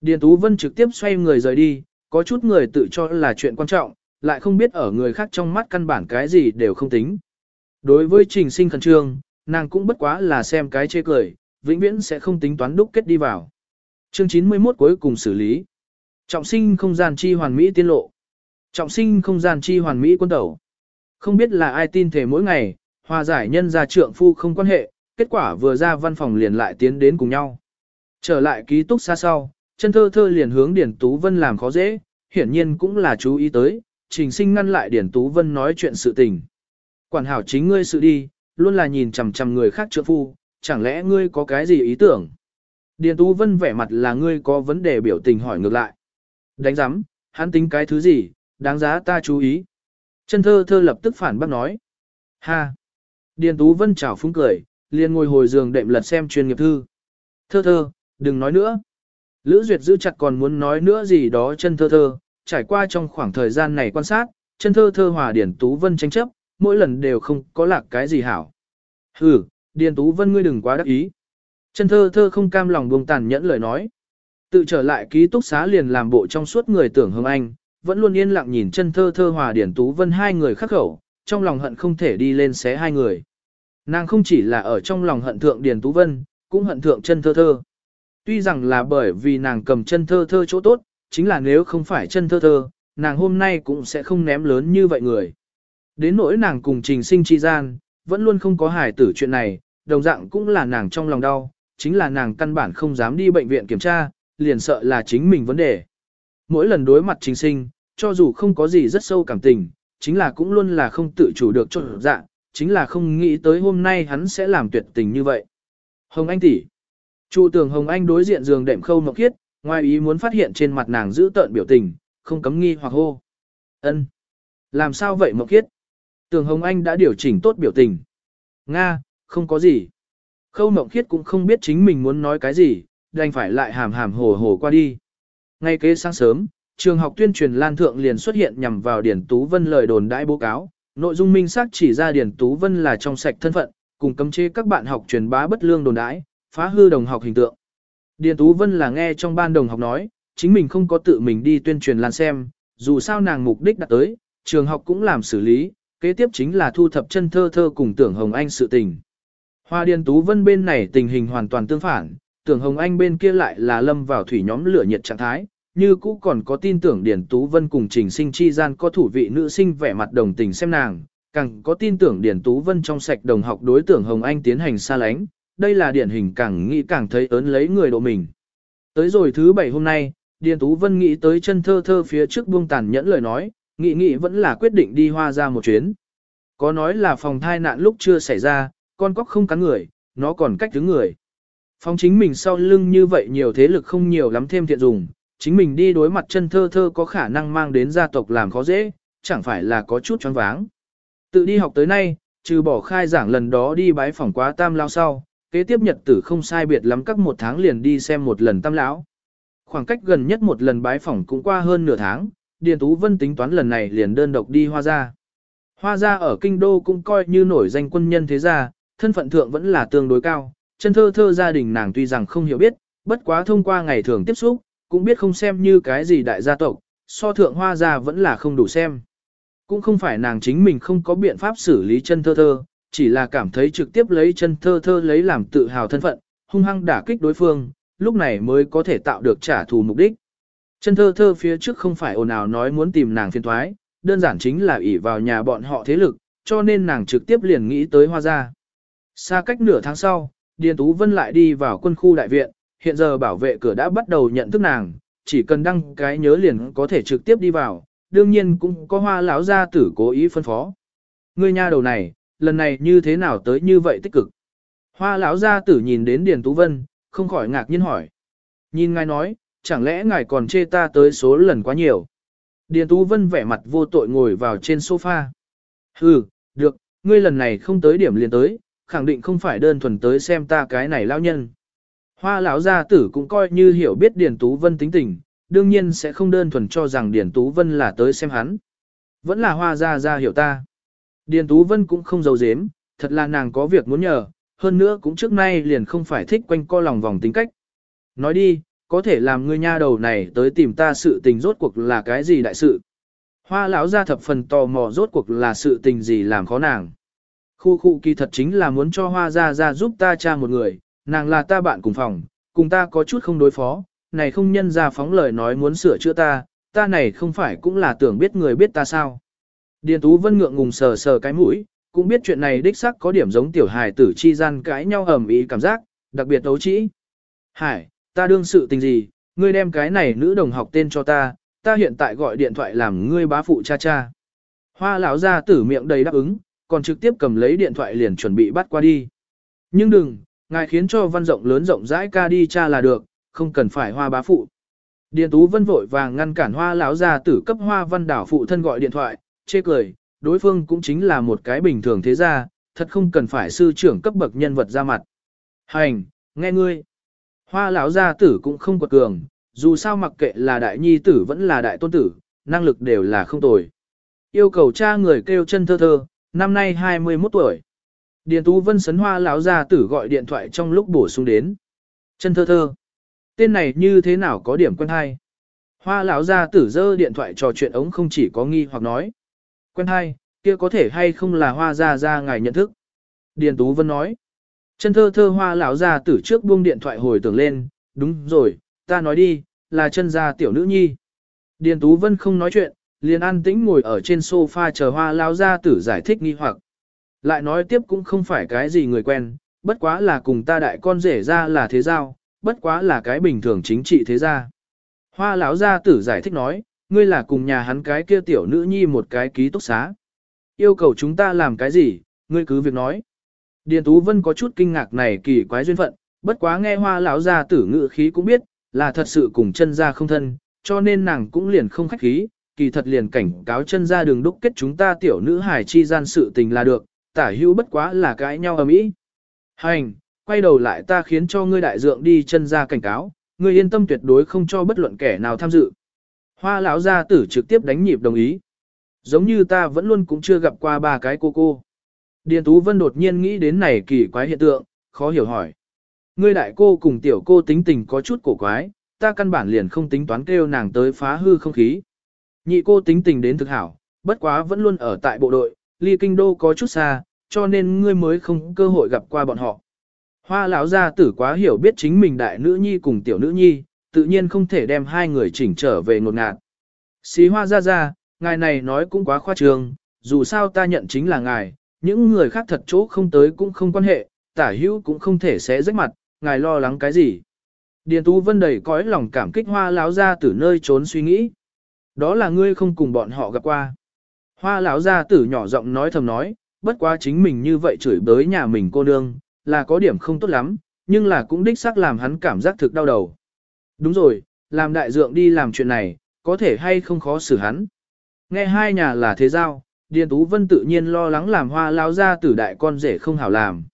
Điền Tú Vân trực tiếp xoay người rời đi, có chút người tự cho là chuyện quan trọng, lại không biết ở người khác trong mắt căn bản cái gì đều không tính. Đối với trình sinh khẩn trương, nàng cũng bất quá là xem cái chê cười, vĩnh viễn sẽ không tính toán đúc kết đi vào. Chương 91 cuối cùng xử lý. Trọng sinh không gian chi hoàn mỹ tiên lộ. Trọng sinh không gian chi hoàn mỹ quân tẩu. Không biết là ai tin thể mỗi ngày, hòa giải nhân gia trượng phu không quan hệ, kết quả vừa ra văn phòng liền lại tiến đến cùng nhau. Trở lại ký túc xa sau, chân thơ thơ liền hướng Điển Tú Vân làm khó dễ, hiển nhiên cũng là chú ý tới, trình sinh ngăn lại Điển Tú Vân nói chuyện sự tình. Quản hảo chính ngươi sự đi, luôn là nhìn chằm chằm người khác trượng phu, chẳng lẽ ngươi có cái gì ý tưởng? Điền Tú Vân vẻ mặt là ngươi có vấn đề biểu tình hỏi ngược lại. Đánh giám, hắn tính cái thứ gì, đáng giá ta chú ý. Chân thơ thơ lập tức phản bác nói. Ha! Điền Tú Vân chào phúng cười, liền ngồi hồi giường đệm lật xem chuyên nghiệp thư. Thơ thơ, đừng nói nữa. Lữ Duyệt giữ chặt còn muốn nói nữa gì đó chân thơ thơ, trải qua trong khoảng thời gian này quan sát, chân thơ thơ hòa Điền Tú Vân tranh chấp, mỗi lần đều không có lạc cái gì hảo. Hừ, Điền Tú Vân ngươi đừng quá đắc ý. Chân thơ thơ không cam lòng buông tàn nhẫn lời nói. Tự trở lại ký túc xá liền làm bộ trong suốt người tưởng hương anh, vẫn luôn yên lặng nhìn chân thơ thơ hòa Điền Tú Vân hai người khắc khẩu, trong lòng hận không thể đi lên xé hai người. Nàng không chỉ là ở trong lòng hận thượng Điền Tú Vân, cũng hận thượng chân thơ thơ. Tuy rằng là bởi vì nàng cầm chân thơ thơ chỗ tốt, chính là nếu không phải chân thơ thơ, nàng hôm nay cũng sẽ không ném lớn như vậy người. Đến nỗi nàng cùng trình sinh chi gian, vẫn luôn không có hài tử chuyện này, đồng dạng cũng là nàng trong lòng đau, chính là nàng căn bản không dám đi bệnh viện kiểm tra, liền sợ là chính mình vấn đề. Mỗi lần đối mặt trình sinh, cho dù không có gì rất sâu cảm tình, chính là cũng luôn là không tự chủ được cho dạng, chính là không nghĩ tới hôm nay hắn sẽ làm tuyệt tình như vậy. Hồng Anh tỷ, Trụ tường Hồng Anh đối diện giường đệm khâu mộng khiết, ngoài ý muốn phát hiện trên mặt nàng giữ tợn biểu tình, không cấm nghi hoặc hô. ân Làm sao vậy mộng kiết Tường Hồng Anh đã điều chỉnh tốt biểu tình. Nga, không có gì. Khâu mộng khiết cũng không biết chính mình muốn nói cái gì, đành phải lại hàm hàm hồ hồ qua đi. Ngay kế sáng sớm, trường học tuyên truyền lan thượng liền xuất hiện nhằm vào Điển Tú Vân lời đồn đãi bố cáo, nội dung minh xác chỉ ra Điển Tú Vân là trong sạch thân phận, cùng cấm chế các bạn học truyền bá bất lương đồn đãi, phá hư đồng học hình tượng. Điền Tú Vân là nghe trong ban đồng học nói, chính mình không có tự mình đi tuyên truyền lan xem, dù sao nàng mục đích đặt tới, trường học cũng làm xử lý, kế tiếp chính là thu thập chân thơ thơ cùng tưởng Hồng Anh sự tình. Hoa Điền Tú Vân bên này tình hình hoàn toàn tương phản, tưởng Hồng Anh bên kia lại là lâm vào thủy nhóm lửa nhiệt trạng thái, như cũ còn có tin tưởng Điền Tú Vân cùng Trình Sinh chi gian có thủ vị nữ sinh vẻ mặt đồng tình xem nàng, càng có tin tưởng Điền Tú Vân trong sạch đồng học đối tưởng Hồng Anh tiến hành xa lánh, đây là điển hình càng nghĩ càng thấy ớn lấy người độ mình. Tới rồi thứ bảy hôm nay, Điền Tú Vân nghĩ tới chân thơ thơ phía trước buông tàn nhẫn lời nói, nghĩ nghĩ vẫn là quyết định đi hoa ra một chuyến. Có nói là phòng thai nạn lúc chưa xảy ra, con cóc không cắn người, nó còn cách thứ người. Phòng chính mình sau lưng như vậy nhiều thế lực không nhiều lắm thêm thiện dùng, chính mình đi đối mặt chân thơ thơ có khả năng mang đến gia tộc làm khó dễ, chẳng phải là có chút choáng váng. Tự đi học tới nay, trừ bỏ khai giảng lần đó đi bái phòng quá tam lao sau, kế tiếp nhật tử không sai biệt lắm các một tháng liền đi xem một lần tam lão. Khoảng cách gần nhất một lần bái phỏng cũng qua hơn nửa tháng, Điền Tú Vân tính toán lần này liền đơn độc đi hoa gia. Hoa gia ở kinh đô cũng coi như nổi danh quân nhân thế gia, thân phận thượng vẫn là tương đối cao, chân thơ thơ gia đình nàng tuy rằng không hiểu biết, bất quá thông qua ngày thường tiếp xúc, cũng biết không xem như cái gì đại gia tộc, so thượng hoa gia vẫn là không đủ xem. Cũng không phải nàng chính mình không có biện pháp xử lý chân thơ thơ, chỉ là cảm thấy trực tiếp lấy chân thơ thơ lấy làm tự hào thân phận, hung hăng đả kích đối phương, lúc này mới có thể tạo được trả thù mục đích. Chân thơ thơ phía trước không phải ồn ào nói muốn tìm nàng phiên thoái, đơn giản chính là ỷ vào nhà bọn họ thế lực, cho nên nàng trực tiếp liền nghĩ tới hoa gia. Xa cách nửa tháng sau, Điền Tú Vân lại đi vào quân khu đại viện, hiện giờ bảo vệ cửa đã bắt đầu nhận thức nàng, chỉ cần đăng cái nhớ liền có thể trực tiếp đi vào, đương nhiên cũng có hoa lão gia tử cố ý phân phó. Người nha đầu này, lần này như thế nào tới như vậy tích cực. Hoa lão gia tử nhìn đến Điền Tú Vân, không khỏi ngạc nhiên hỏi. Nhìn ngài nói, chẳng lẽ ngài còn chê ta tới số lần quá nhiều. Điền Tú Vân vẻ mặt vô tội ngồi vào trên sofa. Hừ, được, ngươi lần này không tới điểm liền tới, khẳng định không phải đơn thuần tới xem ta cái này lão nhân. Hoa lão gia tử cũng coi như hiểu biết Điền Tú Vân tính tình, đương nhiên sẽ không đơn thuần cho rằng Điền Tú Vân là tới xem hắn. Vẫn là hoa gia gia hiểu ta. Điền Tú Vân cũng không giấu giếm, thật là nàng có việc muốn nhờ, hơn nữa cũng trước nay liền không phải thích quanh co lòng vòng tính cách. Nói đi, có thể làm ngươi nha đầu này tới tìm ta sự tình rốt cuộc là cái gì đại sự. Hoa lão ra thập phần tò mò rốt cuộc là sự tình gì làm khó nàng. Khu khu kỳ thật chính là muốn cho hoa ra ra giúp ta cha một người, nàng là ta bạn cùng phòng, cùng ta có chút không đối phó, này không nhân ra phóng lời nói muốn sửa chữa ta, ta này không phải cũng là tưởng biết người biết ta sao. Điền Tú Vân ngượng ngùng sờ sờ cái mũi, cũng biết chuyện này đích xác có điểm giống tiểu hài tử chi gian cãi nhau ầm ĩ cảm giác, đặc biệt đấu trĩ. Hải, ta đương sự tình gì, ngươi đem cái này nữ đồng học tên cho ta, ta hiện tại gọi điện thoại làm ngươi bá phụ cha cha. Hoa lão gia tử miệng đầy đáp ứng, còn trực tiếp cầm lấy điện thoại liền chuẩn bị bắt qua đi. Nhưng đừng, ngài khiến cho văn rộng lớn rộng rãi ca đi cha là được, không cần phải hoa bá phụ. Điền Tú Vân vội vàng ngăn cản hoa lão gia tử cấp hoa văn đảo phụ thân gọi điện thoại, chê cười, đối phương cũng chính là một cái bình thường thế gia, thật không cần phải sư trưởng cấp bậc nhân vật ra mặt. Hành, nghe ngươi. Hoa lão gia tử cũng không quật cường, dù sao mặc kệ là đại nhi tử vẫn là đại tôn tử, năng lực đều là không tồi. Yêu cầu cha người kêu chân thơ thơ, năm nay 21 tuổi. Điền Tú Vân sấn hoa lão gia tử gọi điện thoại trong lúc bổ sung đến. Chân thơ thơ. Tên này như thế nào có điểm quen hay? Hoa lão gia tử dơ điện thoại trò chuyện ống không chỉ có nghi hoặc nói. Quen hay, kia có thể hay không là hoa ra ra ngài nhận thức. Điền Tú Vân nói. Chân thơ thơ hoa lão ra tử trước buông điện thoại hồi tưởng lên, đúng rồi, ta nói đi, là chân gia tiểu nữ nhi. Điền Tú Vân không nói chuyện, liền an tĩnh ngồi ở trên sofa chờ hoa Lão gia tử giải thích nghi hoặc. Lại nói tiếp cũng không phải cái gì người quen, bất quá là cùng ta đại con rể ra là thế giao, bất quá là cái bình thường chính trị thế gia. Hoa lão gia tử giải thích nói, ngươi là cùng nhà hắn cái kia tiểu nữ nhi một cái ký túc xá. Yêu cầu chúng ta làm cái gì, ngươi cứ việc nói. Điền Tú Vân có chút kinh ngạc này kỳ quái duyên phận, bất quá nghe hoa lão gia tử ngự khí cũng biết, là thật sự cùng chân gia không thân, cho nên nàng cũng liền không khách khí, kỳ thật liền cảnh cáo chân gia đường đúc kết chúng ta tiểu nữ hải chi gian sự tình là được, tả hữu bất quá là cãi nhau ở mỹ. Hành, quay đầu lại ta khiến cho ngươi đại dượng đi chân gia cảnh cáo, ngươi yên tâm tuyệt đối không cho bất luận kẻ nào tham dự. Hoa lão gia tử trực tiếp đánh nhịp đồng ý. Giống như ta vẫn luôn cũng chưa gặp qua ba cái cô cô. Điền Tú Vân đột nhiên nghĩ đến này kỳ quái hiện tượng, khó hiểu hỏi. Ngươi đại cô cùng tiểu cô tính tình có chút cổ quái, ta căn bản liền không tính toán kêu nàng tới phá hư không khí. Nhị cô tính tình đến thực hảo, bất quá vẫn luôn ở tại bộ đội, ly kinh đô có chút xa, cho nên ngươi mới không cơ hội gặp qua bọn họ. Hoa lão gia tử quá hiểu biết chính mình đại nữ nhi cùng tiểu nữ nhi, tự nhiên không thể đem hai người chỉnh trở về ngột ngạt. Xí hoa ra ra, ngài này nói cũng quá khoa trương, dù sao ta nhận chính là ngài, những người khác thật chỗ không tới cũng không quan hệ, tả hữu cũng không thể sẽ rách mặt, ngài lo lắng cái gì. Điền Tú Vân đầy cõi lòng cảm kích hoa Láo ra từ nơi trốn suy nghĩ. Đó là ngươi không cùng bọn họ gặp qua. Hoa lão gia tử nhỏ giọng nói thầm nói, bất quá chính mình như vậy chửi bới nhà mình cô nương, là có điểm không tốt lắm, nhưng là cũng đích xác làm hắn cảm giác thực đau đầu. Đúng rồi, làm đại dượng đi làm chuyện này, có thể hay không khó xử hắn. Nghe hai nhà là thế giao, Điền Tú Vân tự nhiên lo lắng làm hoa lao ra tử đại con rể không hảo làm.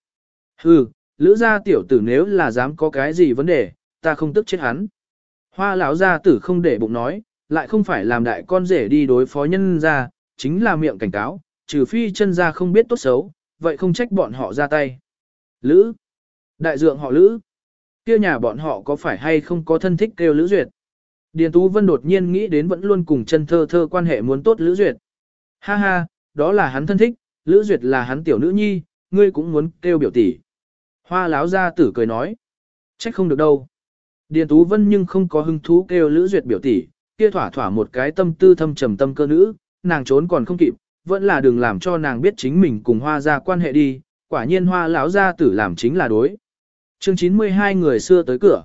Hừ, lữ gia tiểu tử nếu là dám có cái gì vấn đề, ta không tức chết hắn. Hoa lão gia tử không để bụng nói, lại không phải làm đại con rể đi đối phó nhân ra, chính là miệng cảnh cáo, trừ phi chân ra không biết tốt xấu, vậy không trách bọn họ ra tay. Lữ, đại dượng họ Lữ, kia nhà bọn họ có phải hay không có thân thích kêu Lữ Duyệt. Điền Tú Vân đột nhiên nghĩ đến vẫn luôn cùng chân thơ thơ quan hệ muốn tốt Lữ Duyệt. Ha ha, đó là hắn thân thích, Lữ Duyệt là hắn tiểu nữ nhi, ngươi cũng muốn kêu biểu tỷ. Hoa láo ra tử cười nói. Trách không được đâu. Điền Tú Vân nhưng không có hứng thú kêu Lữ Duyệt biểu tỷ, kia thỏa thỏa một cái tâm tư thâm trầm tâm cơ nữ, nàng trốn còn không kịp, vẫn là đừng làm cho nàng biết chính mình cùng hoa ra quan hệ đi, quả nhiên hoa lão gia tử làm chính là đối. Chương 92 người xưa tới cửa.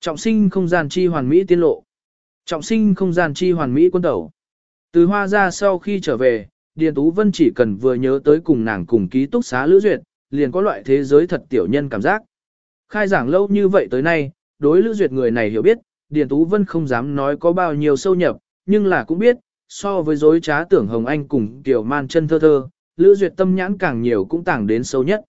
Trọng sinh không gian chi hoàn mỹ tiên lộ. Trọng sinh không gian chi hoàn mỹ quân tẩu. Từ hoa ra sau khi trở về, Điền Tú Vân chỉ cần vừa nhớ tới cùng nàng cùng ký túc xá Lữ Duyệt, liền có loại thế giới thật tiểu nhân cảm giác. Khai giảng lâu như vậy tới nay, đối Lữ Duyệt người này hiểu biết, Điền Tú Vân không dám nói có bao nhiêu sâu nhập, nhưng là cũng biết, so với dối trá tưởng Hồng Anh cùng Kiều Man chân thơ thơ, Lữ Duyệt tâm nhãn càng nhiều cũng tàng đến sâu nhất.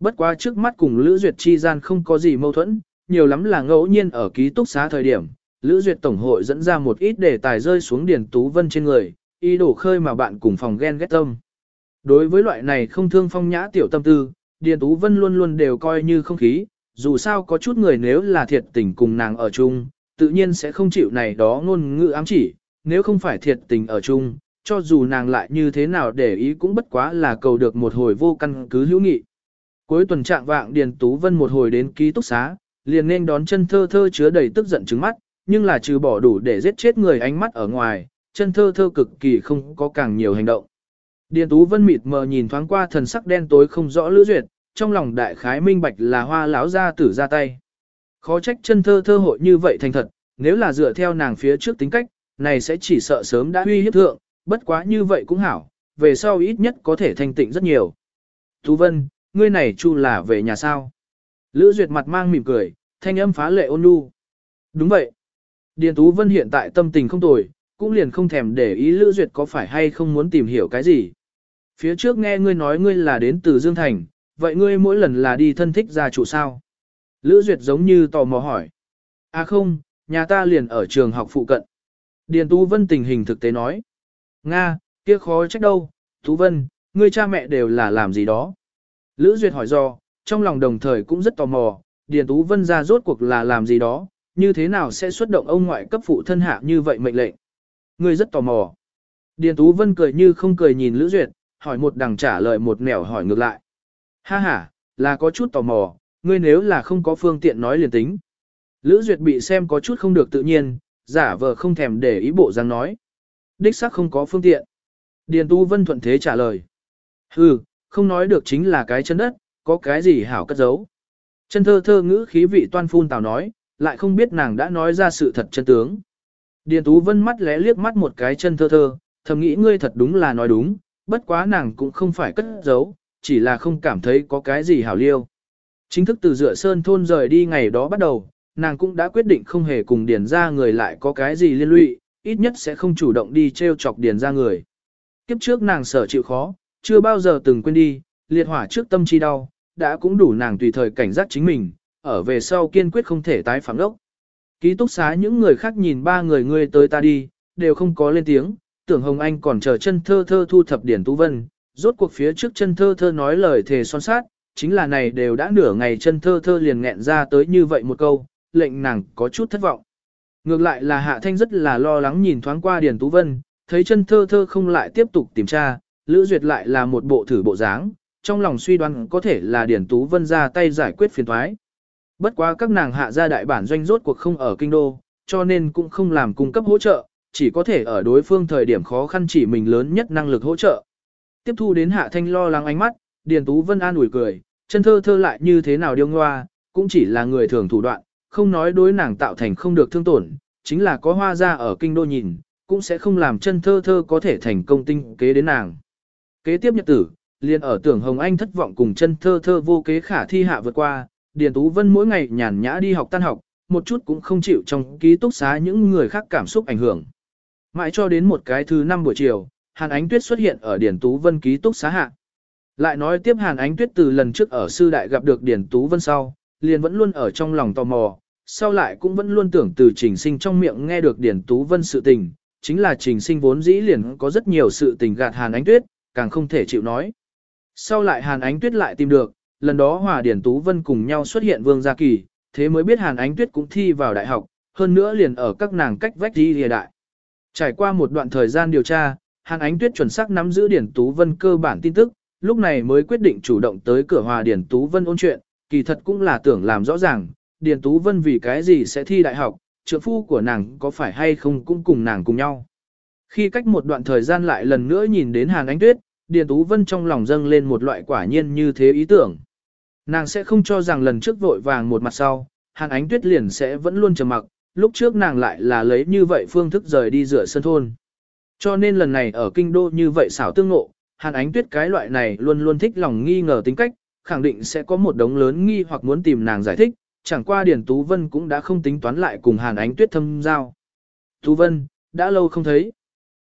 Bất quá trước mắt cùng Lữ Duyệt chi gian không có gì mâu thuẫn, nhiều lắm là ngẫu nhiên ở ký túc xá thời điểm, Lữ Duyệt Tổng hội dẫn ra một ít đề tài rơi xuống Điền Tú Vân trên người, ý đồ khơi mà bạn cùng phòng ghen ghét tâm. Đối với loại này không thương phong nhã tiểu tâm tư, Điền Tú Vân luôn luôn đều coi như không khí, dù sao có chút người nếu là thiệt tình cùng nàng ở chung, tự nhiên sẽ không chịu này đó ngôn ngữ ám chỉ, nếu không phải thiệt tình ở chung, cho dù nàng lại như thế nào để ý cũng bất quá là cầu được một hồi vô căn cứ hữu nghị. Cuối tuần trạng vạng Điền Tú Vân một hồi đến ký túc xá, liền nên đón chân thơ thơ chứa đầy tức giận trứng mắt, nhưng là trừ bỏ đủ để giết chết người ánh mắt ở ngoài, chân thơ thơ cực kỳ không có càng nhiều hành động. Điền Tú Vân mịt mờ nhìn thoáng qua thần sắc đen tối không rõ lữ duyệt, trong lòng đại khái minh bạch là hoa lão gia tử ra tay. Khó trách chân thơ thơ hội như vậy thành thật, nếu là dựa theo nàng phía trước tính cách, này sẽ chỉ sợ sớm đã huy hiếp thượng, bất quá như vậy cũng hảo, về sau ít nhất có thể thanh tịnh rất nhiều. Tú Vân, ngươi này chu là về nhà sao? Lữ Duyệt mặt mang mỉm cười, thanh âm phá lệ ôn nhu. Đúng vậy. Điền Tú Vân hiện tại tâm tình không tồi, cũng liền không thèm để ý Lữ Duyệt có phải hay không muốn tìm hiểu cái gì. Phía trước nghe ngươi nói ngươi là đến từ Dương Thành, vậy ngươi mỗi lần là đi thân thích gia chủ sao? Lữ Duyệt giống như tò mò hỏi. À không, nhà ta liền ở trường học phụ cận. Điền Tú Vân tình hình thực tế nói. Nga, kia khó trách đâu, Tú Vân, ngươi cha mẹ đều là làm gì đó. Lữ Duyệt hỏi do, trong lòng đồng thời cũng rất tò mò, Điền Tú Vân ra rốt cuộc là làm gì đó, như thế nào sẽ xuất động ông ngoại cấp phụ thân hạ như vậy mệnh lệnh. Ngươi rất tò mò. Điền Tú Vân cười như không cười nhìn Lữ Duyệt, hỏi một đằng trả lời một nẻo hỏi ngược lại. Ha ha, là có chút tò mò, ngươi nếu là không có phương tiện nói liền tính. Lữ Duyệt bị xem có chút không được tự nhiên, giả vờ không thèm để ý bộ dáng nói. Đích xác không có phương tiện. Điền Tú Vân thuận thế trả lời. Hừ, không nói được chính là cái chân đất, có cái gì hảo cất giấu. Chân thơ thơ ngữ khí vị toan phun tào nói, lại không biết nàng đã nói ra sự thật chân tướng. Điền Tú Vân mắt lẽ liếc mắt một cái chân thơ thơ, thầm nghĩ ngươi thật đúng là nói đúng, bất quá nàng cũng không phải cất giấu, chỉ là không cảm thấy có cái gì hảo liêu. Chính thức từ dựa sơn thôn rời đi ngày đó bắt đầu, nàng cũng đã quyết định không hề cùng điền ra người lại có cái gì liên lụy, ít nhất sẽ không chủ động đi treo chọc điền ra người. Kiếp trước nàng sở chịu khó, chưa bao giờ từng quên đi, liệt hỏa trước tâm chi đau, đã cũng đủ nàng tùy thời cảnh giác chính mình, ở về sau kiên quyết không thể tái phạm đốc. Ký túc xá những người khác nhìn ba người ngươi tới ta đi, đều không có lên tiếng, tưởng Hồng Anh còn chờ chân thơ thơ thu thập điển tú vân, rốt cuộc phía trước chân thơ thơ nói lời thề son sát, chính là này đều đã nửa ngày chân thơ thơ liền nghẹn ra tới như vậy một câu, lệnh nàng có chút thất vọng. Ngược lại là Hạ Thanh rất là lo lắng nhìn thoáng qua Điền Tú Vân, thấy chân thơ thơ không lại tiếp tục tìm tra, Lữ Duyệt lại là một bộ thử bộ dáng, trong lòng suy đoán có thể là Điền Tú Vân ra tay giải quyết phiền thoái. Bất quá các nàng hạ gia đại bản doanh rốt cuộc không ở kinh đô, cho nên cũng không làm cung cấp hỗ trợ, chỉ có thể ở đối phương thời điểm khó khăn chỉ mình lớn nhất năng lực hỗ trợ. Tiếp thu đến hạ thanh lo lắng ánh mắt, Điền Tú Vân an ủi cười, chân thơ thơ lại như thế nào điêu ngoa, cũng chỉ là người thường thủ đoạn, không nói đối nàng tạo thành không được thương tổn, chính là có hoa ra ở kinh đô nhìn, cũng sẽ không làm chân thơ thơ có thể thành công tinh kế đến nàng. Kế tiếp nhật tử, liền ở tưởng Hồng Anh thất vọng cùng chân thơ thơ vô kế khả thi hạ vượt qua, Điền Tú Vân mỗi ngày nhàn nhã đi học tan học, một chút cũng không chịu trong ký túc xá những người khác cảm xúc ảnh hưởng. Mãi cho đến một cái thứ năm buổi chiều, Hàn Ánh Tuyết xuất hiện ở Điền Tú Vân ký túc xá hạ. Lại nói tiếp Hàn Ánh Tuyết từ lần trước ở sư đại gặp được Điền Tú Vân sau, liền vẫn luôn ở trong lòng tò mò, sau lại cũng vẫn luôn tưởng từ trình sinh trong miệng nghe được Điền Tú Vân sự tình, chính là trình sinh vốn dĩ liền có rất nhiều sự tình gạt Hàn Ánh Tuyết, càng không thể chịu nói. Sau lại Hàn Ánh Tuyết lại tìm được, lần đó Hòa Điển Tú Vân cùng nhau xuất hiện Vương Gia Kỳ, thế mới biết Hàn Ánh Tuyết cũng thi vào đại học, hơn nữa liền ở các nàng cách vách đi lìa đại. Trải qua một đoạn thời gian điều tra, Hàn Ánh Tuyết chuẩn xác nắm giữ Điển Tú Vân cơ bản tin tức, lúc này mới quyết định chủ động tới cửa Hòa Điển Tú Vân ôn chuyện, kỳ thật cũng là tưởng làm rõ ràng, Điển Tú Vân vì cái gì sẽ thi đại học, trượng phu của nàng có phải hay không cũng cùng nàng cùng nhau. Khi cách một đoạn thời gian lại lần nữa nhìn đến Hàn Ánh Tuyết, Điền Tú Vân trong lòng dâng lên một loại quả nhiên như thế ý tưởng. Nàng sẽ không cho rằng lần trước vội vàng một mặt sau, Hàn Ánh Tuyết liền sẽ vẫn luôn trầm mặc, lúc trước nàng lại là lấy như vậy phương thức rời đi rửa sân thôn. Cho nên lần này ở kinh đô như vậy xảo tương ngộ, Hàn Ánh Tuyết cái loại này luôn luôn thích lòng nghi ngờ tính cách, khẳng định sẽ có một đống lớn nghi hoặc muốn tìm nàng giải thích, chẳng qua Điền Tú Vân cũng đã không tính toán lại cùng Hàn Ánh Tuyết thâm giao. Tú Vân, đã lâu không thấy.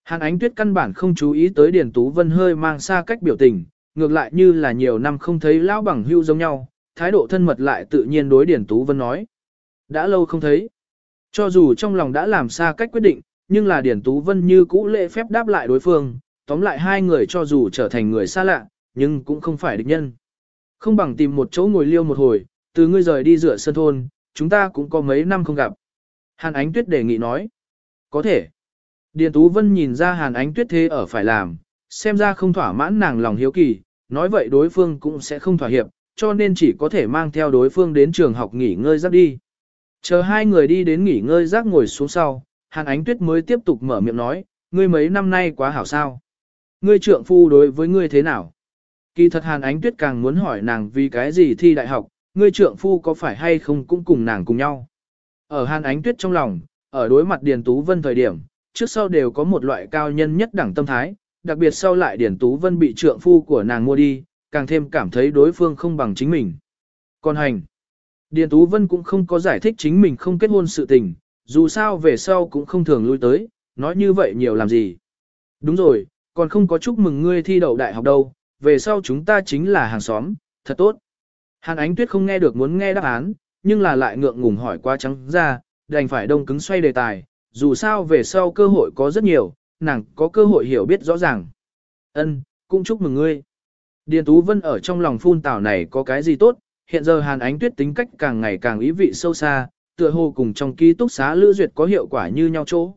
Hàn Ánh Tuyết căn bản không chú ý tới Điền Tú Vân hơi mang xa cách biểu tình, ngược lại như là nhiều năm không thấy lão bằng hưu giống nhau, thái độ thân mật lại tự nhiên đối Điền Tú Vân nói. Đã lâu không thấy. Cho dù trong lòng đã làm xa cách quyết định, nhưng là Điền Tú Vân như cũ lễ phép đáp lại đối phương, tóm lại hai người cho dù trở thành người xa lạ, nhưng cũng không phải địch nhân. Không bằng tìm một chỗ ngồi liêu một hồi, từ ngươi rời đi rửa sân thôn, chúng ta cũng có mấy năm không gặp. Hàn Ánh Tuyết đề nghị nói. Có thể. Điền Tú Vân nhìn ra Hàn Ánh Tuyết thế ở phải làm, xem ra không thỏa mãn nàng lòng hiếu kỳ, nói vậy đối phương cũng sẽ không thỏa hiệp, cho nên chỉ có thể mang theo đối phương đến trường học nghỉ ngơi giấc đi. Chờ hai người đi đến nghỉ ngơi giấc ngồi xuống sau, Hàn Ánh Tuyết mới tiếp tục mở miệng nói, ngươi mấy năm nay quá hảo sao. Ngươi trượng phu đối với ngươi thế nào? Kỳ thật Hàn Ánh Tuyết càng muốn hỏi nàng vì cái gì thi đại học, ngươi trượng phu có phải hay không cũng cùng nàng cùng nhau. Ở Hàn Ánh Tuyết trong lòng, ở đối mặt Điền Tú Vân thời điểm, trước sau đều có một loại cao nhân nhất đẳng tâm thái, đặc biệt sau lại Điển Tú Vân bị trượng phu của nàng mua đi, càng thêm cảm thấy đối phương không bằng chính mình. Còn hành, Điền Tú Vân cũng không có giải thích chính mình không kết hôn sự tình, dù sao về sau cũng không thường lui tới, nói như vậy nhiều làm gì. Đúng rồi, còn không có chúc mừng ngươi thi đậu đại học đâu, về sau chúng ta chính là hàng xóm, thật tốt. Hàn Ánh Tuyết không nghe được muốn nghe đáp án, nhưng là lại ngượng ngùng hỏi qua trắng ra, đành phải đông cứng xoay đề tài, dù sao về sau cơ hội có rất nhiều, nàng có cơ hội hiểu biết rõ ràng. Ân, cũng chúc mừng ngươi. Điền Tú Vân ở trong lòng phun tảo này có cái gì tốt, hiện giờ Hàn Ánh Tuyết tính cách càng ngày càng ý vị sâu xa, tựa hồ cùng trong ký túc xá Lữ Duyệt có hiệu quả như nhau chỗ.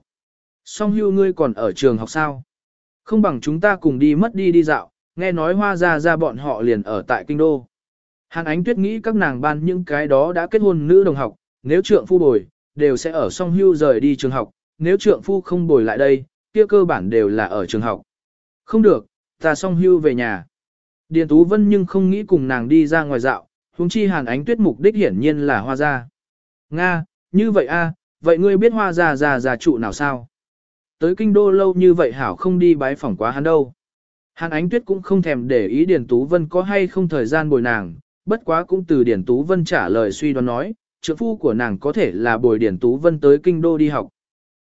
Song hưu ngươi còn ở trường học sao? Không bằng chúng ta cùng đi mất đi đi dạo, nghe nói hoa ra ra bọn họ liền ở tại kinh đô. Hàn Ánh Tuyết nghĩ các nàng ban những cái đó đã kết hôn nữ đồng học, nếu trượng phu bồi, đều sẽ ở song hưu rời đi trường học, nếu trượng phu không bồi lại đây, kia cơ bản đều là ở trường học. Không được, ta song hưu về nhà. Điền Tú Vân nhưng không nghĩ cùng nàng đi ra ngoài dạo, huống chi Hàn Ánh Tuyết mục đích hiển nhiên là hoa gia. Nga, như vậy a, vậy ngươi biết hoa gia già già trụ nào sao? Tới kinh đô lâu như vậy hảo không đi bái phỏng quá hắn đâu. Hàn Ánh Tuyết cũng không thèm để ý Điền Tú Vân có hay không thời gian bồi nàng, bất quá cũng từ Điền Tú Vân trả lời suy đoán nói, trượng phu của nàng có thể là bồi điển Tú Vân tới kinh đô đi học.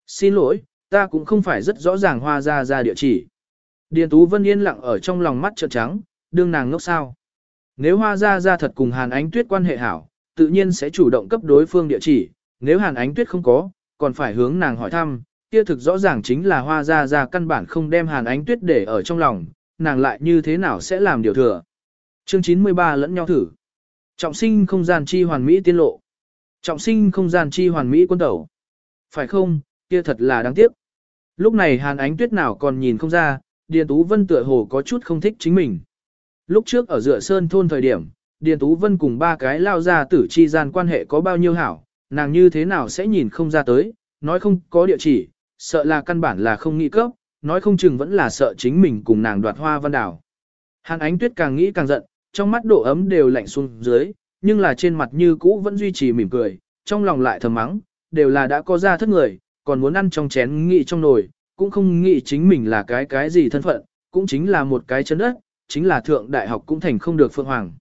Xin lỗi, ta cũng không phải rất rõ ràng hoa ra ra địa chỉ. Điền Tú Vân yên lặng ở trong lòng mắt trợn trắng, đương nàng ngốc sao. Nếu hoa ra ra thật cùng Hàn Ánh Tuyết quan hệ hảo, tự nhiên sẽ chủ động cấp đối phương địa chỉ, nếu Hàn Ánh Tuyết không có, còn phải hướng nàng hỏi thăm, kia thực rõ ràng chính là hoa ra ra căn bản không đem Hàn Ánh Tuyết để ở trong lòng, nàng lại như thế nào sẽ làm điều thừa. Chương 93 lẫn nhau thử. Trọng sinh không gian chi hoàn mỹ tiên lộ. Trọng sinh không gian chi hoàn mỹ quân tẩu. Phải không, kia thật là đáng tiếc. Lúc này Hàn Ánh Tuyết nào còn nhìn không ra, Điền Tú Vân tựa hồ có chút không thích chính mình. Lúc trước ở dựa sơn thôn thời điểm, Điền Tú Vân cùng ba cái lao ra tử chi gian quan hệ có bao nhiêu hảo, nàng như thế nào sẽ nhìn không ra tới, nói không có địa chỉ, sợ là căn bản là không nghĩ cấp, nói không chừng vẫn là sợ chính mình cùng nàng đoạt hoa văn đảo. Hàn ánh tuyết càng nghĩ càng giận, trong mắt độ ấm đều lạnh xuống dưới, nhưng là trên mặt như cũ vẫn duy trì mỉm cười, trong lòng lại thầm mắng, đều là đã có ra thất người, còn muốn ăn trong chén nghị trong nồi, cũng không nghĩ chính mình là cái cái gì thân phận, cũng chính là một cái chân đất, chính là thượng đại học cũng thành không được phượng hoàng.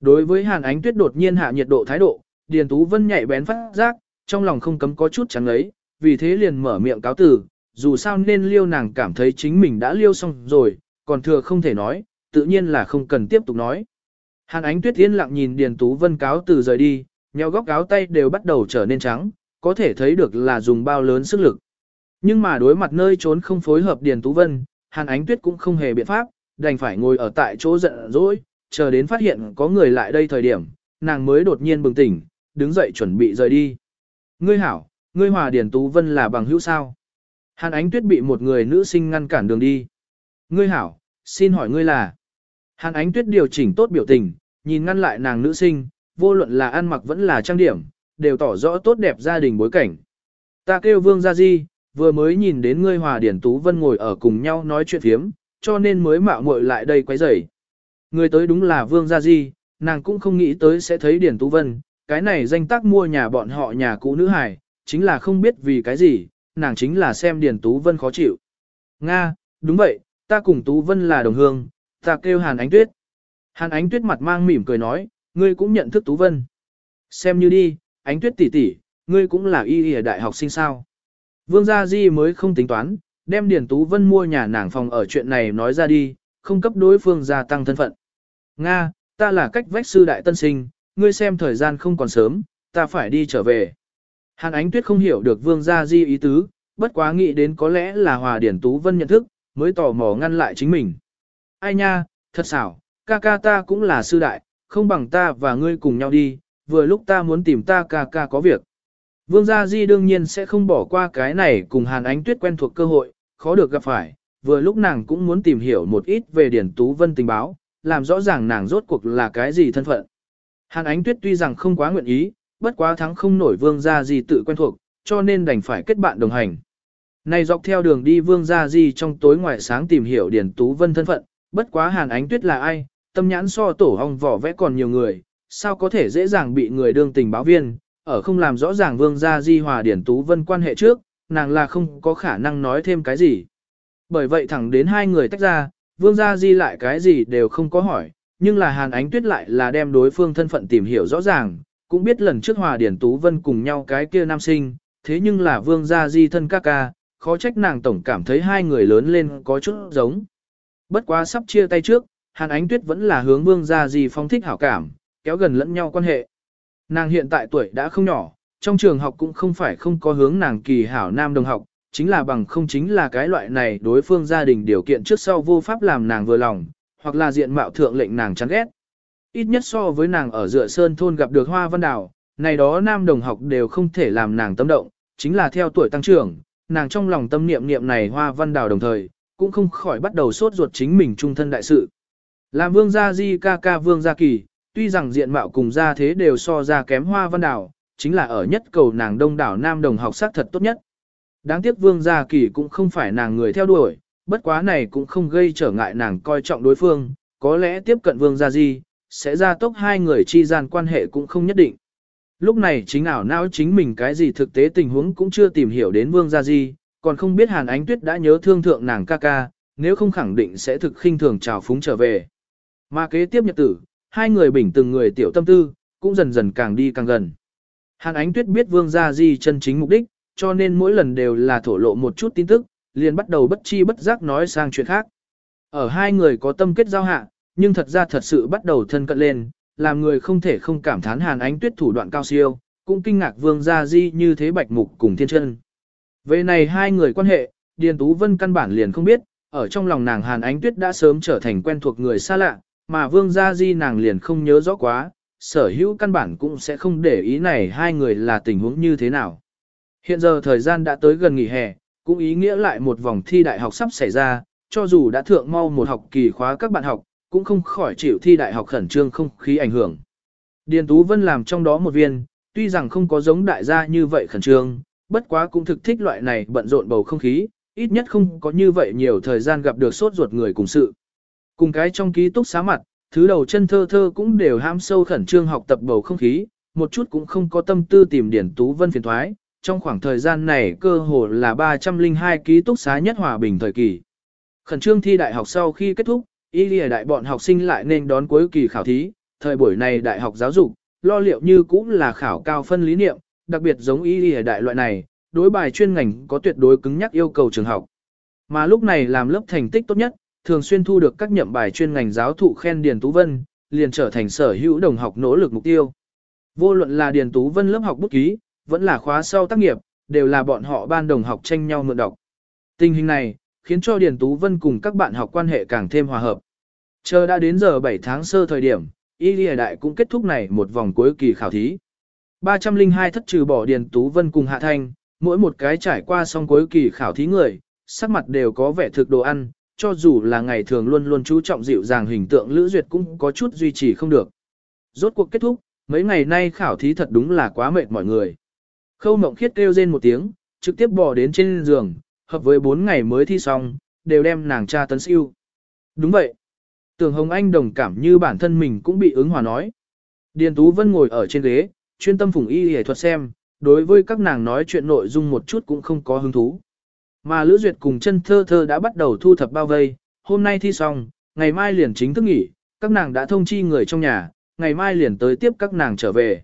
Đối với Hàn Ánh Tuyết đột nhiên hạ nhiệt độ thái độ, Điền Tú Vân nhạy bén phát giác, trong lòng không cấm có chút chẳng ấy, vì thế liền mở miệng cáo từ, dù sao nên liêu nàng cảm thấy chính mình đã liêu xong rồi, còn thừa không thể nói, tự nhiên là không cần tiếp tục nói. Hàn ánh tuyết yên lặng nhìn Điền Tú Vân cáo từ rời đi, nhau góc áo tay đều bắt đầu trở nên trắng, có thể thấy được là dùng bao lớn sức lực. Nhưng mà đối mặt nơi trốn không phối hợp Điền Tú Vân, Hàn ánh tuyết cũng không hề biện pháp, đành phải ngồi ở tại chỗ giận dỗi, chờ đến phát hiện có người lại đây thời điểm, nàng mới đột nhiên bừng tỉnh, đứng dậy chuẩn bị rời đi. Ngươi hảo, ngươi hòa Điền Tú Vân là bằng hữu sao? Hàn ánh tuyết bị một người nữ sinh ngăn cản đường đi. Ngươi hảo, xin hỏi ngươi là. Hàn ánh tuyết điều chỉnh tốt biểu tình, nhìn ngăn lại nàng nữ sinh, vô luận là ăn mặc vẫn là trang điểm, đều tỏ rõ tốt đẹp gia đình bối cảnh. Ta kêu Vương Gia Di, vừa mới nhìn đến ngươi hòa Điển Tú Vân ngồi ở cùng nhau nói chuyện phiếm, cho nên mới mạo muội lại đây quấy rầy. Người tới đúng là Vương Gia Di, nàng cũng không nghĩ tới sẽ thấy Điển Tú Vân, cái này danh tác mua nhà bọn họ nhà cũ nữ hải, chính là không biết vì cái gì, nàng chính là xem Điền Tú Vân khó chịu. Nga, đúng vậy, ta cùng Tú Vân là đồng hương, ta kêu Hàn Ánh Tuyết. Hàn Ánh Tuyết mặt mang mỉm cười nói, ngươi cũng nhận thức Tú Vân. Xem như đi, Ánh Tuyết tỷ tỷ, ngươi cũng là y y đại học sinh sao. Vương Gia Di mới không tính toán, đem Điền Tú Vân mua nhà nàng phòng ở chuyện này nói ra đi, không cấp đối phương gia tăng thân phận. Nga, ta là cách vách sư đại tân sinh, ngươi xem thời gian không còn sớm, ta phải đi trở về. Hàn ánh tuyết không hiểu được vương gia di ý tứ, bất quá nghĩ đến có lẽ là hòa điển tú vân nhận thức, mới tò mò ngăn lại chính mình. Ai nha, thật xảo, ca ca ta cũng là sư đại, không bằng ta và ngươi cùng nhau đi, vừa lúc ta muốn tìm ta ca ca có việc. Vương Gia Di đương nhiên sẽ không bỏ qua cái này cùng Hàn Ánh Tuyết quen thuộc cơ hội, khó được gặp phải, vừa lúc nàng cũng muốn tìm hiểu một ít về Điển Tú Vân tình báo, làm rõ ràng nàng rốt cuộc là cái gì thân phận. Hàn Ánh Tuyết tuy rằng không quá nguyện ý, bất quá thắng không nổi vương gia Di tự quen thuộc, cho nên đành phải kết bạn đồng hành. Này dọc theo đường đi vương gia Di trong tối ngoài sáng tìm hiểu Điền Tú Vân thân phận, bất quá Hàn Ánh Tuyết là ai, tâm nhãn so tổ hong vỏ vẽ còn nhiều người, sao có thể dễ dàng bị người đương tình báo viên, ở không làm rõ ràng vương gia di hòa Điền Tú Vân quan hệ trước, nàng là không có khả năng nói thêm cái gì. Bởi vậy thẳng đến hai người tách ra, vương gia di lại cái gì đều không có hỏi, nhưng là Hàn Ánh Tuyết lại là đem đối phương thân phận tìm hiểu rõ ràng, cũng biết lần trước Hòa Điển Tú Vân cùng nhau cái kia nam sinh, thế nhưng là vương gia di thân ca ca, khó trách nàng tổng cảm thấy hai người lớn lên có chút giống. Bất quá sắp chia tay trước, Hàn Ánh Tuyết vẫn là hướng vương gia di phong thích hảo cảm, kéo gần lẫn nhau quan hệ. Nàng hiện tại tuổi đã không nhỏ, trong trường học cũng không phải không có hướng nàng kỳ hảo nam đồng học, chính là bằng không chính là cái loại này đối phương gia đình điều kiện trước sau vô pháp làm nàng vừa lòng, hoặc là diện mạo thượng lệnh nàng chán ghét. Ít nhất so với nàng ở dựa sơn thôn gặp được hoa văn đào, này đó nam đồng học đều không thể làm nàng tâm động, chính là theo tuổi tăng trưởng, nàng trong lòng tâm niệm niệm này hoa văn đào đồng thời, cũng không khỏi bắt đầu sốt ruột chính mình trung thân đại sự. Làm vương gia di ca ca vương gia kỳ, tuy rằng diện mạo cùng gia thế đều so ra kém hoa văn đảo chính là ở nhất cầu nàng đông đảo nam đồng học sắc thật tốt nhất. Đáng tiếc Vương Gia Kỳ cũng không phải nàng người theo đuổi, bất quá này cũng không gây trở ngại nàng coi trọng đối phương, có lẽ tiếp cận Vương Gia Di, sẽ ra tốc hai người chi gian quan hệ cũng không nhất định. Lúc này chính ảo não chính mình cái gì thực tế tình huống cũng chưa tìm hiểu đến Vương Gia Di, còn không biết Hàn Ánh Tuyết đã nhớ thương thượng nàng ca ca, nếu không khẳng định sẽ thực khinh thường chào phúng trở về. Mà kế tiếp nhật tử, hai người bình từng người tiểu tâm tư, cũng dần dần càng đi càng gần. Hàn Ánh Tuyết biết Vương Gia Di chân chính mục đích, cho nên mỗi lần đều là thổ lộ một chút tin tức, liền bắt đầu bất chi bất giác nói sang chuyện khác. Ở hai người có tâm kết giao hạ, nhưng thật ra thật sự bắt đầu thân cận lên, làm người không thể không cảm thán Hàn Ánh Tuyết thủ đoạn cao siêu, cũng kinh ngạc Vương Gia Di như thế bạch mục cùng thiên chân. Về này hai người quan hệ, Điền Tú Vân căn bản liền không biết, ở trong lòng nàng Hàn Ánh Tuyết đã sớm trở thành quen thuộc người xa lạ, mà Vương Gia Di nàng liền không nhớ rõ quá, sở hữu căn bản cũng sẽ không để ý này hai người là tình huống như thế nào. Hiện giờ thời gian đã tới gần nghỉ hè, cũng ý nghĩa lại một vòng thi đại học sắp xảy ra, cho dù đã thượng mau một học kỳ khóa các bạn học, cũng không khỏi chịu thi đại học khẩn trương không khí ảnh hưởng. Điền Tú Vân làm trong đó một viên, tuy rằng không có giống đại gia như vậy khẩn trương, bất quá cũng thực thích loại này bận rộn bầu không khí, ít nhất không có như vậy nhiều thời gian gặp được sốt ruột người cùng sự. Cùng cái trong ký túc xá mặt, thứ đầu chân thơ thơ cũng đều ham sâu khẩn trương học tập bầu không khí, một chút cũng không có tâm tư tìm Điển Tú Vân phiền thoái, trong khoảng thời gian này cơ hồ là 302 ký túc xá nhất hòa bình thời kỳ. Khẩn trương thi đại học sau khi kết thúc, y lìa đại bọn học sinh lại nên đón cuối kỳ khảo thí, thời buổi này đại học giáo dục, lo liệu như cũng là khảo cao phân lý niệm, đặc biệt giống y lìa đại loại này, đối bài chuyên ngành có tuyệt đối cứng nhắc yêu cầu trường học. Mà lúc này làm lớp thành tích tốt nhất, thường xuyên thu được các nhậm bài chuyên ngành giáo thụ khen Điền Tú Vân, liền trở thành sở hữu đồng học nỗ lực mục tiêu. Vô luận là Điền Tú Vân lớp học bút ký, vẫn là khóa sau tác nghiệp, đều là bọn họ ban đồng học tranh nhau mượn đọc. Tình hình này, khiến cho Điền Tú Vân cùng các bạn học quan hệ càng thêm hòa hợp. Chờ đã đến giờ 7 tháng sơ thời điểm, Y Lìa Đại cũng kết thúc này một vòng cuối kỳ khảo thí. 302 thất trừ bỏ Điền Tú Vân cùng Hạ Thanh, mỗi một cái trải qua xong cuối kỳ khảo thí người, sắc mặt đều có vẻ thực đồ ăn, cho dù là ngày thường luôn luôn chú trọng dịu dàng hình tượng Lữ Duyệt cũng có chút duy trì không được. Rốt cuộc kết thúc, mấy ngày nay khảo thí thật đúng là quá mệt mọi người. Khâu mộng khiết kêu rên một tiếng, trực tiếp bò đến trên giường, hợp với 4 ngày mới thi xong, đều đem nàng cha tấn siêu. Đúng vậy. Tưởng Hồng Anh đồng cảm như bản thân mình cũng bị ứng hòa nói. Điền Tú Vân ngồi ở trên ghế, chuyên tâm phùng y y thuật xem, đối với các nàng nói chuyện nội dung một chút cũng không có hứng thú. Mà Lữ Duyệt cùng chân thơ thơ đã bắt đầu thu thập bao vây, hôm nay thi xong, ngày mai liền chính thức nghỉ, các nàng đã thông chi người trong nhà, ngày mai liền tới tiếp các nàng trở về.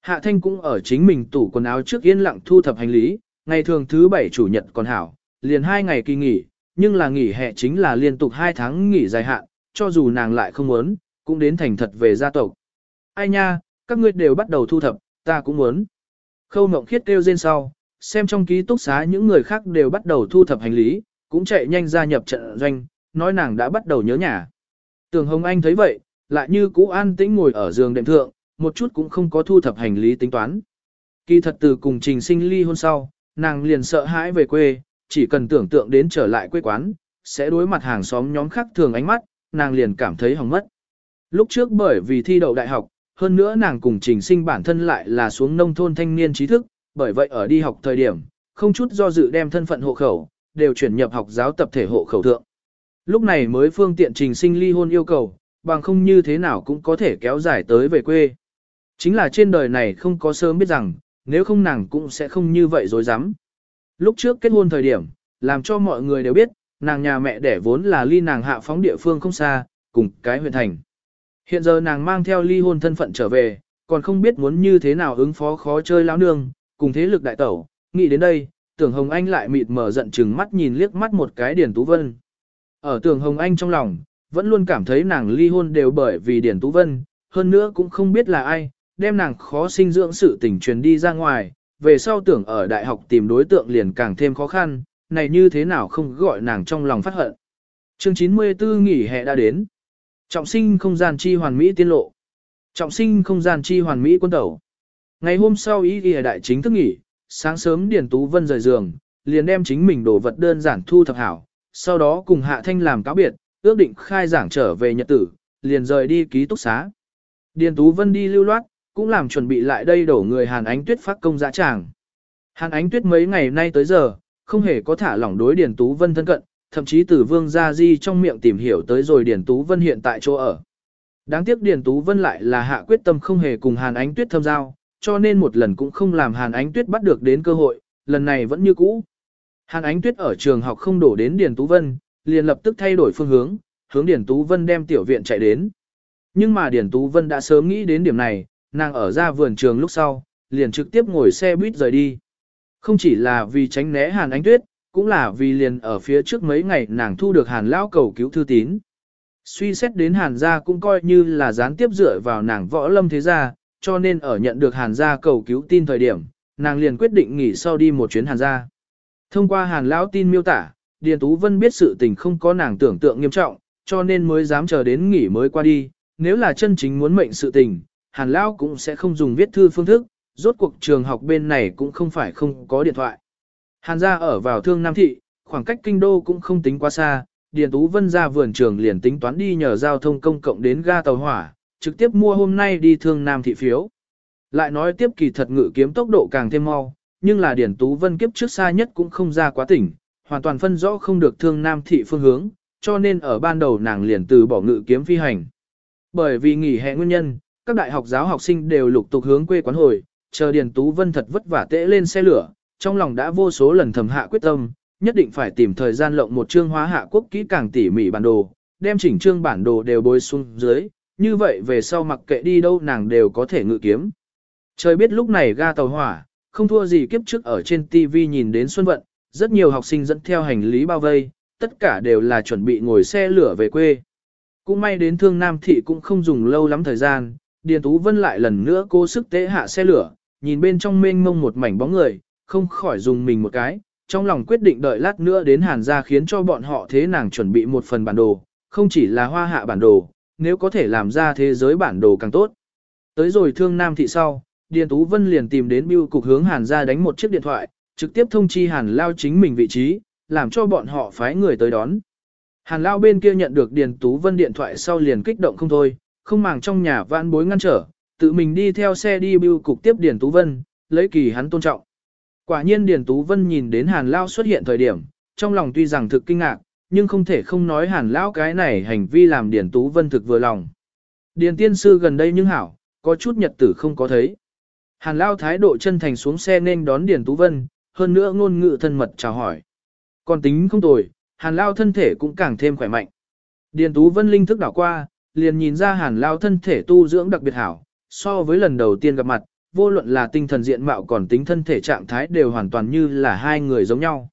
Hạ Thanh cũng ở chính mình tủ quần áo trước yên lặng thu thập hành lý, ngày thường thứ bảy chủ nhật còn hảo, liền hai ngày kỳ nghỉ, nhưng là nghỉ hè chính là liên tục hai tháng nghỉ dài hạn, cho dù nàng lại không muốn, cũng đến thành thật về gia tộc. Ai nha, các ngươi đều bắt đầu thu thập, ta cũng muốn. Khâu mộng khiết kêu rên sau, xem trong ký túc xá những người khác đều bắt đầu thu thập hành lý, cũng chạy nhanh gia nhập trận doanh, nói nàng đã bắt đầu nhớ nhà. Tường Hồng Anh thấy vậy, lại như cũ an tĩnh ngồi ở giường đệm thượng, một chút cũng không có thu thập hành lý tính toán. Kỳ thật từ cùng trình sinh ly hôn sau, nàng liền sợ hãi về quê, chỉ cần tưởng tượng đến trở lại quê quán, sẽ đối mặt hàng xóm nhóm khác thường ánh mắt, nàng liền cảm thấy hỏng mất. Lúc trước bởi vì thi đậu đại học, hơn nữa nàng cùng trình sinh bản thân lại là xuống nông thôn thanh niên trí thức, bởi vậy ở đi học thời điểm, không chút do dự đem thân phận hộ khẩu, đều chuyển nhập học giáo tập thể hộ khẩu thượng. Lúc này mới phương tiện trình sinh ly hôn yêu cầu, bằng không như thế nào cũng có thể kéo dài tới về quê. Chính là trên đời này không có sớm biết rằng, nếu không nàng cũng sẽ không như vậy dối rắm Lúc trước kết hôn thời điểm, làm cho mọi người đều biết, nàng nhà mẹ đẻ vốn là ly nàng hạ phóng địa phương không xa, cùng cái huyện thành. Hiện giờ nàng mang theo ly hôn thân phận trở về, còn không biết muốn như thế nào ứng phó khó chơi lão nương, cùng thế lực đại tẩu, nghĩ đến đây, tưởng Hồng Anh lại mịt mở giận chừng mắt nhìn liếc mắt một cái Điền Tú Vân. Ở tưởng Hồng Anh trong lòng, vẫn luôn cảm thấy nàng ly hôn đều bởi vì Điền Tú Vân, hơn nữa cũng không biết là ai, đem nàng khó sinh dưỡng sự tình truyền đi ra ngoài, về sau tưởng ở đại học tìm đối tượng liền càng thêm khó khăn, này như thế nào không gọi nàng trong lòng phát hận. Chương 94 nghỉ hè đã đến. Trọng sinh không gian chi hoàn mỹ tiên lộ. Trọng sinh không gian chi hoàn mỹ quân tẩu. Ngày hôm sau ý ghi đại chính thức nghỉ, sáng sớm Điền Tú Vân rời giường, liền đem chính mình đồ vật đơn giản thu thập hảo, sau đó cùng Hạ Thanh làm cáo biệt, ước định khai giảng trở về nhật tử, liền rời đi ký túc xá. Điền Tú Vân đi lưu loát, cũng làm chuẩn bị lại đây đổ người Hàn Ánh Tuyết phát công dã tràng. Hàn Ánh Tuyết mấy ngày nay tới giờ, không hề có thả lỏng đối Điền Tú Vân thân cận, thậm chí từ Vương Gia Di trong miệng tìm hiểu tới rồi Điền Tú Vân hiện tại chỗ ở. Đáng tiếc Điền Tú Vân lại là hạ quyết tâm không hề cùng Hàn Ánh Tuyết thâm giao, cho nên một lần cũng không làm Hàn Ánh Tuyết bắt được đến cơ hội, lần này vẫn như cũ. Hàn Ánh Tuyết ở trường học không đổ đến Điền Tú Vân, liền lập tức thay đổi phương hướng, hướng Điền Tú Vân đem tiểu viện chạy đến. Nhưng mà Điền Tú Vân đã sớm nghĩ đến điểm này, nàng ở ra vườn trường lúc sau, liền trực tiếp ngồi xe buýt rời đi. Không chỉ là vì tránh né Hàn Ánh Tuyết, cũng là vì liền ở phía trước mấy ngày nàng thu được Hàn Lão cầu cứu thư tín. Suy xét đến Hàn gia cũng coi như là gián tiếp dựa vào nàng võ lâm thế gia, cho nên ở nhận được Hàn gia cầu cứu tin thời điểm, nàng liền quyết định nghỉ sau đi một chuyến Hàn gia. Thông qua Hàn Lão tin miêu tả, Điền Tú Vân biết sự tình không có nàng tưởng tượng nghiêm trọng, cho nên mới dám chờ đến nghỉ mới qua đi. Nếu là chân chính muốn mệnh sự tình, Hàn Lão cũng sẽ không dùng viết thư phương thức, rốt cuộc trường học bên này cũng không phải không có điện thoại. Hàn gia ở vào thương Nam Thị, khoảng cách kinh đô cũng không tính quá xa, Điền Tú Vân ra vườn trường liền tính toán đi nhờ giao thông công cộng đến ga tàu hỏa, trực tiếp mua hôm nay đi thương Nam Thị phiếu. Lại nói tiếp kỳ thật ngự kiếm tốc độ càng thêm mau, nhưng là Điền Tú Vân kiếp trước xa nhất cũng không ra quá tỉnh, hoàn toàn phân rõ không được thương Nam Thị phương hướng, cho nên ở ban đầu nàng liền từ bỏ ngự kiếm phi hành. Bởi vì nghỉ hè nguyên nhân, các đại học giáo học sinh đều lục tục hướng quê quán hồi, chờ Điền Tú Vân thật vất vả tễ lên xe lửa, trong lòng đã vô số lần thầm hạ quyết tâm, nhất định phải tìm thời gian lộng một chương hóa hạ quốc kỹ càng tỉ mỉ bản đồ, đem chỉnh chương bản đồ đều bôi xuống dưới, như vậy về sau mặc kệ đi đâu nàng đều có thể ngự kiếm. Trời biết lúc này ga tàu hỏa, không thua gì kiếp trước ở trên TV nhìn đến Xuân Vận, rất nhiều học sinh dẫn theo hành lý bao vây, tất cả đều là chuẩn bị ngồi xe lửa về quê. Cũng may đến thương Nam Thị cũng không dùng lâu lắm thời gian, Điền Tú Vân lại lần nữa cố sức tế hạ xe lửa, nhìn bên trong mênh mông một mảnh bóng người, không khỏi dùng mình một cái, trong lòng quyết định đợi lát nữa đến Hàn gia khiến cho bọn họ thế nàng chuẩn bị một phần bản đồ, không chỉ là hoa hạ bản đồ, nếu có thể làm ra thế giới bản đồ càng tốt. Tới rồi thương Nam thị sau, Điền Tú Vân liền tìm đến bưu cục hướng Hàn gia đánh một chiếc điện thoại, trực tiếp thông chi Hàn Lao chính mình vị trí, làm cho bọn họ phái người tới đón. Hàn Lao bên kia nhận được Điền Tú Vân điện thoại sau liền kích động không thôi, không màng trong nhà vãn bối ngăn trở, tự mình đi theo xe đi bưu cục tiếp Điền Tú Vân, lấy kỳ hắn tôn trọng. Quả nhiên Điền Tú Vân nhìn đến Hàn Lao xuất hiện thời điểm, trong lòng tuy rằng thực kinh ngạc, nhưng không thể không nói Hàn Lão cái này hành vi làm Điền Tú Vân thực vừa lòng. Điền tiên sư gần đây nhưng hảo, có chút nhật tử không có thấy. Hàn Lao thái độ chân thành xuống xe nên đón Điền Tú Vân, hơn nữa ngôn ngữ thân mật chào hỏi. Còn tính không tồi, Hàn Lao thân thể cũng càng thêm khỏe mạnh. Điền Tú Vân linh thức đảo qua, liền nhìn ra Hàn Lao thân thể tu dưỡng đặc biệt hảo, so với lần đầu tiên gặp mặt, vô luận là tinh thần diện mạo còn tính thân thể trạng thái đều hoàn toàn như là hai người giống nhau.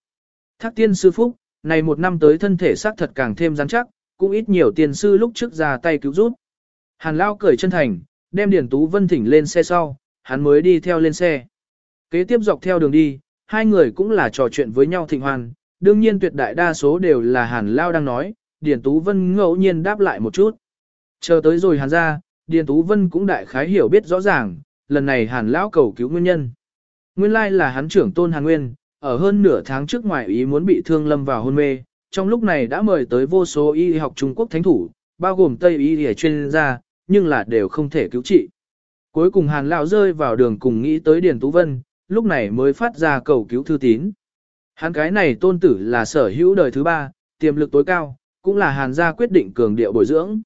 Thác tiên sư phúc, này một năm tới thân thể xác thật càng thêm rắn chắc, cũng ít nhiều tiên sư lúc trước ra tay cứu giúp. Hàn Lao cười chân thành, đem Điền Tú Vân thỉnh lên xe sau, hắn mới đi theo lên xe. Kế tiếp dọc theo đường đi, hai người cũng là trò chuyện với nhau thịnh hoàn, đương nhiên tuyệt đại đa số đều là Hàn Lao đang nói, Điền Tú Vân ngẫu nhiên đáp lại một chút. Chờ tới rồi Hàn ra, Điền Tú Vân cũng đại khái hiểu biết rõ ràng, lần này hàn lão cầu cứu nguyên nhân. Nguyên lai là hắn trưởng tôn hàn nguyên, ở hơn nửa tháng trước ngoài ý muốn bị thương lâm vào hôn mê, trong lúc này đã mời tới vô số y học Trung Quốc thánh thủ, bao gồm Tây y y chuyên gia, nhưng là đều không thể cứu trị. Cuối cùng hàn lão rơi vào đường cùng nghĩ tới Điền Tú Vân, lúc này mới phát ra cầu cứu thư tín. Hắn cái này tôn tử là sở hữu đời thứ ba, tiềm lực tối cao, cũng là hàn gia quyết định cường điệu bồi dưỡng.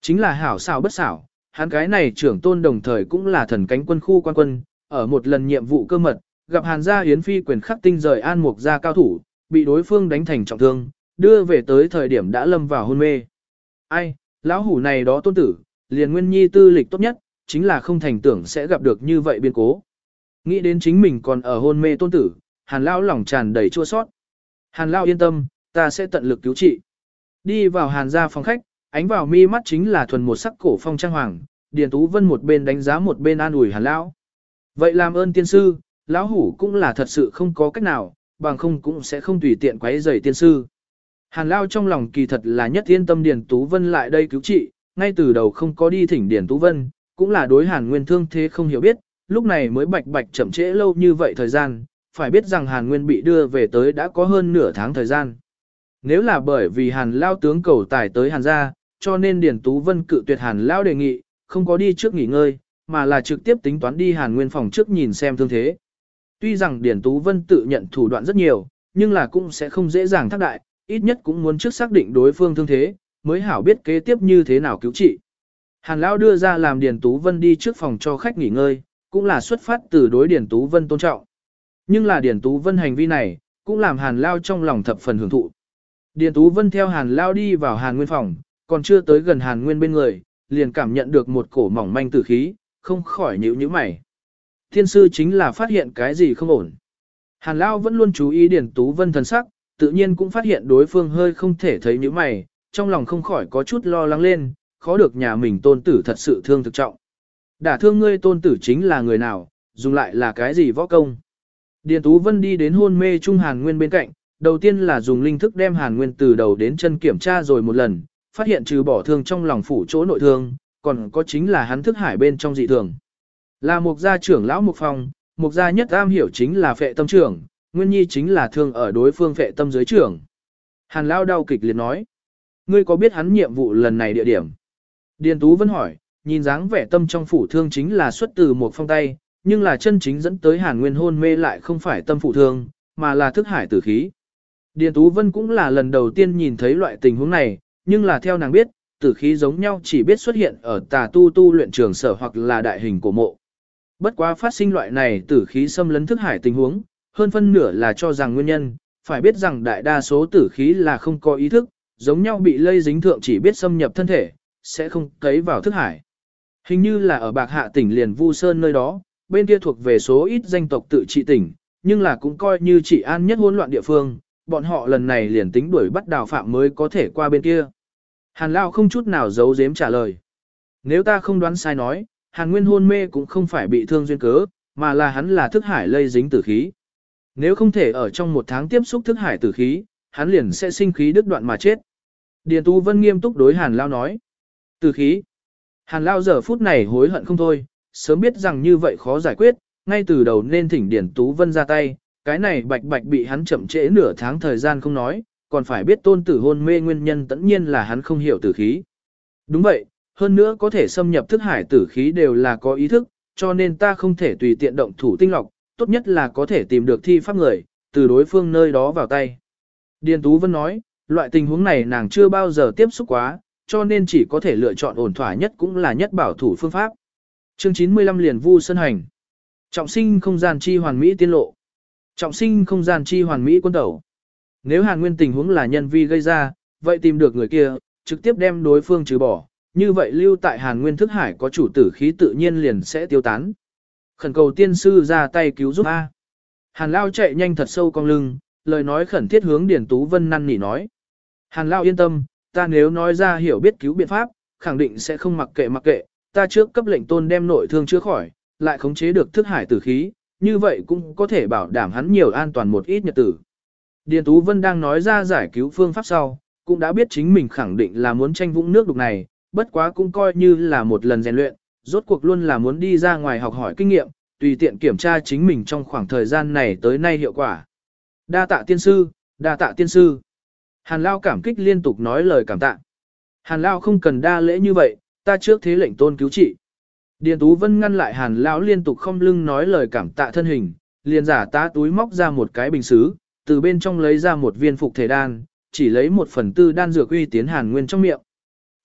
Chính là hảo xảo bất xảo, hắn cái này trưởng tôn đồng thời cũng là thần cánh quân khu quan quân, ở một lần nhiệm vụ cơ mật, gặp Hàn gia Yến Phi quyền khắc tinh rời an mục gia cao thủ, bị đối phương đánh thành trọng thương, đưa về tới thời điểm đã lâm vào hôn mê. Ai, lão hủ này đó tôn tử, liền nguyên nhi tư lịch tốt nhất, chính là không thành tưởng sẽ gặp được như vậy biến cố. Nghĩ đến chính mình còn ở hôn mê tôn tử, hàn lão lòng tràn đầy chua xót. Hàn lão yên tâm, ta sẽ tận lực cứu trị. Đi vào hàn gia phòng khách, ánh vào mi mắt chính là thuần một sắc cổ phong trang hoàng, Điền Tú Vân một bên đánh giá một bên an ủi Hàn lão. Vậy làm ơn tiên sư, lão hủ cũng là thật sự không có cách nào, bằng không cũng sẽ không tùy tiện quấy rầy tiên sư. Hàn lão trong lòng kỳ thật là nhất yên tâm Điền Tú Vân lại đây cứu trị, ngay từ đầu không có đi thỉnh Điền Tú Vân, cũng là đối Hàn Nguyên thương thế không hiểu biết, lúc này mới bạch bạch chậm trễ lâu như vậy thời gian, phải biết rằng Hàn Nguyên bị đưa về tới đã có hơn nửa tháng thời gian. Nếu là bởi vì Hàn Lao tướng cầu tài tới Hàn gia, cho nên Điền Tú Vân cự tuyệt Hàn Lao đề nghị, không có đi trước nghỉ ngơi, mà là trực tiếp tính toán đi Hàn Nguyên phòng trước nhìn xem thương thế. Tuy rằng Điền Tú Vân tự nhận thủ đoạn rất nhiều, nhưng là cũng sẽ không dễ dàng thác đại, ít nhất cũng muốn trước xác định đối phương thương thế, mới hảo biết kế tiếp như thế nào cứu trị. Hàn Lão đưa ra làm Điền Tú Vân đi trước phòng cho khách nghỉ ngơi, cũng là xuất phát từ đối Điền Tú Vân tôn trọng. Nhưng là Điền Tú Vân hành vi này, cũng làm Hàn Lao trong lòng thập phần hưởng thụ. Điền Tú Vân theo Hàn Lao đi vào Hàn Nguyên phòng, còn chưa tới gần Hàn Nguyên bên người, liền cảm nhận được một cổ mỏng manh tử khí, không khỏi nhíu nhíu mày. Thiên sư chính là phát hiện cái gì không ổn. Hàn Lao vẫn luôn chú ý Điền Tú Vân thần sắc, tự nhiên cũng phát hiện đối phương hơi không thể thấy nhíu mày, trong lòng không khỏi có chút lo lắng lên, khó được nhà mình tôn tử thật sự thương thực trọng. Đả thương ngươi tôn tử chính là người nào, dùng lại là cái gì võ công. Điền Tú Vân đi đến hôn mê Trung Hàn Nguyên bên cạnh, đầu tiên là dùng linh thức đem Hàn Nguyên từ đầu đến chân kiểm tra rồi một lần, phát hiện trừ bỏ thương trong lòng phủ chỗ nội thương, còn có chính là hắn thức hải bên trong dị thường. Là một gia trưởng lão Mục Phong, một gia nhất am hiểu chính là phệ tâm trưởng, nguyên nhi chính là thương ở đối phương phệ tâm dưới trưởng. Hàn lão đau kịch liệt nói, ngươi có biết hắn nhiệm vụ lần này địa điểm? Điền Tú vẫn hỏi, nhìn dáng vẻ tâm trong phủ thương chính là xuất từ một phong tay, nhưng là chân chính dẫn tới Hàn Nguyên hôn mê lại không phải tâm phủ thương, mà là thức hải tử khí. Điền Tú Vân cũng là lần đầu tiên nhìn thấy loại tình huống này, nhưng là theo nàng biết, tử khí giống nhau chỉ biết xuất hiện ở tà tu tu luyện trường sở hoặc là đại hình của mộ. Bất quá phát sinh loại này tử khí xâm lấn thức hải tình huống, hơn phân nửa là cho rằng nguyên nhân, phải biết rằng đại đa số tử khí là không có ý thức, giống nhau bị lây dính thượng chỉ biết xâm nhập thân thể, sẽ không cấy vào thức hải. Hình như là ở bạc hạ tỉnh liền Vu Sơn nơi đó, bên kia thuộc về số ít danh tộc tự trị tỉnh, nhưng là cũng coi như trị an nhất hỗn loạn địa phương, bọn họ lần này liền tính đuổi bắt đào phạm mới có thể qua bên kia. Hàn Lao không chút nào giấu giếm trả lời. Nếu ta không đoán sai nói, Hàn Nguyên hôn mê cũng không phải bị thương duyên cớ, mà là hắn là thức hải lây dính tử khí. Nếu không thể ở trong một tháng tiếp xúc thức hải tử khí, hắn liền sẽ sinh khí đứt đoạn mà chết. Điền Tú Vân nghiêm túc đối Hàn Lao nói. Tử khí. Hàn Lao giờ phút này hối hận không thôi, sớm biết rằng như vậy khó giải quyết, ngay từ đầu nên thỉnh Điền Tú Vân ra tay, cái này bạch bạch bị hắn chậm trễ nửa tháng thời gian không nói, còn phải biết tôn tử hôn mê nguyên nhân tất nhiên là hắn không hiểu tử khí. Đúng vậy, hơn nữa có thể xâm nhập thức hải tử khí đều là có ý thức, cho nên ta không thể tùy tiện động thủ tinh lọc, tốt nhất là có thể tìm được thi pháp người, từ đối phương nơi đó vào tay. Điền Tú Vân nói, loại tình huống này nàng chưa bao giờ tiếp xúc quá, cho nên chỉ có thể lựa chọn ổn thỏa nhất cũng là nhất bảo thủ phương pháp. Chương 95 liền vu sân hành. Trọng sinh không gian chi hoàn mỹ tiên lộ. Trọng sinh không gian chi hoàn mỹ quân tẩu. Nếu Hàn Nguyên tình huống là nhân vi gây ra, vậy tìm được người kia, trực tiếp đem đối phương trừ bỏ, như vậy lưu tại Hàn Nguyên thức hải có chủ tử khí tự nhiên liền sẽ tiêu tán. Khẩn cầu tiên sư ra tay cứu giúp A. Hàn Lao chạy nhanh thật sâu cong lưng, lời nói khẩn thiết hướng Điền Tú Vân năn nỉ nói. Hàn Lao yên tâm, ta nếu nói ra hiểu biết cứu biện pháp, khẳng định sẽ không mặc kệ mặc kệ, ta trước cấp lệnh tôn đem nội thương chữa khỏi, lại khống chế được thức hải tử khí, như vậy cũng có thể bảo đảm hắn nhiều an toàn một ít nhật tử. Điền Tú Vân đang nói ra giải cứu phương pháp sau, cũng đã biết chính mình khẳng định là muốn tranh vũng nước đục này, bất quá cũng coi như là một lần rèn luyện, rốt cuộc luôn là muốn đi ra ngoài học hỏi kinh nghiệm, tùy tiện kiểm tra chính mình trong khoảng thời gian này tới nay hiệu quả. Đa tạ tiên sư, đa tạ tiên sư. Hàn Lao cảm kích liên tục nói lời cảm tạ. Hàn Lao không cần đa lễ như vậy, ta trước thế lệnh tôn cứu trị. Điền Tú Vân ngăn lại Hàn Lão liên tục không lưng nói lời cảm tạ thân hình, liền giả tá túi móc ra một cái bình xứ, từ bên trong lấy ra một viên phục thể đan, chỉ lấy một phần tư đan dược uy tiến Hàn Nguyên trong miệng.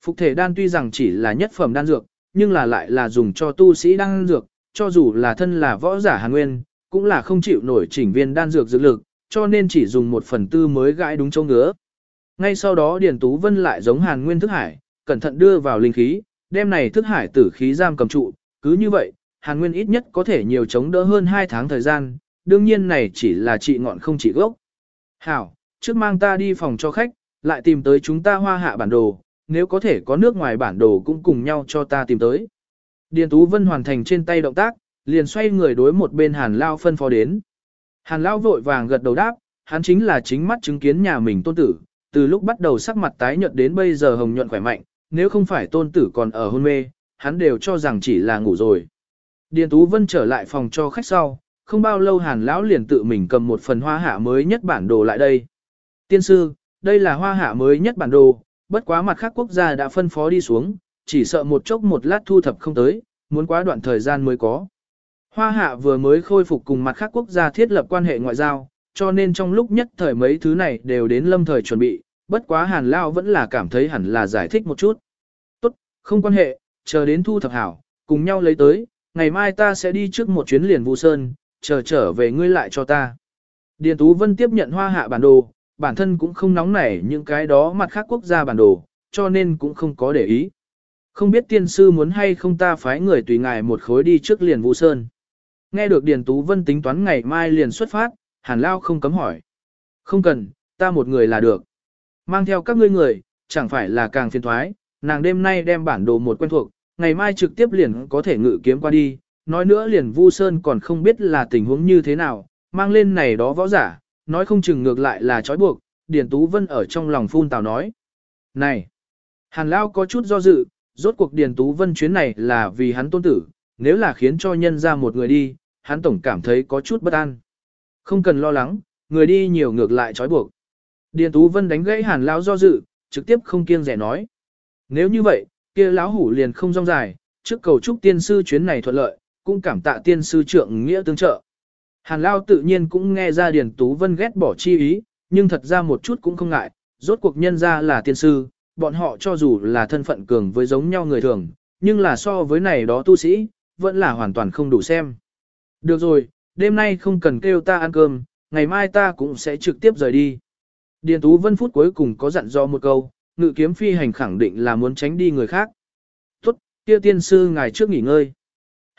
Phục thể đan tuy rằng chỉ là nhất phẩm đan dược, nhưng là lại là dùng cho tu sĩ đan dược, cho dù là thân là võ giả Hàn Nguyên, cũng là không chịu nổi chỉnh viên đan dược dược lực, cho nên chỉ dùng một phần tư mới gãi đúng châu ngứa. Ngay sau đó Điền Tú Vân lại giống Hàn Nguyên thức hải, cẩn thận đưa vào linh khí, đem này thức hải tử khí giam cầm trụ, cứ như vậy, Hàn Nguyên ít nhất có thể nhiều chống đỡ hơn 2 tháng thời gian, đương nhiên này chỉ là trị ngọn không trị gốc. Hảo, trước mang ta đi phòng cho khách, lại tìm tới chúng ta hoa hạ bản đồ, nếu có thể có nước ngoài bản đồ cũng cùng nhau cho ta tìm tới. Điền Tú Vân hoàn thành trên tay động tác, liền xoay người đối một bên Hàn Lao phân phó đến. Hàn Lao vội vàng gật đầu đáp, hắn chính là chính mắt chứng kiến nhà mình tôn tử, từ lúc bắt đầu sắc mặt tái nhợt đến bây giờ hồng nhuận khỏe mạnh, nếu không phải tôn tử còn ở hôn mê, hắn đều cho rằng chỉ là ngủ rồi. Điền Tú Vân trở lại phòng cho khách sau, không bao lâu hàn lão liền tự mình cầm một phần hoa hạ mới nhất bản đồ lại đây. Tiên sư, đây là hoa hạ mới nhất bản đồ, bất quá mặt khác quốc gia đã phân phó đi xuống, chỉ sợ một chốc một lát thu thập không tới, muốn quá đoạn thời gian mới có. Hoa hạ vừa mới khôi phục cùng mặt khác quốc gia thiết lập quan hệ ngoại giao, cho nên trong lúc nhất thời mấy thứ này đều đến lâm thời chuẩn bị, bất quá hàn lao vẫn là cảm thấy hẳn là giải thích một chút. Tốt, không quan hệ, chờ đến thu thập hảo, cùng nhau lấy tới, ngày mai ta sẽ đi trước một chuyến liền Vu Sơn, chờ trở về ngươi lại cho ta. Điền Tú Vân tiếp nhận hoa hạ bản đồ, bản thân cũng không nóng nảy những cái đó mặt khác quốc gia bản đồ, cho nên cũng không có để ý. Không biết tiên sư muốn hay không ta phái người tùy ngài một khối đi trước liền vũ Sơn. Nghe được Điền Tú Vân tính toán ngày mai liền xuất phát, Hàn Lao không cấm hỏi. Không cần, ta một người là được. Mang theo các ngươi người, chẳng phải là càng phiền thoái, nàng đêm nay đem bản đồ một quen thuộc, ngày mai trực tiếp liền có thể ngự kiếm qua đi, nói nữa liền Vu Sơn còn không biết là tình huống như thế nào, mang lên này đó võ giả, nói không chừng ngược lại là trói buộc, Điền Tú Vân ở trong lòng phun tào nói. Này! Hàn Lao có chút do dự, rốt cuộc Điền Tú Vân chuyến này là vì hắn tôn tử, nếu là khiến cho nhân ra một người đi, hắn tổng cảm thấy có chút bất an. Không cần lo lắng, người đi nhiều ngược lại trói buộc. Điền Tú Vân đánh gãy Hàn Lao do dự, trực tiếp không kiêng rẻ nói. Nếu như vậy, kia lão hủ liền không rong dài, trước cầu chúc tiên sư chuyến này thuận lợi, cũng cảm tạ tiên sư trượng nghĩa tương trợ. Hàn Lao tự nhiên cũng nghe ra Điền Tú Vân ghét bỏ chi ý, nhưng thật ra một chút cũng không ngại, rốt cuộc nhân ra là tiên sư, bọn họ cho dù là thân phận cường với giống nhau người thường, nhưng là so với này đó tu sĩ, vẫn là hoàn toàn không đủ xem. Được rồi, đêm nay không cần kêu ta ăn cơm, ngày mai ta cũng sẽ trực tiếp rời đi. Điền Tú Vân phút cuối cùng có dặn do một câu, ngự kiếm phi hành khẳng định là muốn tránh đi người khác. Tốt, kia tiên sư ngài trước nghỉ ngơi.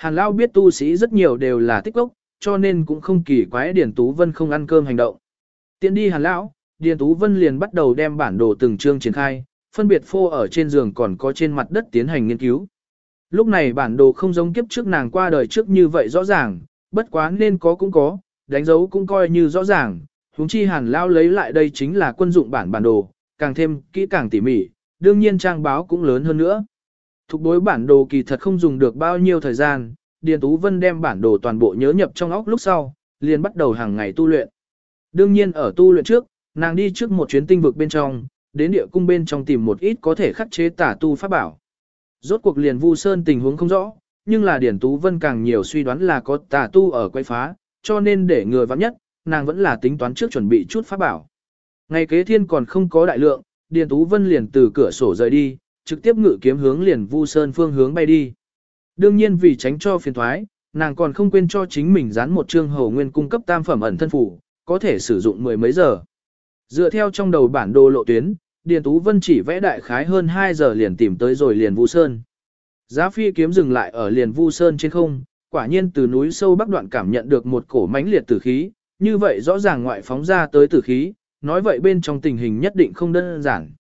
Hàn Lao biết tu sĩ rất nhiều đều là tích gốc, cho nên cũng không kỳ quái Điền Tú Vân không ăn cơm hành động. Tiến đi Hàn Lão, Điền Tú Vân liền bắt đầu đem bản đồ từng chương triển khai, phân biệt phô ở trên giường còn có trên mặt đất tiến hành nghiên cứu. Lúc này bản đồ không giống kiếp trước nàng qua đời trước như vậy rõ ràng, bất quá nên có cũng có, đánh dấu cũng coi như rõ ràng, huống chi hàn lao lấy lại đây chính là quân dụng bản bản đồ, càng thêm kỹ càng tỉ mỉ, đương nhiên trang báo cũng lớn hơn nữa. Thục đối bản đồ kỳ thật không dùng được bao nhiêu thời gian, Điền Tú Vân đem bản đồ toàn bộ nhớ nhập trong óc lúc sau, liền bắt đầu hàng ngày tu luyện. Đương nhiên ở tu luyện trước, nàng đi trước một chuyến tinh vực bên trong, đến địa cung bên trong tìm một ít có thể khắc chế tả tu pháp bảo. Rốt cuộc liền Vu Sơn tình huống không rõ, nhưng là Điển Tú Vân càng nhiều suy đoán là có tà tu ở quay phá, cho nên để người vắng nhất, nàng vẫn là tính toán trước chuẩn bị chút pháp bảo. Ngày kế thiên còn không có đại lượng, Điền Tú Vân liền từ cửa sổ rời đi, trực tiếp ngự kiếm hướng liền Vu Sơn phương hướng bay đi. Đương nhiên vì tránh cho phiền thoái, nàng còn không quên cho chính mình dán một chương hầu nguyên cung cấp tam phẩm ẩn thân phủ, có thể sử dụng mười mấy giờ. Dựa theo trong đầu bản đồ lộ tuyến, Điền Tú Vân chỉ vẽ đại khái hơn 2 giờ liền tìm tới rồi liền Vu Sơn. Giá phi kiếm dừng lại ở liền Vu Sơn trên không, quả nhiên từ núi sâu bắc đoạn cảm nhận được một cổ mãnh liệt tử khí, như vậy rõ ràng ngoại phóng ra tới tử khí, nói vậy bên trong tình hình nhất định không đơn giản.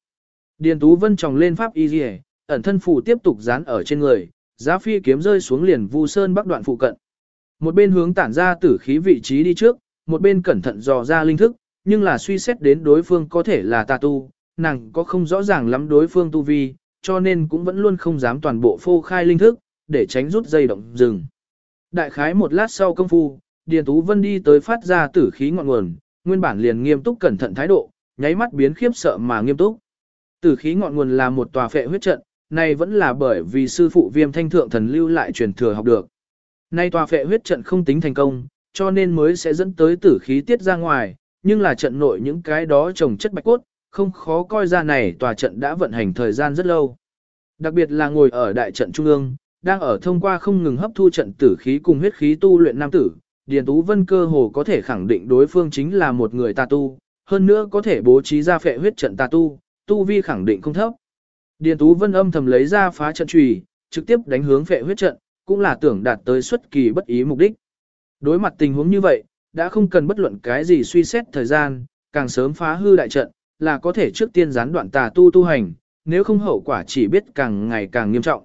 Điền Tú Vân tròng lên pháp y liề, ẩn thân phủ tiếp tục dán ở trên người, giá phi kiếm rơi xuống liền Vu Sơn bắc đoạn phụ cận. Một bên hướng tản ra tử khí vị trí đi trước, một bên cẩn thận dò ra linh thức, nhưng là suy xét đến đối phương có thể là tà tu, nàng có không rõ ràng lắm đối phương tu vi, cho nên cũng vẫn luôn không dám toàn bộ phô khai linh thức, để tránh rút dây động rừng. Đại khái một lát sau công phu, Điền Tú Vân đi tới phát ra tử khí ngọn nguồn, nguyên bản liền nghiêm túc cẩn thận thái độ, nháy mắt biến khiếp sợ mà nghiêm túc. Tử khí ngọn nguồn là một tòa phệ huyết trận, này vẫn là bởi vì sư phụ Viêm Thanh thượng thần lưu lại truyền thừa học được. Nay tòa phệ huyết trận không tính thành công, cho nên mới sẽ dẫn tới tử khí tiết ra ngoài, nhưng là trận nội những cái đó trồng chất bạch cốt, không khó coi ra này tòa trận đã vận hành thời gian rất lâu. Đặc biệt là ngồi ở đại trận trung ương, đang ở thông qua không ngừng hấp thu trận tử khí cùng huyết khí tu luyện nam tử, Điền Tú Vân cơ hồ có thể khẳng định đối phương chính là một người tà tu, hơn nữa có thể bố trí ra phệ huyết trận tà tu, tu vi khẳng định không thấp. Điền Tú Vân âm thầm lấy ra phá trận chùy, trực tiếp đánh hướng phệ huyết trận, cũng là tưởng đạt tới xuất kỳ bất ý mục đích. Đối mặt tình huống như vậy, đã không cần bất luận cái gì suy xét thời gian, càng sớm phá hư đại trận, là có thể trước tiên gián đoạn tà tu tu hành, nếu không hậu quả chỉ biết càng ngày càng nghiêm trọng.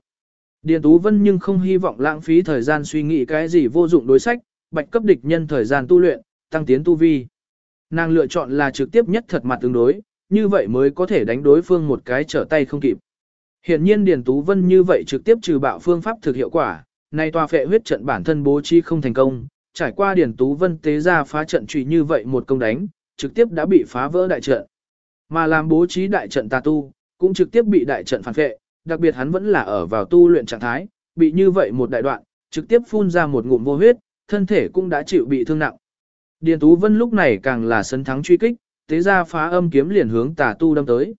Điền Tú Vân nhưng không hy vọng lãng phí thời gian suy nghĩ cái gì vô dụng đối sách, bạch cấp địch nhân thời gian tu luyện, tăng tiến tu vi. Nàng lựa chọn là trực tiếp nhất thật mặt tương đối, như vậy mới có thể đánh đối phương một cái trở tay không kịp. Hiện nhiên Điền Tú Vân như vậy trực tiếp trừ bạo phương pháp thực hiệu quả, nay tòa phệ huyết trận bản thân bố trí không thành công, trải qua Điền Tú Vân tế ra phá trận trụy như vậy một công đánh, trực tiếp đã bị phá vỡ đại trận. Mà làm bố trí đại trận tà tu, cũng trực tiếp bị đại trận phản phệ, đặc biệt hắn vẫn là ở vào tu luyện trạng thái, bị như vậy một đại đoạn, trực tiếp phun ra một ngụm vô huyết, thân thể cũng đã chịu bị thương nặng. Điền Tú Vân lúc này càng là sấn thắng truy kích, tế ra phá âm kiếm liền hướng tà tu đâm tới.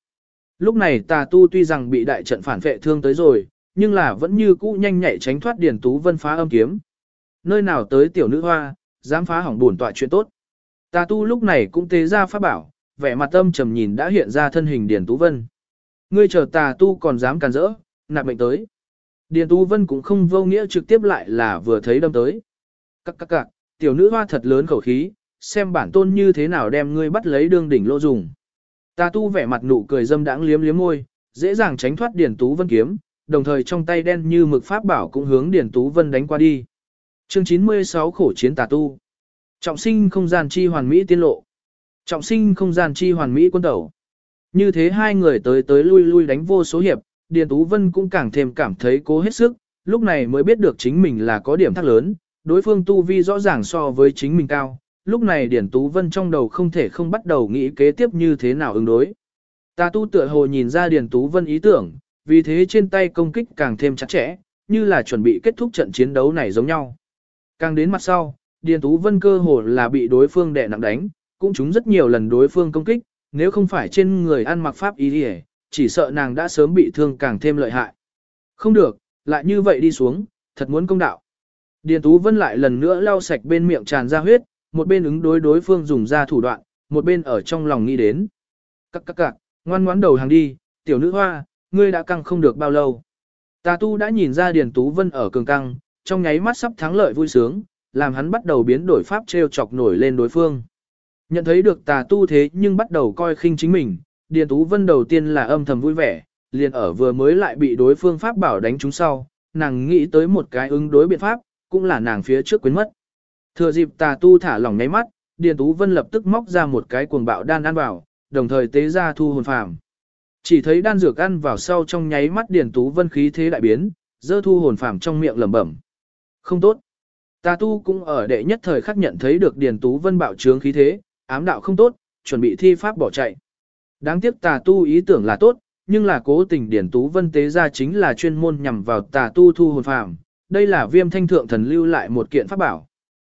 Lúc này tà tu tuy rằng bị đại trận phản vệ thương tới rồi, nhưng là vẫn như cũ nhanh nhạy tránh thoát Điền Tú Vân phá âm kiếm. Nơi nào tới tiểu nữ hoa, dám phá hỏng buồn tọa chuyện tốt. Tà tu lúc này cũng tế ra pháp bảo, vẻ mặt âm trầm nhìn đã hiện ra thân hình Điền Tú Vân. Ngươi chờ tà tu còn dám càn rỡ, nạp mệnh tới. Điền Tú Vân cũng không vô nghĩa trực tiếp lại là vừa thấy đâm tới. Các các các, tiểu nữ hoa thật lớn khẩu khí, xem bản tôn như thế nào đem ngươi bắt lấy đương đỉnh lô dùng. ta tu vẻ mặt nụ cười dâm đãng liếm liếm môi, dễ dàng tránh thoát Điền Tú Vân kiếm, đồng thời trong tay đen như mực pháp bảo cũng hướng Điền Tú Vân đánh qua đi. Chương 96 khổ chiến tà tu. Trọng sinh không gian chi hoàn mỹ tiên lộ. Trọng sinh không gian chi hoàn mỹ quân tẩu. Như thế hai người tới tới lui lui đánh vô số hiệp, Điền Tú Vân cũng càng thêm cảm thấy cố hết sức, lúc này mới biết được chính mình là có điểm thắc lớn, đối phương tu vi rõ ràng so với chính mình cao, lúc này Điền Tú Vân trong đầu không thể không bắt đầu nghĩ kế tiếp như thế nào ứng đối. Ta tu tựa hồ nhìn ra Điền Tú Vân ý tưởng, vì thế trên tay công kích càng thêm chặt chẽ, như là chuẩn bị kết thúc trận chiến đấu này giống nhau. Càng đến mặt sau, Điền Tú Vân cơ hồ là bị đối phương đè nặng đánh, cũng chúng rất nhiều lần đối phương công kích, nếu không phải trên người ăn mặc pháp ý đi chỉ sợ nàng đã sớm bị thương càng thêm lợi hại. Không được, lại như vậy đi xuống, thật muốn công đạo. Điền Tú Vân lại lần nữa lau sạch bên miệng tràn ra huyết, một bên ứng đối đối phương dùng ra thủ đoạn, một bên ở trong lòng nghĩ đến. Các các các, ngoan ngoãn đầu hàng đi, tiểu nữ hoa, ngươi đã căng không được bao lâu. Tà tu đã nhìn ra Điền Tú Vân ở cường căng, trong nháy mắt sắp thắng lợi vui sướng, làm hắn bắt đầu biến đổi pháp treo chọc nổi lên đối phương. Nhận thấy được tà tu thế nhưng bắt đầu coi khinh chính mình, Điền Tú Vân đầu tiên là âm thầm vui vẻ, liền ở vừa mới lại bị đối phương pháp bảo đánh trúng sau, nàng nghĩ tới một cái ứng đối biện pháp, cũng là nàng phía trước quên mất. Thừa dịp tà tu thả lỏng nháy mắt, Điền Tú Vân lập tức móc ra một cái cuồng bạo đan ăn vào, đồng thời tế ra thu hồn phàm. Chỉ thấy đan dược ăn vào sau trong nháy mắt Điền Tú Vân khí thế đại biến, dơ thu hồn phàm trong miệng lẩm bẩm. Không tốt. Tà tu cũng ở đệ nhất thời khắc nhận thấy được Điền Tú Vân bạo trướng khí thế, ám đạo không tốt, chuẩn bị thi pháp bỏ chạy. Đáng tiếc tà tu ý tưởng là tốt, nhưng là cố tình Điền Tú Vân tế ra chính là chuyên môn nhằm vào tà tu thu hồn phàm. Đây là viêm thanh thượng thần lưu lại một kiện pháp bảo.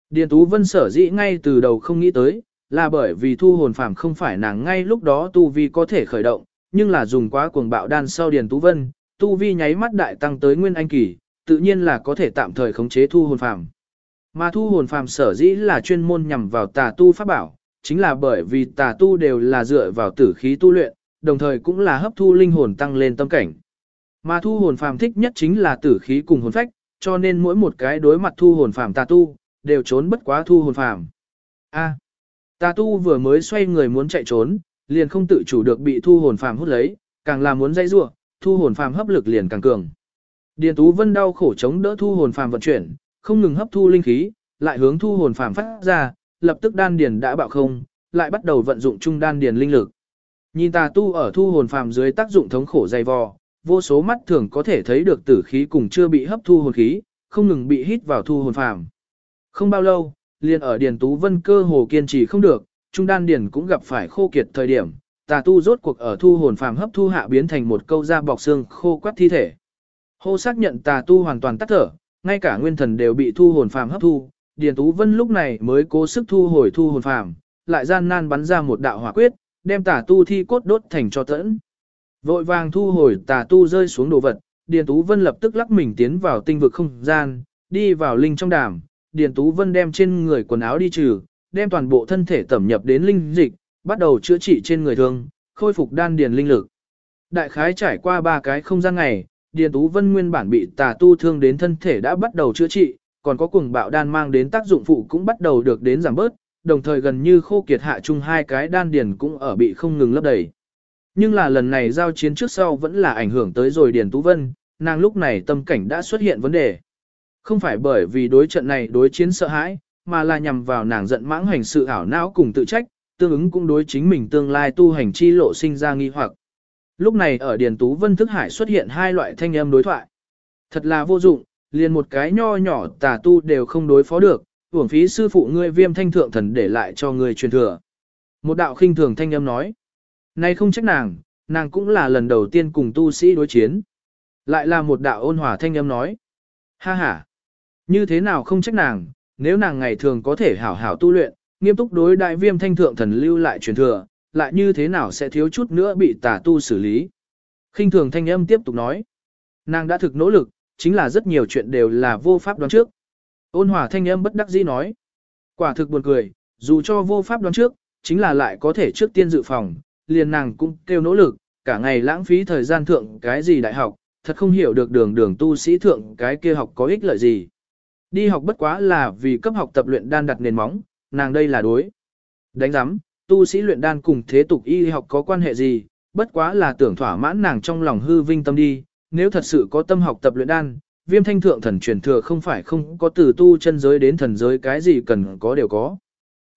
Điền Tú Vân sở dĩ ngay từ đầu không nghĩ tới, là bởi vì thu hồn phàm không phải nàng ngay lúc đó tu vi có thể khởi động, nhưng là dùng quá cuồng bạo đan sau Điền Tú Vân, tu vi nháy mắt đại tăng tới nguyên anh kỳ, tự nhiên là có thể tạm thời khống chế thu hồn phàm. Mà thu hồn phàm sở dĩ là chuyên môn nhằm vào tà tu pháp bảo, chính là bởi vì tà tu đều là dựa vào tử khí tu luyện, đồng thời cũng là hấp thu linh hồn tăng lên tâm cảnh. Mà thu hồn phàm thích nhất chính là tử khí cùng hồn phách, cho nên mỗi một cái đối mặt thu hồn phàm tà tu, đều trốn bất quá thu hồn phàm. A. tà tu vừa mới xoay người muốn chạy trốn, liền không tự chủ được bị thu hồn phàm hút lấy, càng là muốn dây rua, thu hồn phàm hấp lực liền càng cường. Điền Tú Vân đau khổ chống đỡ thu hồn phàm vận chuyển, không ngừng hấp thu linh khí, lại hướng thu hồn phàm phát ra, lập tức đan điền đã bạo không, lại bắt đầu vận dụng trung đan điền linh lực. Nhìn tà tu ở thu hồn phàm dưới tác dụng thống khổ dày vò, vô số mắt thường có thể thấy được tử khí cùng chưa bị hấp thu hồn khí, không ngừng bị hít vào thu hồn phàm. Không bao lâu, liền ở Điền Tú Vân cơ hồ kiên trì không được, trung đan điền cũng gặp phải khô kiệt thời điểm, tà tu rốt cuộc ở thu hồn phàm hấp thu hạ biến thành một câu da bọc xương khô quắt thi thể. Hô xác nhận tà tu hoàn toàn tắt thở, ngay cả nguyên thần đều bị thu hồn phàm hấp thu, Điền Tú Vân lúc này mới cố sức thu hồi thu hồn phàm, lại gian nan bắn ra một đạo hỏa quyết, đem tà tu thi cốt đốt thành cho tẫn. Vội vàng thu hồi tà tu rơi xuống đồ vật, Điền Tú Vân lập tức lắc mình tiến vào tinh vực không gian, đi vào linh trong đàm, Điền Tú Vân đem trên người quần áo đi trừ, đem toàn bộ thân thể tẩm nhập đến linh dịch, bắt đầu chữa trị trên người thương, khôi phục đan điền linh lực. Đại khái trải qua ba cái không gian ngày, Điền Tú Vân nguyên bản bị tà tu thương đến thân thể đã bắt đầu chữa trị, còn có cuồng bạo đan mang đến tác dụng phụ cũng bắt đầu được đến giảm bớt, đồng thời gần như khô kiệt hạ chung hai cái đan điền cũng ở bị không ngừng lấp đầy. Nhưng là lần này giao chiến trước sau vẫn là ảnh hưởng tới rồi Điền Tú Vân, nàng lúc này tâm cảnh đã xuất hiện vấn đề. Không phải bởi vì đối trận này đối chiến sợ hãi, mà là nhằm vào nàng giận mãng hành sự ảo não cùng tự trách, tương ứng cũng đối chính mình tương lai tu hành chi lộ sinh ra nghi hoặc. Lúc này ở Điền Tú Vân Thức Hải xuất hiện hai loại thanh âm đối thoại. Thật là vô dụng, liền một cái nho nhỏ tà tu đều không đối phó được, uổng phí sư phụ ngươi viêm thanh thượng thần để lại cho ngươi truyền thừa. Một đạo khinh thường thanh âm nói. Nay không trách nàng, nàng cũng là lần đầu tiên cùng tu sĩ đối chiến. Lại là một đạo ôn hòa thanh âm nói. Ha ha. Như thế nào không trách nàng, nếu nàng ngày thường có thể hảo hảo tu luyện, nghiêm túc đối đại viêm thanh thượng thần lưu lại truyền thừa, lại như thế nào sẽ thiếu chút nữa bị tà tu xử lý. khinh thường thanh âm tiếp tục nói. Nàng đã thực nỗ lực, chính là rất nhiều chuyện đều là vô pháp đoán trước. Ôn hòa thanh âm bất đắc dĩ nói. Quả thực buồn cười, dù cho vô pháp đoán trước, chính là lại có thể trước tiên dự phòng, liền nàng cũng kêu nỗ lực, cả ngày lãng phí thời gian thượng cái gì đại học, thật không hiểu được đường đường tu sĩ thượng cái kia học có ích lợi gì. Đi học bất quá là vì cấp học tập luyện đan đặt nền móng, nàng đây là đối. Đánh giám, tu sĩ luyện đan cùng thế tục y học có quan hệ gì, bất quá là tưởng thỏa mãn nàng trong lòng hư vinh tâm đi, nếu thật sự có tâm học tập luyện đan, viêm thanh thượng thần truyền thừa không phải không có từ tu chân giới đến thần giới cái gì cần có đều có.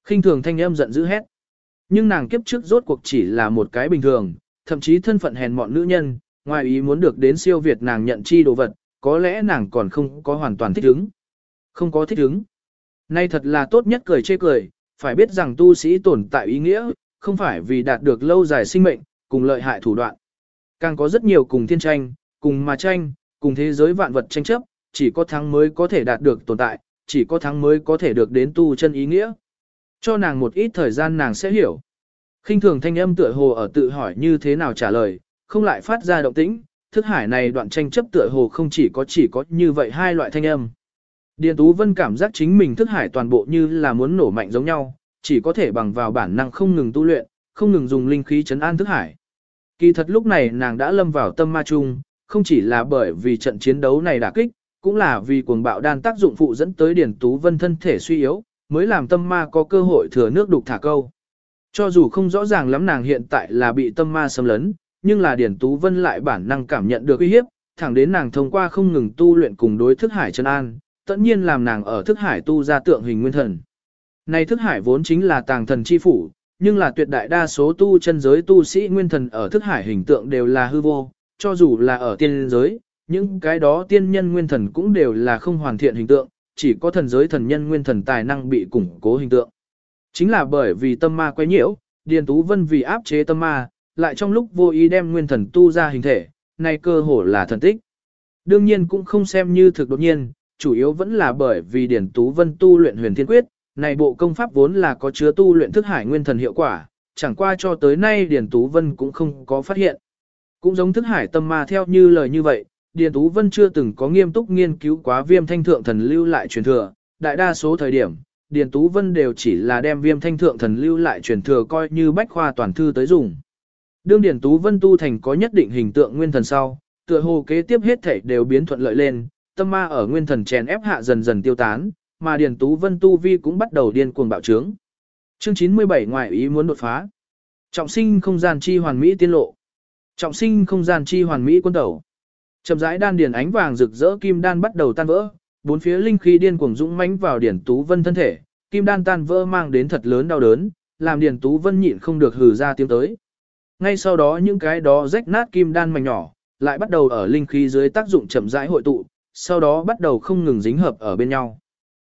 khinh thường thanh âm giận dữ hét. Nhưng nàng kiếp trước rốt cuộc chỉ là một cái bình thường, thậm chí thân phận hèn mọn nữ nhân, ngoài ý muốn được đến siêu việt nàng nhận chi đồ vật, có lẽ nàng còn không có hoàn toàn thích ứng. Không có thích ứng. Nay thật là tốt nhất cười chê cười, phải biết rằng tu sĩ tồn tại ý nghĩa, không phải vì đạt được lâu dài sinh mệnh, cùng lợi hại thủ đoạn. Càng có rất nhiều cùng thiên tranh, cùng mà tranh, cùng thế giới vạn vật tranh chấp, chỉ có thắng mới có thể đạt được tồn tại, chỉ có thắng mới có thể được đến tu chân ý nghĩa. Cho nàng một ít thời gian nàng sẽ hiểu. khinh thường thanh âm tựa hồ ở tự hỏi như thế nào trả lời, không lại phát ra động tĩnh, thức hải này đoạn tranh chấp tựa hồ không chỉ có chỉ có như vậy hai loại thanh âm. Điền Tú Vân cảm giác chính mình thức hải toàn bộ như là muốn nổ mạnh giống nhau, chỉ có thể bằng vào bản năng không ngừng tu luyện, không ngừng dùng linh khí chấn an thức hải. Kỳ thật lúc này nàng đã lâm vào tâm ma chung, không chỉ là bởi vì trận chiến đấu này đả kích, cũng là vì cuồng bạo đan tác dụng phụ dẫn tới Điền Tú Vân thân thể suy yếu, mới làm tâm ma có cơ hội thừa nước đục thả câu. Cho dù không rõ ràng lắm nàng hiện tại là bị tâm ma xâm lấn, nhưng là Điền Tú Vân lại bản năng cảm nhận được uy hiếp, thẳng đến nàng thông qua không ngừng tu luyện cùng đối thức hải chân an, tất nhiên làm nàng ở thức hải tu ra tượng hình nguyên thần. Này thức hải vốn chính là tàng thần chi phủ, nhưng là tuyệt đại đa số tu chân giới tu sĩ nguyên thần ở thức hải hình tượng đều là hư vô, cho dù là ở tiên giới, những cái đó tiên nhân nguyên thần cũng đều là không hoàn thiện hình tượng, chỉ có thần giới thần nhân nguyên thần tài năng bị củng cố hình tượng. Chính là bởi vì tâm ma quấy nhiễu, Điền Tú Vân vì áp chế tâm ma, lại trong lúc vô ý đem nguyên thần tu ra hình thể, này cơ hồ là thần tích. Đương nhiên cũng không xem như thực đột nhiên, chủ yếu vẫn là bởi vì điển Tú Vân tu luyện huyền thiên quyết, này bộ công pháp vốn là có chứa tu luyện thức hải nguyên thần hiệu quả, chẳng qua cho tới nay điển Tú Vân cũng không có phát hiện. Cũng giống thức hải tâm ma theo như lời như vậy, Điền Tú Vân chưa từng có nghiêm túc nghiên cứu quá viêm thanh thượng thần lưu lại truyền thừa, đại đa số thời điểm, Điền Tú Vân đều chỉ là đem viêm thanh thượng thần lưu lại truyền thừa coi như bách khoa toàn thư tới dùng. Đương Điền Tú Vân tu thành có nhất định hình tượng nguyên thần sau, tựa hồ kế tiếp hết thảy đều biến thuận lợi lên, tâm ma ở nguyên thần chèn ép hạ dần dần tiêu tán, mà Điền Tú Vân tu vi cũng bắt đầu điên cuồng bạo trướng. Chương 97 ngoại ý muốn đột phá. Trọng sinh không gian chi hoàn mỹ tiên lộ. Trọng sinh không gian chi hoàn mỹ quân tẩu. Chậm rãi đan điền ánh vàng rực rỡ kim đan bắt đầu tan vỡ, bốn phía linh khí điên cuồng dũng mãnh vào Điền Tú Vân thân thể, kim đan tan vỡ mang đến thật lớn đau đớn, làm Điền Tú Vân nhịn không được hừ ra tiếng tới. Ngay sau đó những cái đó rách nát kim đan mảnh nhỏ, lại bắt đầu ở linh khí dưới tác dụng chậm rãi hội tụ, sau đó bắt đầu không ngừng dính hợp ở bên nhau.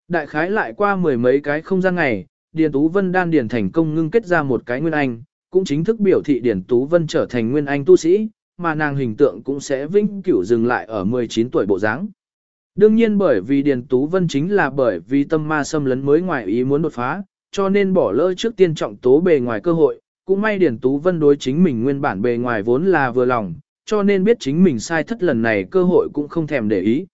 Đại khái lại qua mười mấy cái không gian ngày, Điền Tú Vân đan điền thành công ngưng kết ra một cái nguyên anh, cũng chính thức biểu thị Điền Tú Vân trở thành nguyên anh tu sĩ, mà nàng hình tượng cũng sẽ vĩnh cửu dừng lại ở 19 tuổi bộ dáng. Đương nhiên bởi vì Điền Tú Vân chính là bởi vì tâm ma xâm lấn mới ngoài ý muốn đột phá, cho nên bỏ lỡ trước tiên trọng tố bề ngoài cơ hội, cũng may Điền Tú Vân đối chính mình nguyên bản bề ngoài vốn là vừa lòng, cho nên biết chính mình sai thất lần này cơ hội cũng không thèm để ý.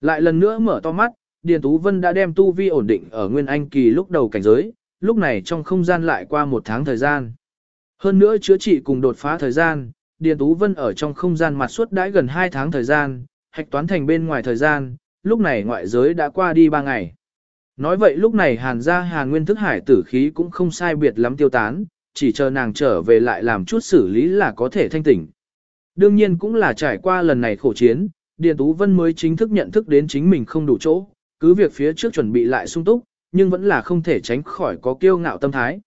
Lại lần nữa mở to mắt, Điền Tú Vân đã đem tu vi ổn định ở Nguyên Anh kỳ lúc đầu cảnh giới, lúc này trong không gian lại qua một tháng thời gian. Hơn nữa chữa trị cùng đột phá thời gian, Điền Tú Vân ở trong không gian mặt suốt đãi gần 2 tháng thời gian, hạch toán thành bên ngoài thời gian, lúc này ngoại giới đã qua đi 3 ngày. Nói vậy lúc này hàn ra hàn nguyên thức hải tử khí cũng không sai biệt lắm tiêu tán, chỉ chờ nàng trở về lại làm chút xử lý là có thể thanh tỉnh. Đương nhiên cũng là trải qua lần này khổ chiến, Điền Tú Vân mới chính thức nhận thức đến chính mình không đủ chỗ, cứ việc phía trước chuẩn bị lại sung túc, nhưng vẫn là không thể tránh khỏi có kiêu ngạo tâm thái.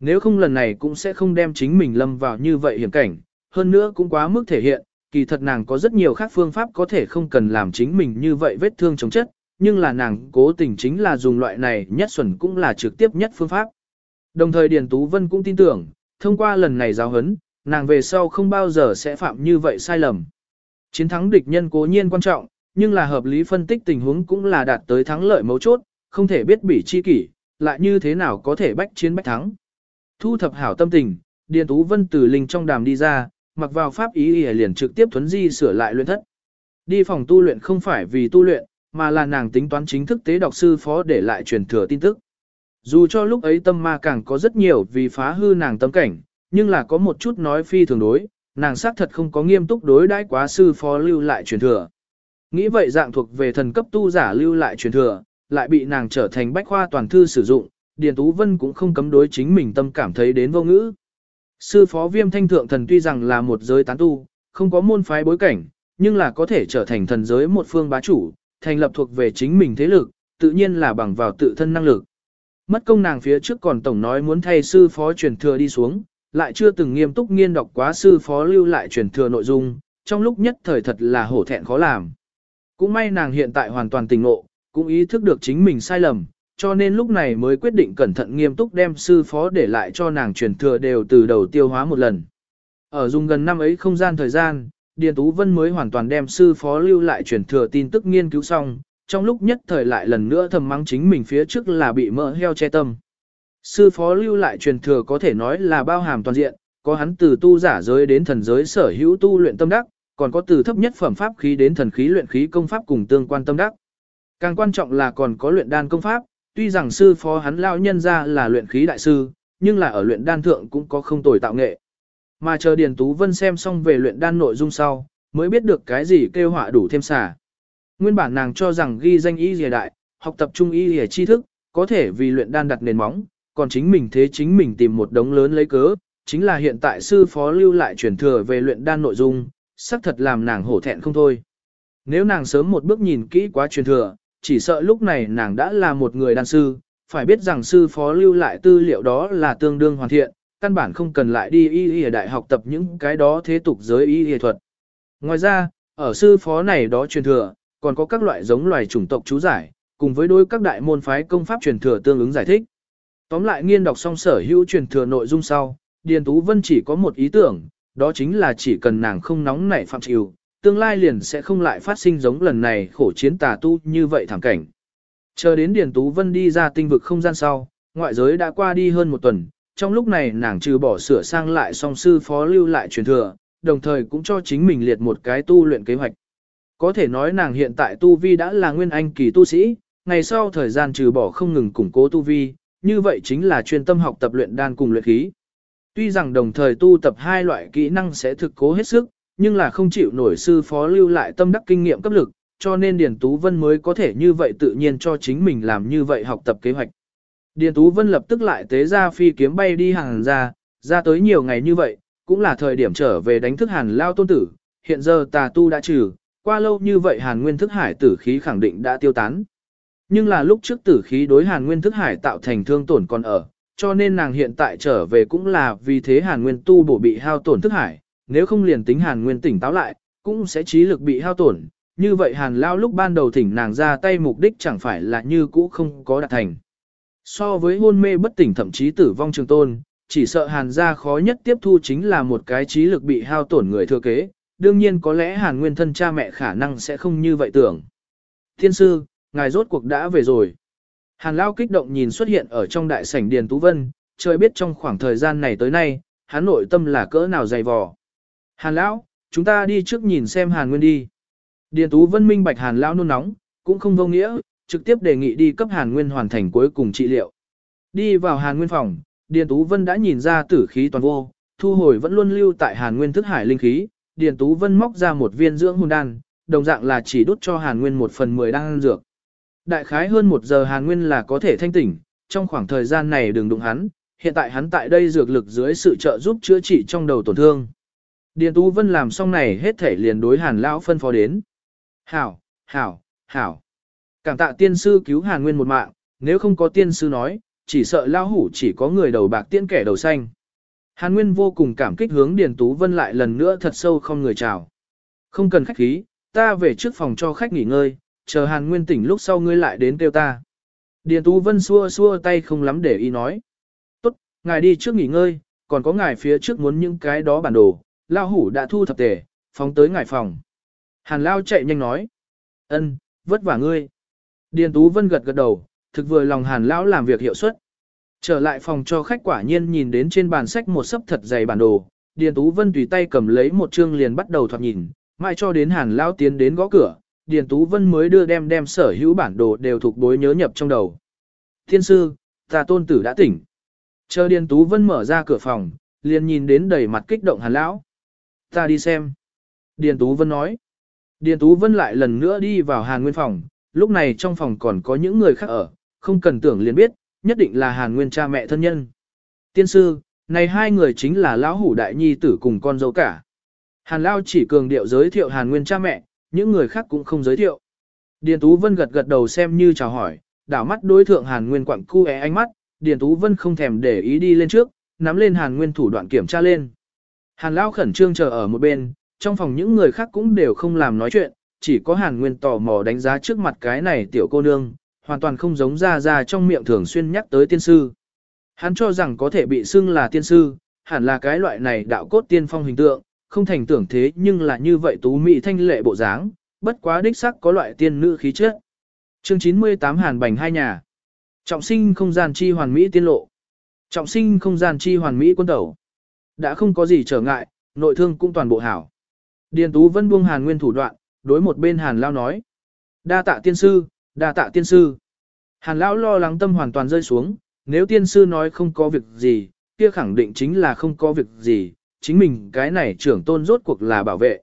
Nếu không lần này cũng sẽ không đem chính mình lâm vào như vậy hiểm cảnh, hơn nữa cũng quá mức thể hiện, kỳ thật nàng có rất nhiều khác phương pháp có thể không cần làm chính mình như vậy vết thương chống chất, nhưng là nàng cố tình chính là dùng loại này nhất xuẩn cũng là trực tiếp nhất phương pháp. Đồng thời Điền Tú Vân cũng tin tưởng, thông qua lần này giáo hấn, nàng về sau không bao giờ sẽ phạm như vậy sai lầm. Chiến thắng địch nhân cố nhiên quan trọng, nhưng là hợp lý phân tích tình huống cũng là đạt tới thắng lợi mấu chốt, không thể biết bỉ chi kỷ, lại như thế nào có thể bách chiến bách thắng. Thu thập hảo tâm tình, Điền Tú Vân từ linh trong đàm đi ra, mặc vào pháp ý y liền trực tiếp thuấn di sửa lại luyện thất. Đi phòng tu luyện không phải vì tu luyện, mà là nàng tính toán chính thức tế đọc sư phó để lại truyền thừa tin tức. Dù cho lúc ấy tâm ma càng có rất nhiều vì phá hư nàng tâm cảnh, nhưng là có một chút nói phi thường đối, nàng xác thật không có nghiêm túc đối đãi quá sư phó lưu lại truyền thừa. Nghĩ vậy dạng thuộc về thần cấp tu giả lưu lại truyền thừa, lại bị nàng trở thành bách khoa toàn thư sử dụng, Điền Tú Vân cũng không cấm đối chính mình tâm cảm thấy đến vô ngữ. Sư phó viêm thanh thượng thần tuy rằng là một giới tán tu, không có môn phái bối cảnh, nhưng là có thể trở thành thần giới một phương bá chủ, thành lập thuộc về chính mình thế lực, tự nhiên là bằng vào tự thân năng lực. Mất công nàng phía trước còn tổng nói muốn thay sư phó truyền thừa đi xuống, lại chưa từng nghiêm túc nghiên đọc quá sư phó lưu lại truyền thừa nội dung, trong lúc nhất thời thật là hổ thẹn khó làm. Cũng may nàng hiện tại hoàn toàn tỉnh ngộ, cũng ý thức được chính mình sai lầm, cho nên lúc này mới quyết định cẩn thận nghiêm túc đem sư phó để lại cho nàng truyền thừa đều từ đầu tiêu hóa một lần. Ở dùng gần năm ấy không gian thời gian, Điền Tú Vân mới hoàn toàn đem sư phó lưu lại truyền thừa tin tức nghiên cứu xong, trong lúc nhất thời lại lần nữa thầm mắng chính mình phía trước là bị mỡ heo che tâm. Sư phó lưu lại truyền thừa có thể nói là bao hàm toàn diện, có hắn từ tu giả giới đến thần giới sở hữu tu luyện tâm đắc, còn có từ thấp nhất phẩm pháp khí đến thần khí luyện khí công pháp cùng tương quan tâm đắc. Càng quan trọng là còn có luyện đan công pháp, tuy rằng sư phó hắn lão nhân ra là luyện khí đại sư, nhưng là ở luyện đan thượng cũng có không tồi tạo nghệ. Mà chờ Điền Tú Vân xem xong về luyện đan nội dung sau, mới biết được cái gì kêu họa đủ thêm xả. Nguyên bản nàng cho rằng ghi danh y lìa đại, học tập trung y lìa tri thức, có thể vì luyện đan đặt nền móng, còn chính mình thế chính mình tìm một đống lớn lấy cớ, chính là hiện tại sư phó lưu lại truyền thừa về luyện đan nội dung, xác thật làm nàng hổ thẹn không thôi. Nếu nàng sớm một bước nhìn kỹ quá truyền thừa, chỉ sợ lúc này nàng đã là một người đan sư, phải biết rằng sư phó lưu lại tư liệu đó là tương đương hoàn thiện, căn bản không cần lại đi y y đại học tập những cái đó thế tục giới y y thuật. Ngoài ra, ở sư phó này đó truyền thừa, còn có các loại giống loài chủng tộc chú giải, cùng với đôi các đại môn phái công pháp truyền thừa tương ứng giải thích. Tóm lại nghiên đọc xong sở hữu truyền thừa nội dung sau, Điền Tú Vân chỉ có một ý tưởng, đó chính là chỉ cần nàng không nóng nảy phạm chịu, tương lai liền sẽ không lại phát sinh giống lần này khổ chiến tà tu như vậy thảm cảnh. Chờ đến Điền Tú Vân đi ra tinh vực không gian sau, ngoại giới đã qua đi hơn một tuần, trong lúc này nàng trừ bỏ sửa sang lại song sư phó lưu lại truyền thừa, đồng thời cũng cho chính mình liệt một cái tu luyện kế hoạch. Có thể nói nàng hiện tại tu vi đã là nguyên anh kỳ tu sĩ, ngày sau thời gian trừ bỏ không ngừng củng cố tu vi, như vậy chính là chuyên tâm học tập luyện đan cùng luyện khí. Tuy rằng đồng thời tu tập hai loại kỹ năng sẽ thực cố hết sức, nhưng là không chịu nổi sư phó lưu lại tâm đắc kinh nghiệm cấp lực, cho nên Điền Tú Vân mới có thể như vậy tự nhiên cho chính mình làm như vậy học tập kế hoạch. Điền Tú Vân lập tức lại tế ra phi kiếm bay đi hàng ra, ra tới nhiều ngày như vậy, cũng là thời điểm trở về đánh thức hàn lao tôn tử, hiện giờ tà tu đã trừ, qua lâu như vậy hàn nguyên thức hải tử khí khẳng định đã tiêu tán. Nhưng là lúc trước tử khí đối hàn nguyên thức hải tạo thành thương tổn còn ở, cho nên nàng hiện tại trở về cũng là vì thế hàn nguyên tu bổ bị hao tổn thức hải, nếu không liền tính hàn nguyên tỉnh táo lại, cũng sẽ trí lực bị hao tổn. Như vậy hàn lao lúc ban đầu thỉnh nàng ra tay mục đích chẳng phải là như cũ không có đạt thành. So với hôn mê bất tỉnh thậm chí tử vong trường tôn, chỉ sợ hàn gia khó nhất tiếp thu chính là một cái trí lực bị hao tổn người thừa kế, đương nhiên có lẽ hàn nguyên thân cha mẹ khả năng sẽ không như vậy tưởng. Thiên sư, ngài rốt cuộc đã về rồi. Hàn Lao kích động nhìn xuất hiện ở trong đại sảnh Điền Tú Vân, trời biết trong khoảng thời gian này tới nay, hắn nội tâm là cỡ nào dày vò. Hàn Lão, chúng ta đi trước nhìn xem Hàn Nguyên đi. Điền Tú Vân minh bạch Hàn Lão nôn nóng, cũng không vô nghĩa, trực tiếp đề nghị đi cấp Hàn Nguyên hoàn thành cuối cùng trị liệu. Đi vào Hàn Nguyên phòng, Điền Tú Vân đã nhìn ra tử khí toàn vô, thu hồi vẫn luôn lưu tại Hàn Nguyên thức hải linh khí, Điền Tú Vân móc ra một viên dưỡng hồn đan, đồng dạng là chỉ đút cho Hàn Nguyên một phần mười đan dược. Đại khái hơn một giờ Hàn Nguyên là có thể thanh tỉnh, trong khoảng thời gian này đừng đụng hắn, hiện tại hắn tại đây dược lực dưới sự trợ giúp chữa trị trong đầu tổn thương. Điền Tú Vân làm xong này hết thể liền đối Hàn Lão phân phó đến. Hảo, hảo, hảo. Cảm tạ tiên sư cứu Hàn Nguyên một mạng, nếu không có tiên sư nói, chỉ sợ Lão Hủ chỉ có người đầu bạc tiên kẻ đầu xanh. Hàn Nguyên vô cùng cảm kích hướng Điền Tú Vân lại lần nữa thật sâu không người chào. Không cần khách khí, ta về trước phòng cho khách nghỉ ngơi, chờ Hàn Nguyên tỉnh lúc sau ngươi lại đến kêu ta. Điền Tú Vân xua xua tay không lắm để ý nói. Tốt, ngài đi trước nghỉ ngơi, còn có ngài phía trước muốn những cái đó bản đồ, Lao Hủ đã thu thập tề, phóng tới ngài phòng. Hàn Lao chạy nhanh nói. Ân, vất vả ngươi. Điền Tú Vân gật gật đầu, thực vừa lòng Hàn lão làm việc hiệu suất. Trở lại phòng cho khách quả nhiên nhìn đến trên bàn sách một sấp thật dày bản đồ, Điền Tú Vân tùy tay cầm lấy một chương liền bắt đầu thoạt nhìn, mãi cho đến Hàn lão tiến đến gõ cửa, Điền Tú Vân mới đưa đem đem sở hữu bản đồ đều thuộc đối nhớ nhập trong đầu. Thiên sư, ta tôn tử đã tỉnh. Chờ Điền Tú Vân mở ra cửa phòng, liền nhìn đến đầy mặt kích động Hàn lão. Ta đi xem. Điền Tú Vân nói. Điền Tú Vân lại lần nữa đi vào Hàn Nguyên phòng, lúc này trong phòng còn có những người khác ở, không cần tưởng liền biết, nhất định là Hàn Nguyên cha mẹ thân nhân. Tiên sư, này hai người chính là lão hủ đại nhi tử cùng con dâu cả. Hàn Lao chỉ cường điệu giới thiệu Hàn Nguyên cha mẹ, những người khác cũng không giới thiệu. Điền Tú Vân gật gật đầu xem như chào hỏi, đảo mắt đối thượng Hàn Nguyên quặng cu é ánh mắt, Điền Tú Vân không thèm để ý đi lên trước, nắm lên Hàn Nguyên thủ đoạn kiểm tra lên. Hàn Lao khẩn trương chờ ở một bên, trong phòng những người khác cũng đều không làm nói chuyện, chỉ có Hàn Nguyên tò mò đánh giá trước mặt cái này tiểu cô nương, hoàn toàn không giống ra ra trong miệng thường xuyên nhắc tới tiên sư. Hắn cho rằng có thể bị xưng là tiên sư, hẳn là cái loại này đạo cốt tiên phong hình tượng, không thành tưởng thế nhưng là như vậy tú mỹ thanh lệ bộ dáng, bất quá đích sắc có loại tiên nữ khí chất. Chương 98 Hàn Bành hai nhà. Trọng sinh không gian chi hoàn mỹ tiên lộ. Trọng sinh không gian chi hoàn mỹ quân tẩu. Đã không có gì trở ngại, nội thương cũng toàn bộ hảo. Điền Tú Vân buông Hàn Nguyên thủ đoạn, đối một bên Hàn Lao nói. Đa tạ tiên sư, đa tạ tiên sư. Hàn Lão lo lắng tâm hoàn toàn rơi xuống, nếu tiên sư nói không có việc gì, kia khẳng định chính là không có việc gì, chính mình cái này trưởng tôn rốt cuộc là bảo vệ.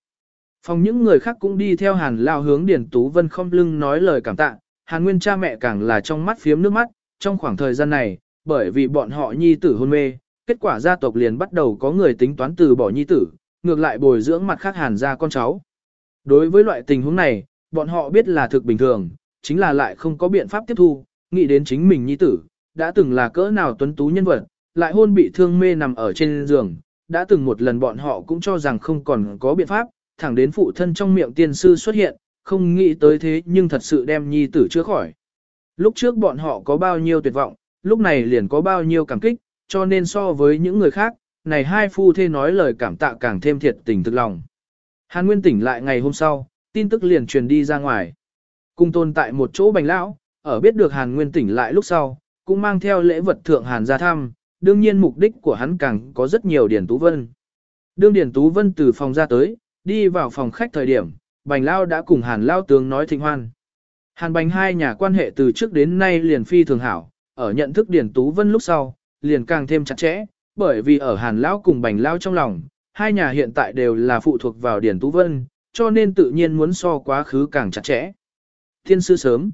Phòng những người khác cũng đi theo Hàn Lao hướng Điền Tú Vân không lưng nói lời cảm tạ, Hàn Nguyên cha mẹ càng là trong mắt phiếm nước mắt, trong khoảng thời gian này, bởi vì bọn họ nhi tử hôn mê, kết quả gia tộc liền bắt đầu có người tính toán từ bỏ nhi tử, ngược lại bồi dưỡng mặt khác Hàn ra con cháu. Đối với loại tình huống này, bọn họ biết là thực bình thường, chính là lại không có biện pháp tiếp thu, nghĩ đến chính mình nhi tử, đã từng là cỡ nào tuấn tú nhân vật, lại hôn bị thương mê nằm ở trên giường, đã từng một lần bọn họ cũng cho rằng không còn có biện pháp, thẳng đến phụ thân trong miệng tiên sư xuất hiện, không nghĩ tới thế nhưng thật sự đem nhi tử chữa khỏi. Lúc trước bọn họ có bao nhiêu tuyệt vọng, lúc này liền có bao nhiêu cảm kích, cho nên so với những người khác, này hai phu thê nói lời cảm tạ càng thêm thiệt tình thực lòng. Hàn Nguyên tỉnh lại ngày hôm sau, tin tức liền truyền đi ra ngoài. Cung tồn tại một chỗ bành lão, ở biết được Hàn Nguyên tỉnh lại lúc sau, cũng mang theo lễ vật thượng Hàn ra thăm, đương nhiên mục đích của hắn càng có rất nhiều Điển Tú Vân. Đương Điển Tú Vân từ phòng ra tới, đi vào phòng khách thời điểm, Bành Lao đã cùng Hàn Lao tướng nói thịnh hoan. Hàn Bành hai nhà quan hệ từ trước đến nay liền phi thường hảo, ở nhận thức Điển Tú Vân lúc sau, liền càng thêm chặt chẽ, bởi vì ở Hàn Lao cùng Bành Lao trong lòng, hai nhà hiện tại đều là phụ thuộc vào Điển Tú Vân, cho nên tự nhiên muốn so quá khứ càng chặt chẽ. Thiên sư sớm.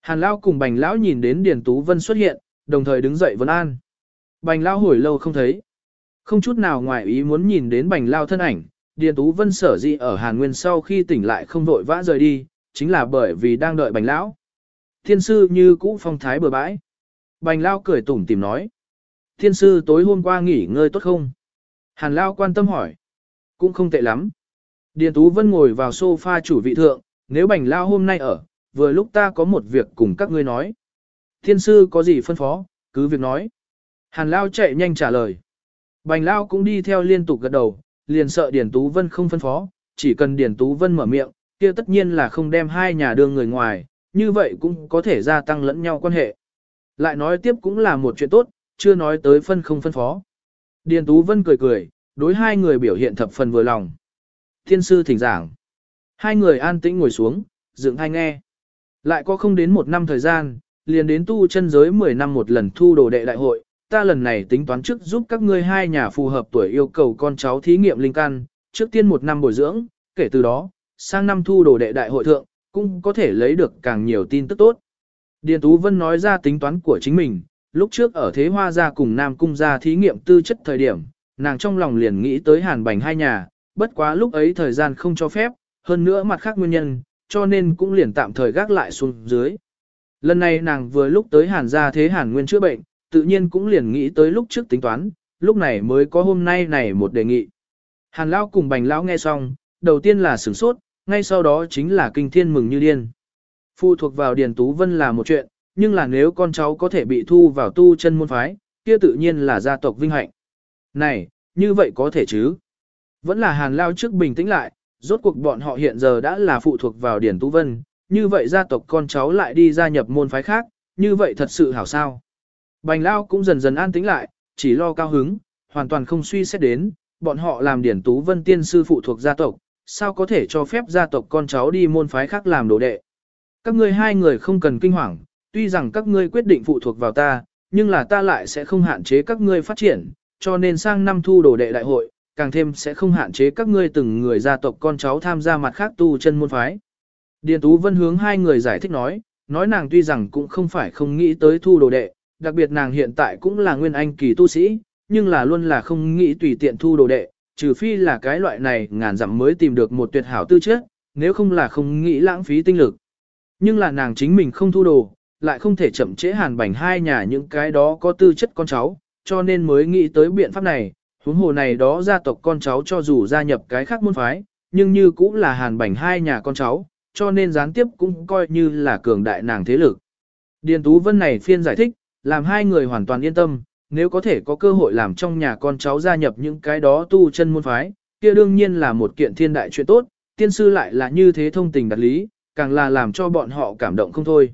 Hàn Lao cùng Bành Lão nhìn đến Điền Tú Vân xuất hiện, đồng thời đứng dậy vấn an. Bành Lao hồi lâu không thấy. Không chút nào ngoài ý muốn nhìn đến Bành Lao thân ảnh, Điền Tú Vân sở dị ở Hàn Nguyên sau khi tỉnh lại không vội vã rời đi, chính là bởi vì đang đợi Bành Lão. Thiên sư như cũ phong thái bừa bãi. Bành Lao cười tủm tìm nói. Thiên sư tối hôm qua nghỉ ngơi tốt không? Hàn Lao quan tâm hỏi. Cũng không tệ lắm. Điền Tú Vân ngồi vào sofa chủ vị thượng, nếu Bành Lao hôm nay ở, vừa lúc ta có một việc cùng các ngươi nói. Thiên sư có gì phân phó, cứ việc nói. Hàn Lao chạy nhanh trả lời. Bành Lao cũng đi theo liên tục gật đầu, liền sợ Điền Tú Vân không phân phó, chỉ cần Điền Tú Vân mở miệng, kia tất nhiên là không đem hai nhà đưa người ngoài, như vậy cũng có thể gia tăng lẫn nhau quan hệ. Lại nói tiếp cũng là một chuyện tốt, chưa nói tới phân không phân phó. Điền Tú Vân cười cười, đối hai người biểu hiện thập phần vừa lòng. Thiên sư thỉnh giảng. Hai người an tĩnh ngồi xuống, dựng hai nghe. Lại có không đến một năm thời gian, liền đến tu chân giới 10 năm một lần thu đồ đệ đại hội, ta lần này tính toán trước giúp các ngươi hai nhà phù hợp tuổi yêu cầu con cháu thí nghiệm linh căn, trước tiên một năm bồi dưỡng, kể từ đó, sang năm thu đồ đệ đại hội thượng, cũng có thể lấy được càng nhiều tin tức tốt. Điền Tú Vân nói ra tính toán của chính mình, lúc trước ở Thế Hoa gia cùng Nam Cung gia thí nghiệm tư chất thời điểm, nàng trong lòng liền nghĩ tới Hàn Bành hai nhà, bất quá lúc ấy thời gian không cho phép, hơn nữa mặt khác nguyên nhân, cho nên cũng liền tạm thời gác lại xuống dưới. Lần này nàng vừa lúc tới Hàn gia thế Hàn Nguyên chữa bệnh, tự nhiên cũng liền nghĩ tới lúc trước tính toán, lúc này mới có hôm nay này một đề nghị. Hàn Lão cùng Bành Lão nghe xong, đầu tiên là sửng sốt, ngay sau đó chính là kinh thiên mừng như điên. Phụ thuộc vào Điền Tú Vân là một chuyện, nhưng là nếu con cháu có thể bị thu vào tu chân môn phái, kia tự nhiên là gia tộc vinh hạnh. Này, như vậy có thể chứ? Vẫn là Hàn Lao trước bình tĩnh lại, rốt cuộc bọn họ hiện giờ đã là phụ thuộc vào Điền Tú Vân, như vậy gia tộc con cháu lại đi gia nhập môn phái khác, như vậy thật sự hảo sao. Bành Lao cũng dần dần an tĩnh lại, chỉ lo cao hứng, hoàn toàn không suy xét đến, bọn họ làm điển tú vân tiên sư phụ thuộc gia tộc, sao có thể cho phép gia tộc con cháu đi môn phái khác làm đồ đệ. Các ngươi hai người không cần kinh hoàng, tuy rằng các ngươi quyết định phụ thuộc vào ta, nhưng là ta lại sẽ không hạn chế các ngươi phát triển, cho nên sang năm thu đồ đệ đại hội, càng thêm sẽ không hạn chế các ngươi từng người gia tộc con cháu tham gia mặt khác tu chân môn phái. Điền Tú Vân hướng hai người giải thích nói, nói nàng tuy rằng cũng không phải không nghĩ tới thu đồ đệ, đặc biệt nàng hiện tại cũng là nguyên anh kỳ tu sĩ, nhưng là luôn là không nghĩ tùy tiện thu đồ đệ, trừ phi là cái loại này ngàn dặm mới tìm được một tuyệt hảo tư chất, nếu không là không nghĩ lãng phí tinh lực. Nhưng là nàng chính mình không thu đồ, lại không thể chậm trễ hàn bảnh hai nhà những cái đó có tư chất con cháu, cho nên mới nghĩ tới biện pháp này, huống hồ này đó gia tộc con cháu cho dù gia nhập cái khác môn phái, nhưng như cũng là hàn bảnh hai nhà con cháu, cho nên gián tiếp cũng coi như là cường đại nàng thế lực. Điền Tú Vân này phiên giải thích, làm hai người hoàn toàn yên tâm, nếu có thể có cơ hội làm trong nhà con cháu gia nhập những cái đó tu chân môn phái, kia đương nhiên là một kiện thiên đại chuyện tốt, tiên sư lại là như thế thông tình đặt lý, càng là làm cho bọn họ cảm động không thôi.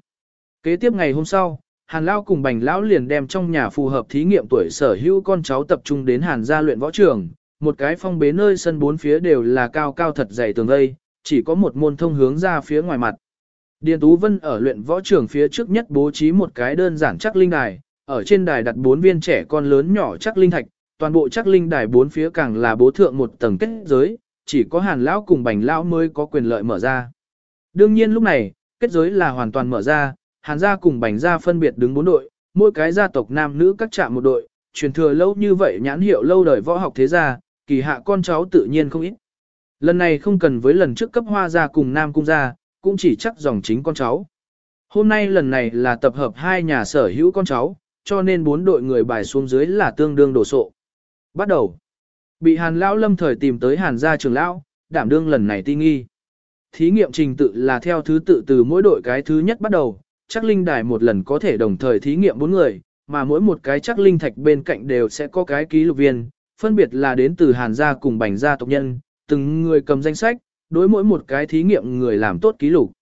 Kế tiếp ngày hôm sau, Hàn Lao cùng Bành Lão liền đem trong nhà phù hợp thí nghiệm tuổi sở hữu con cháu tập trung đến Hàn gia luyện võ trường, một cái phong bế nơi sân bốn phía đều là cao cao thật dày tường gây, chỉ có một môn thông hướng ra phía ngoài mặt. Điền Tú Vân ở luyện võ trường phía trước nhất bố trí một cái đơn giản chắc linh đài, ở trên đài đặt bốn viên trẻ con lớn nhỏ chắc linh thạch, toàn bộ chắc linh đài bốn phía càng là bố thượng một tầng kết giới, chỉ có Hàn lão cùng Bành lão mới có quyền lợi mở ra. Đương nhiên lúc này, kết giới là hoàn toàn mở ra, Hàn gia cùng Bành gia phân biệt đứng bốn đội, mỗi cái gia tộc nam nữ các trạm một đội, truyền thừa lâu như vậy nhãn hiệu lâu đời võ học thế gia, kỳ hạ con cháu tự nhiên không ít. Lần này không cần với lần trước cấp hoa gia cùng nam cung gia, cũng chỉ chắc dòng chính con cháu. Hôm nay lần này là tập hợp hai nhà sở hữu con cháu, cho nên bốn đội người bài xuống dưới là tương đương đổ sộ. Bắt đầu, bị hàn lão lâm thời tìm tới hàn gia trường lão, đảm đương lần này ti nghi. Thí nghiệm trình tự là theo thứ tự từ mỗi đội cái thứ nhất bắt đầu, chắc linh đài một lần có thể đồng thời thí nghiệm bốn người, mà mỗi một cái chắc linh thạch bên cạnh đều sẽ có cái ký lục viên, phân biệt là đến từ hàn gia cùng bành gia tộc nhân, từng người cầm danh sách, đối mỗi một cái thí nghiệm người làm tốt ký lục.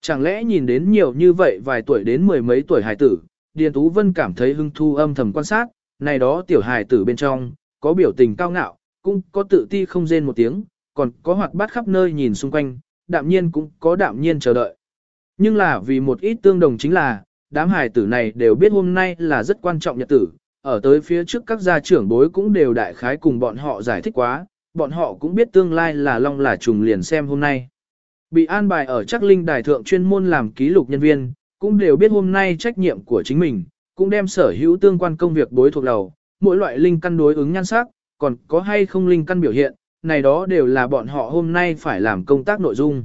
Chẳng lẽ nhìn đến nhiều như vậy vài tuổi đến mười mấy tuổi hải tử, Điền Tú Vân cảm thấy hưng thu âm thầm quan sát, này đó tiểu hài tử bên trong, có biểu tình cao ngạo, cũng có tự ti không rên một tiếng, còn có hoạt bát khắp nơi nhìn xung quanh, đạm nhiên cũng có đạm nhiên chờ đợi. Nhưng là vì một ít tương đồng chính là, đám hài tử này đều biết hôm nay là rất quan trọng nhật tử, ở tới phía trước các gia trưởng bối cũng đều đại khái cùng bọn họ giải thích quá, bọn họ cũng biết tương lai là long là trùng liền xem hôm nay. Bị an bài ở chắc linh đài thượng chuyên môn làm ký lục nhân viên, cũng đều biết hôm nay trách nhiệm của chính mình, cũng đem sở hữu tương quan công việc đối thuộc đầu, mỗi loại linh căn đối ứng nhan sắc, còn có hay không linh căn biểu hiện, này đó đều là bọn họ hôm nay phải làm công tác nội dung.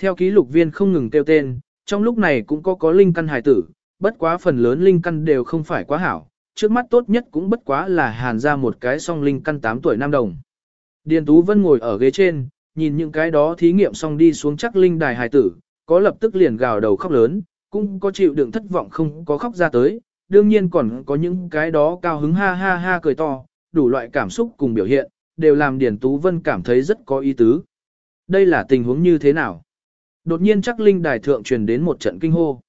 Theo ký lục viên không ngừng kêu tên, trong lúc này cũng có có linh căn hài tử, bất quá phần lớn linh căn đều không phải quá hảo, trước mắt tốt nhất cũng bất quá là hàn ra một cái song linh căn 8 tuổi nam đồng. Điền Tú Vân ngồi ở ghế trên, nhìn những cái đó thí nghiệm xong đi xuống chắc linh đài hài tử, có lập tức liền gào đầu khóc lớn, cũng có chịu đựng thất vọng không có khóc ra tới, đương nhiên còn có những cái đó cao hứng ha ha ha cười to, đủ loại cảm xúc cùng biểu hiện, đều làm Điền Tú Vân cảm thấy rất có ý tứ. Đây là tình huống như thế nào? Đột nhiên chắc linh đài thượng truyền đến một trận kinh hô.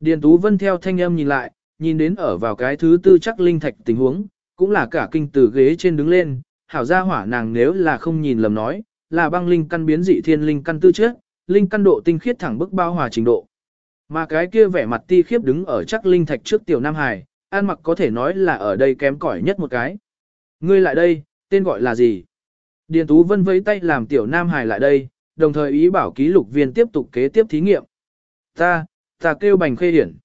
Điền Tú Vân theo thanh âm nhìn lại, nhìn đến ở vào cái thứ tư chắc linh thạch tình huống, cũng là cả kinh từ ghế trên đứng lên, hảo gia hỏa nàng nếu là không nhìn lầm nói, là băng linh căn biến dị thiên linh căn tư chất, linh căn độ tinh khiết thẳng bức bao hòa trình độ. Mà cái kia vẻ mặt ti khiếp đứng ở chắc linh thạch trước tiểu Nam Hải, an mặc có thể nói là ở đây kém cỏi nhất một cái. Ngươi lại đây, tên gọi là gì? Điền Tú Vân vẫy tay làm tiểu Nam Hải lại đây, đồng thời ý bảo ký lục viên tiếp tục kế tiếp thí nghiệm. Ta, ta kêu Bành Khê Hiển.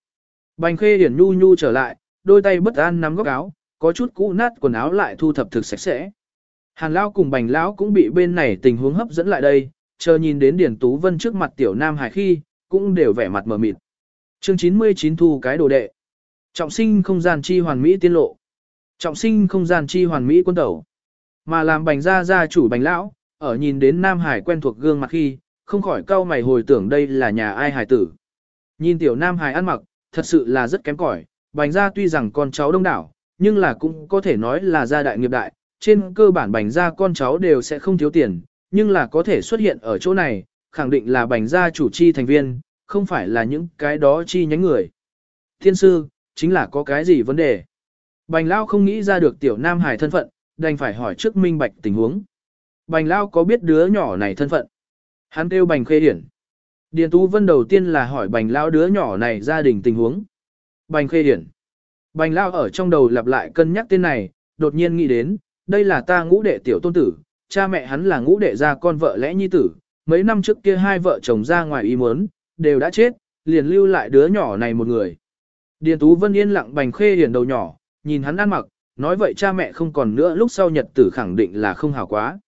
Bành Khê Hiển nhu nhu trở lại, đôi tay bất an nắm góc áo, có chút cũ nát quần áo lại thu thập thực sạch sẽ. Hàn Lão cùng Bành Lão cũng bị bên này tình huống hấp dẫn lại đây, chờ nhìn đến Điền Tú Vân trước mặt tiểu Nam Hải khi, cũng đều vẻ mặt mờ mịt. Chương 99 thu cái đồ đệ. Trọng sinh không gian chi hoàn mỹ tiên lộ. Trọng sinh không gian chi hoàn mỹ quân tẩu. Mà làm bành gia gia chủ bành lão, ở nhìn đến Nam Hải quen thuộc gương mặt khi, không khỏi cau mày hồi tưởng đây là nhà ai hải tử. Nhìn tiểu Nam Hải ăn mặc, thật sự là rất kém cỏi. Bành gia tuy rằng con cháu đông đảo, nhưng là cũng có thể nói là gia đại nghiệp đại. Trên cơ bản bành gia con cháu đều sẽ không thiếu tiền, nhưng là có thể xuất hiện ở chỗ này, khẳng định là bành gia chủ chi thành viên, không phải là những cái đó chi nhánh người. Thiên sư, chính là có cái gì vấn đề? Bành Lao không nghĩ ra được tiểu Nam Hải thân phận, đành phải hỏi trước minh bạch tình huống. Bành Lao có biết đứa nhỏ này thân phận? Hắn kêu Bành Khê điển Điền Tú Vân đầu tiên là hỏi Bành Lao đứa nhỏ này gia đình tình huống. Bành Khê điển Bành Lao ở trong đầu lặp lại cân nhắc tên này, đột nhiên nghĩ đến, đây là ta ngũ đệ tiểu tôn tử, cha mẹ hắn là ngũ đệ gia con vợ lẽ nhi tử, mấy năm trước kia hai vợ chồng ra ngoài ý muốn, đều đã chết, liền lưu lại đứa nhỏ này một người. Điền Tú Vân yên lặng Bành Khê Hiển đầu nhỏ, nhìn hắn ăn mặc, nói vậy cha mẹ không còn nữa lúc sau nhật tử khẳng định là không hảo quá.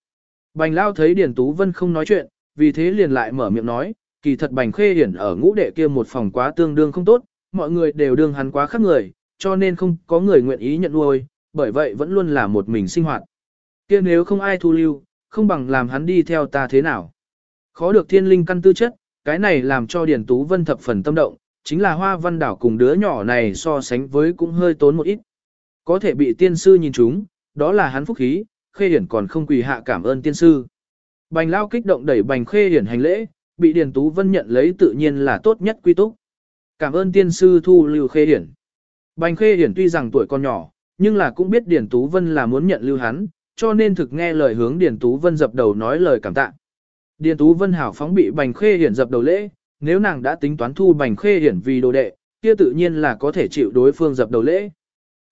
Bành Lao thấy Điền Tú Vân không nói chuyện, vì thế liền lại mở miệng nói, kỳ thật Bành Khê Hiển ở ngũ đệ kia một phòng quá tương đương không tốt, mọi người đều đương hắn quá khác người, cho nên không có người nguyện ý nhận nuôi, bởi vậy vẫn luôn là một mình sinh hoạt. Kia nếu không ai thu lưu, không bằng làm hắn đi theo ta thế nào. Khó được thiên linh căn tư chất, cái này làm cho Điền Tú Vân thập phần tâm động, chính là hoa văn đảo cùng đứa nhỏ này so sánh với cũng hơi tốn một ít. Có thể bị tiên sư nhìn chúng, đó là hắn phúc khí, khê hiển còn không quỳ hạ cảm ơn tiên sư. Bành lao kích động đẩy bành khê hiển hành lễ, bị Điền Tú Vân nhận lấy tự nhiên là tốt nhất quy túc. Cảm ơn tiên sư thu lưu khê hiển. Bành khê hiển tuy rằng tuổi còn nhỏ, nhưng là cũng biết Điền Tú Vân là muốn nhận lưu hắn, cho nên thực nghe lời hướng Điền Tú Vân dập đầu nói lời cảm tạ. Điền Tú Vân hảo phóng bị bành khê hiển dập đầu lễ, nếu nàng đã tính toán thu bành khê hiển vì đồ đệ, kia tự nhiên là có thể chịu đối phương dập đầu lễ.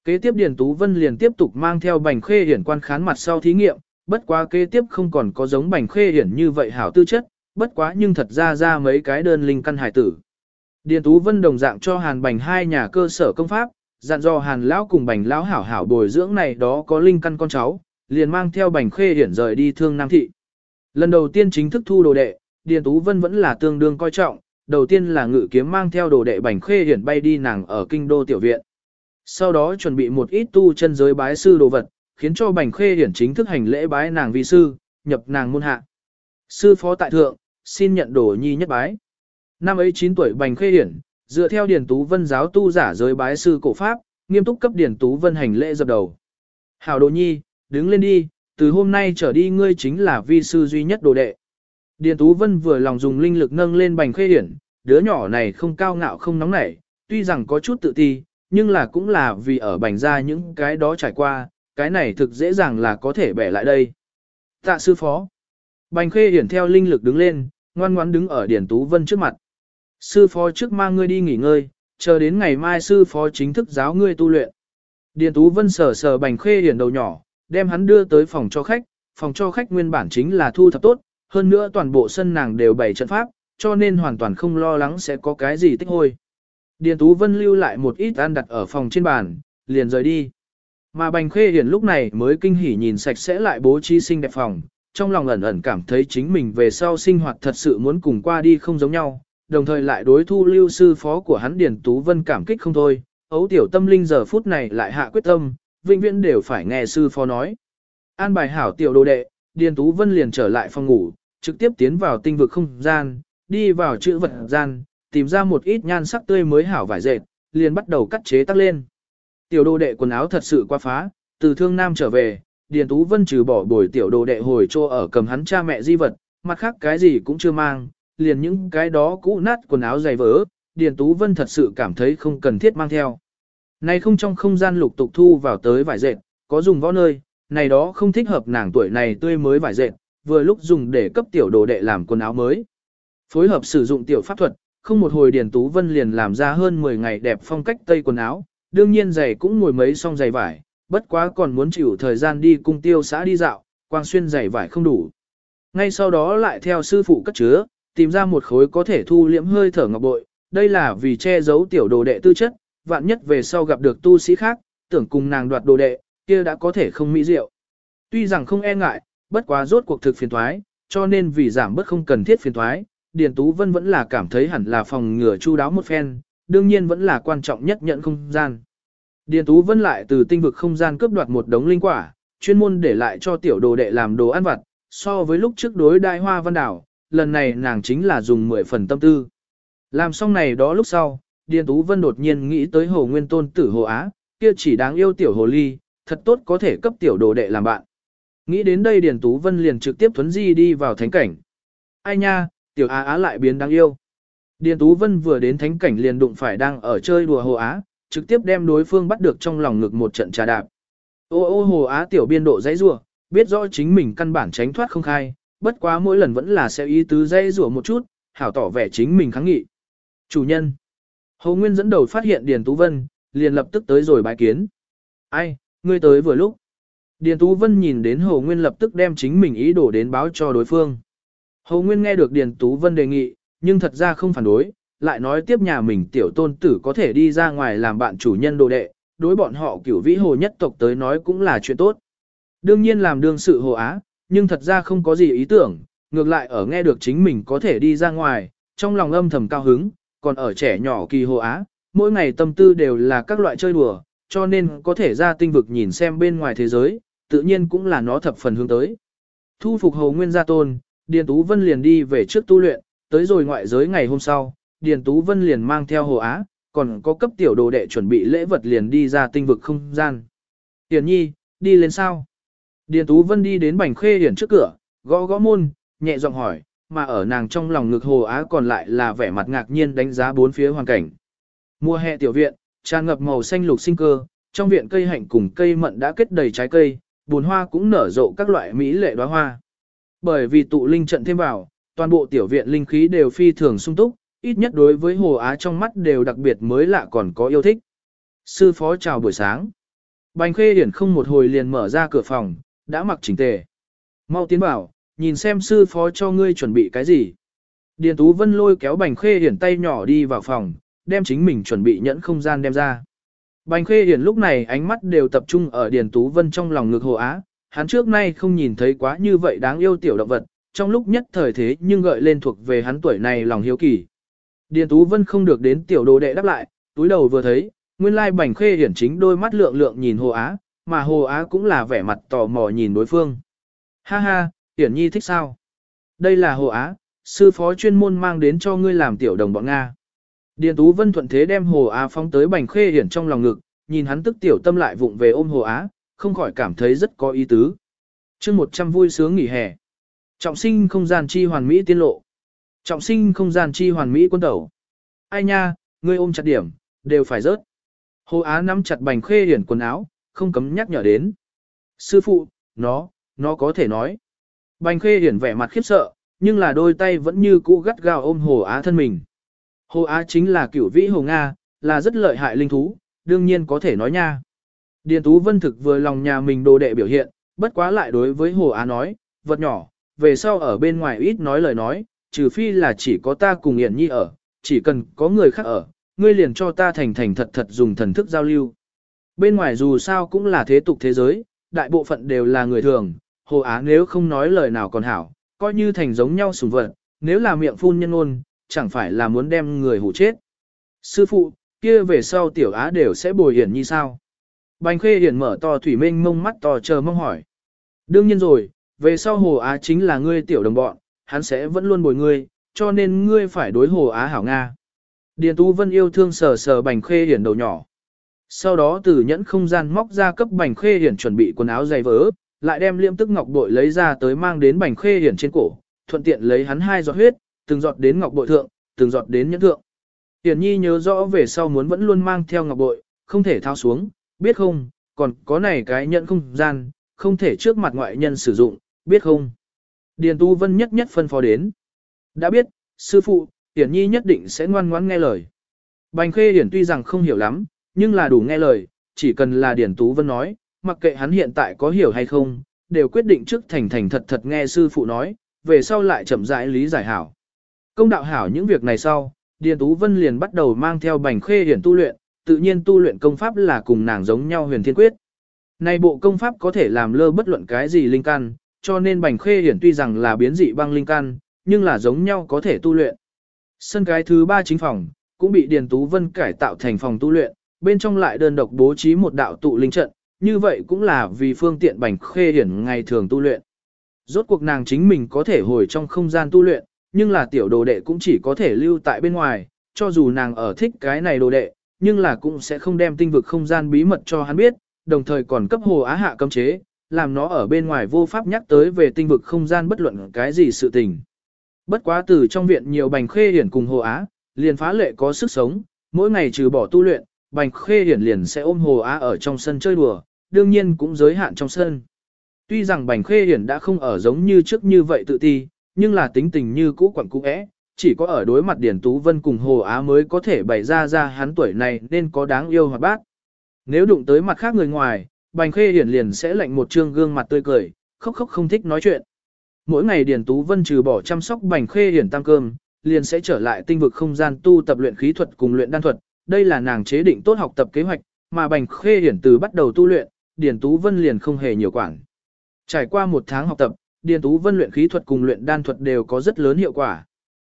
Kế tiếp Điền Tú Vân liền tiếp tục mang theo bành khê hiển quan khán mặt sau thí nghiệm, bất quá kế tiếp không còn có giống bành khê hiển như vậy hảo tư chất, bất quá nhưng thật ra ra mấy cái đơn linh căn hải tử. Điền Tú Vân đồng dạng cho Hàn Bành hai nhà cơ sở công pháp, dặn dò Hàn lão cùng Bành lão hảo hảo bồi dưỡng này đó có linh căn con cháu, liền mang theo Bành Khê Hiển rời đi thương Nam thị. Lần đầu tiên chính thức thu đồ đệ, Điền Tú Vân vẫn là tương đương coi trọng, đầu tiên là ngự kiếm mang theo đồ đệ Bành Khê Hiển bay đi nàng ở kinh đô tiểu viện. Sau đó chuẩn bị một ít tu chân giới bái sư đồ vật, khiến cho Bành Khê Hiển chính thức hành lễ bái nàng vi sư, nhập nàng môn hạ. Sư phó tại thượng, xin nhận đồ nhi nhất bái. Năm ấy 9 tuổi Bành Khê Hiển, dựa theo Điền Tú Vân giáo tu giả giới bái sư cổ pháp, nghiêm túc cấp Điền Tú Vân hành lễ dập đầu. Hảo đồ nhi, đứng lên đi, từ hôm nay trở đi ngươi chính là vi sư duy nhất đồ đệ. Điền Tú Vân vừa lòng dùng linh lực nâng lên Bành Khê Hiển, đứa nhỏ này không cao ngạo không nóng nảy, tuy rằng có chút tự ti, nhưng là cũng là vì ở Bành ra những cái đó trải qua, cái này thực dễ dàng là có thể bẻ lại đây. Tạ sư phó. Bành Khê Hiển theo linh lực đứng lên, ngoan ngoãn đứng ở Điền Tú Vân trước mặt. Sư phó trước mang ngươi đi nghỉ ngơi, chờ đến ngày mai sư phó chính thức giáo ngươi tu luyện. Điền Tú Vân sờ sờ bành khê hiển đầu nhỏ, đem hắn đưa tới phòng cho khách, phòng cho khách nguyên bản chính là thu thập tốt, hơn nữa toàn bộ sân nàng đều bày trận pháp, cho nên hoàn toàn không lo lắng sẽ có cái gì tích hôi. Điền Tú Vân lưu lại một ít ăn đặt ở phòng trên bàn, liền rời đi. Mà Bành Khê Hiển lúc này mới kinh hỉ nhìn sạch sẽ lại bố trí xinh đẹp phòng, trong lòng ẩn ẩn cảm thấy chính mình về sau sinh hoạt thật sự muốn cùng qua đi không giống nhau, đồng thời lại đối thu lưu sư phó của hắn Điền Tú Vân cảm kích không thôi, ấu tiểu tâm linh giờ phút này lại hạ quyết tâm, vĩnh viễn đều phải nghe sư phó nói. An bài hảo tiểu đồ đệ, Điền Tú Vân liền trở lại phòng ngủ, trực tiếp tiến vào tinh vực không gian, đi vào chữ vật gian, tìm ra một ít nhan sắc tươi mới hảo vải dệt, liền bắt đầu cắt chế tác lên. Tiểu đồ đệ quần áo thật sự quá phá, từ thương nam trở về, Điền Tú Vân trừ bỏ bồi tiểu đồ đệ hồi cho ở cầm hắn cha mẹ di vật, mặt khác cái gì cũng chưa mang, liền những cái đó cũ nát quần áo dày vỡ, Điền Tú Vân thật sự cảm thấy không cần thiết mang theo. Này không trong không gian lục tục thu vào tới vải dệt, có dùng võ nơi, này đó không thích hợp nàng tuổi này tươi mới vải dệt, vừa lúc dùng để cấp tiểu đồ đệ làm quần áo mới. Phối hợp sử dụng tiểu pháp thuật, không một hồi Điền Tú Vân liền làm ra hơn 10 ngày đẹp phong cách tây quần áo, đương nhiên giày cũng ngồi mấy song giày vải, bất quá còn muốn chịu thời gian đi cung tiêu xã đi dạo, quang xuyên giày vải không đủ. Ngay sau đó lại theo sư phụ cất chứa, tìm ra một khối có thể thu liễm hơi thở ngọc bội, đây là vì che giấu tiểu đồ đệ tư chất, vạn nhất về sau gặp được tu sĩ khác, tưởng cùng nàng đoạt đồ đệ, kia đã có thể không mỹ diệu. Tuy rằng không e ngại, bất quá rốt cuộc thực phiền thoái, cho nên vì giảm bớt không cần thiết phiền thoái, Điền Tú Vân vẫn là cảm thấy hẳn là phòng ngừa chu đáo một phen, đương nhiên vẫn là quan trọng nhất nhận không gian. Điền Tú Vân lại từ tinh vực không gian cướp đoạt một đống linh quả, chuyên môn để lại cho tiểu đồ đệ làm đồ ăn vặt, so với lúc trước đối đại hoa văn đảo, lần này nàng chính là dùng 10 phần tâm tư. Làm xong này đó lúc sau, Điền Tú Vân đột nhiên nghĩ tới hồ nguyên tôn tử hồ Á, kia chỉ đáng yêu tiểu hồ ly, thật tốt có thể cấp tiểu đồ đệ làm bạn. Nghĩ đến đây Điền Tú Vân liền trực tiếp thuấn di đi vào thánh cảnh. Ai nha, tiểu Á Á lại biến đáng yêu. Điền Tú Vân vừa đến thánh cảnh liền đụng phải đang ở chơi đùa Hồ Á, trực tiếp đem đối phương bắt được trong lòng ngực một trận trà đạp. Ô ô Hồ Á tiểu biên độ dãy rủa, biết rõ chính mình căn bản tránh thoát không khai, bất quá mỗi lần vẫn là sẽ ý tứ dây rủa một chút, hảo tỏ vẻ chính mình kháng nghị. Chủ nhân. Hồ Nguyên dẫn đầu phát hiện Điền Tú Vân, liền lập tức tới rồi bài kiến. Ai, ngươi tới vừa lúc. Điền Tú Vân nhìn đến Hồ Nguyên lập tức đem chính mình ý đồ đến báo cho đối phương. Hồ Nguyên nghe được Điền Tú Vân đề nghị, nhưng thật ra không phản đối, lại nói tiếp nhà mình tiểu tôn tử có thể đi ra ngoài làm bạn chủ nhân đồ đệ, đối bọn họ cửu vĩ hồ nhất tộc tới nói cũng là chuyện tốt. Đương nhiên làm đương sự hồ á, nhưng thật ra không có gì ý tưởng, ngược lại ở nghe được chính mình có thể đi ra ngoài, trong lòng âm thầm cao hứng, còn ở trẻ nhỏ kỳ hồ á, mỗi ngày tâm tư đều là các loại chơi đùa, cho nên có thể ra tinh vực nhìn xem bên ngoài thế giới, tự nhiên cũng là nó thập phần hướng tới. Thu phục hồ nguyên gia tôn, Điền Tú Vân liền đi về trước tu luyện, tới rồi ngoại giới ngày hôm sau, Điền Tú Vân liền mang theo hồ á, còn có cấp tiểu đồ đệ chuẩn bị lễ vật liền đi ra tinh vực không gian. Tiền nhi, đi lên sao? Điền Tú Vân đi đến bành khê hiển trước cửa, gõ gõ môn, nhẹ giọng hỏi, mà ở nàng trong lòng ngực hồ á còn lại là vẻ mặt ngạc nhiên đánh giá bốn phía hoàn cảnh. Mùa hè tiểu viện, tràn ngập màu xanh lục sinh cơ, trong viện cây hạnh cùng cây mận đã kết đầy trái cây, bùn hoa cũng nở rộ các loại mỹ lệ đóa hoa. Bởi vì tụ linh trận thêm vào, toàn bộ tiểu viện linh khí đều phi thường sung túc, ít nhất đối với Hồ Á trong mắt đều đặc biệt mới lạ còn có yêu thích. Sư phó chào buổi sáng. Bành khê điển không một hồi liền mở ra cửa phòng, đã mặc chỉnh tề. Mau tiến bảo, nhìn xem sư phó cho ngươi chuẩn bị cái gì. Điền Tú Vân lôi kéo bành khê hiển tay nhỏ đi vào phòng, đem chính mình chuẩn bị nhẫn không gian đem ra. Bành khê hiển lúc này ánh mắt đều tập trung ở Điền Tú Vân trong lòng ngực Hồ Á, hắn trước nay không nhìn thấy quá như vậy đáng yêu tiểu động vật, trong lúc nhất thời thế nhưng gợi lên thuộc về hắn tuổi này lòng hiếu kỳ. Điền Tú Vân không được đến tiểu đồ đệ đáp lại, túi đầu vừa thấy, nguyên lai bành khê hiển chính đôi mắt lượng lượng nhìn Hồ Á, mà Hồ Á cũng là vẻ mặt tò mò nhìn đối phương. Ha ha, tiễn Nhi thích sao? Đây là Hồ Á, sư phó chuyên môn mang đến cho ngươi làm tiểu đồng bọn Nga. Điền Tú Vân thuận thế đem Hồ Á phóng tới bành khê hiển trong lòng ngực, nhìn hắn tức tiểu tâm lại vụng về ôm Hồ Á, không khỏi cảm thấy rất có ý tứ. chương 100 vui sướng nghỉ hè. Trọng sinh không gian chi hoàn mỹ tiên lộ. Trọng sinh không gian chi hoàn mỹ quân tẩu. Ai nha, ngươi ôm chặt điểm, đều phải rớt. Hồ Á nắm chặt bành khê hiển quần áo, không cấm nhắc nhở đến. Sư phụ, nó, nó có thể nói. Bành khê hiển vẻ mặt khiếp sợ, nhưng là đôi tay vẫn như cũ gắt gao ôm Hồ Á thân mình. Hồ Á chính là cửu vĩ Hồ Nga, là rất lợi hại linh thú, đương nhiên có thể nói nha. Điền Tú Vân thực vừa lòng nhà mình đồ đệ biểu hiện, bất quá lại đối với Hồ Á nói, vật nhỏ, về sau ở bên ngoài ít nói lời nói, trừ phi là chỉ có ta cùng Yển Nhi ở, chỉ cần có người khác ở, ngươi liền cho ta thành thành thật thật dùng thần thức giao lưu. Bên ngoài dù sao cũng là thế tục thế giới, đại bộ phận đều là người thường, Hồ Á nếu không nói lời nào còn hảo, coi như thành giống nhau sùng vật, nếu là miệng phun nhân ôn, chẳng phải là muốn đem người hủ chết. Sư phụ, kia về sau tiểu á đều sẽ bồi hiển như sao? Bành khê hiển mở to thủy minh mông mắt to chờ mong hỏi. Đương nhiên rồi, về sau hồ á chính là ngươi tiểu đồng bọn, hắn sẽ vẫn luôn bồi ngươi, cho nên ngươi phải đối hồ á hảo Nga. Điền Tú Vân yêu thương sờ sờ bành khê hiển đầu nhỏ. Sau đó từ nhẫn không gian móc ra cấp bành khê hiển chuẩn bị quần áo dày vỡ, lại đem liêm tức ngọc bội lấy ra tới mang đến bành khê hiển trên cổ, thuận tiện lấy hắn hai giọt huyết, từng giọt đến ngọc bội thượng, từng giọt đến nhẫn thượng. Hiển nhi nhớ rõ về sau muốn vẫn luôn mang theo ngọc bội, không thể thao xuống, biết không, còn có này cái nhẫn không gian, không thể trước mặt ngoại nhân sử dụng, biết không. Điền Tu Vân nhất nhất phân phó đến. Đã biết, sư phụ, Hiển nhi nhất định sẽ ngoan ngoãn nghe lời. Bành khê Hiển tuy rằng không hiểu lắm, nhưng là đủ nghe lời, chỉ cần là Điển Tú Vân nói, mặc kệ hắn hiện tại có hiểu hay không, đều quyết định trước thành thành thật thật nghe sư phụ nói, về sau lại chậm rãi lý giải hảo. Công đạo hảo những việc này sau, Điền Tú Vân liền bắt đầu mang theo bành khê hiển tu luyện, tự nhiên tu luyện công pháp là cùng nàng giống nhau huyền thiên quyết. Này bộ công pháp có thể làm lơ bất luận cái gì linh căn, cho nên bành khê hiển tuy rằng là biến dị băng linh căn, nhưng là giống nhau có thể tu luyện. Sân cái thứ ba chính phòng, cũng bị Điền Tú Vân cải tạo thành phòng tu luyện, bên trong lại đơn độc bố trí một đạo tụ linh trận, như vậy cũng là vì phương tiện bành khê hiển ngày thường tu luyện. Rốt cuộc nàng chính mình có thể hồi trong không gian tu luyện, nhưng là tiểu đồ đệ cũng chỉ có thể lưu tại bên ngoài, cho dù nàng ở thích cái này đồ đệ, nhưng là cũng sẽ không đem tinh vực không gian bí mật cho hắn biết, đồng thời còn cấp hồ á hạ cấm chế, làm nó ở bên ngoài vô pháp nhắc tới về tinh vực không gian bất luận cái gì sự tình. Bất quá từ trong viện nhiều bành khê hiển cùng hồ á, liền phá lệ có sức sống, mỗi ngày trừ bỏ tu luyện, Bành Khê Hiển liền sẽ ôm Hồ Á ở trong sân chơi đùa, đương nhiên cũng giới hạn trong sân. Tuy rằng Bành Khê Hiển đã không ở giống như trước như vậy tự ti, nhưng là tính tình như cũ quẳng cũ é, chỉ có ở đối mặt Điển Tú Vân cùng Hồ Á mới có thể bày ra ra hắn tuổi này nên có đáng yêu hoặc bát. Nếu đụng tới mặt khác người ngoài, Bành Khê Hiển liền sẽ lạnh một trương gương mặt tươi cười, khóc khóc không thích nói chuyện. Mỗi ngày Điển Tú Vân trừ bỏ chăm sóc Bành Khê Hiển tăng cơm, liền sẽ trở lại tinh vực không gian tu tập luyện khí thuật cùng luyện đan thuật, đây là nàng chế định tốt học tập kế hoạch, mà Bành Khê Hiển từ bắt đầu tu luyện, Điền Tú Vân liền không hề nhiều quản. Trải qua một tháng học tập, Điền Tú Vân luyện khí thuật cùng luyện đan thuật đều có rất lớn hiệu quả.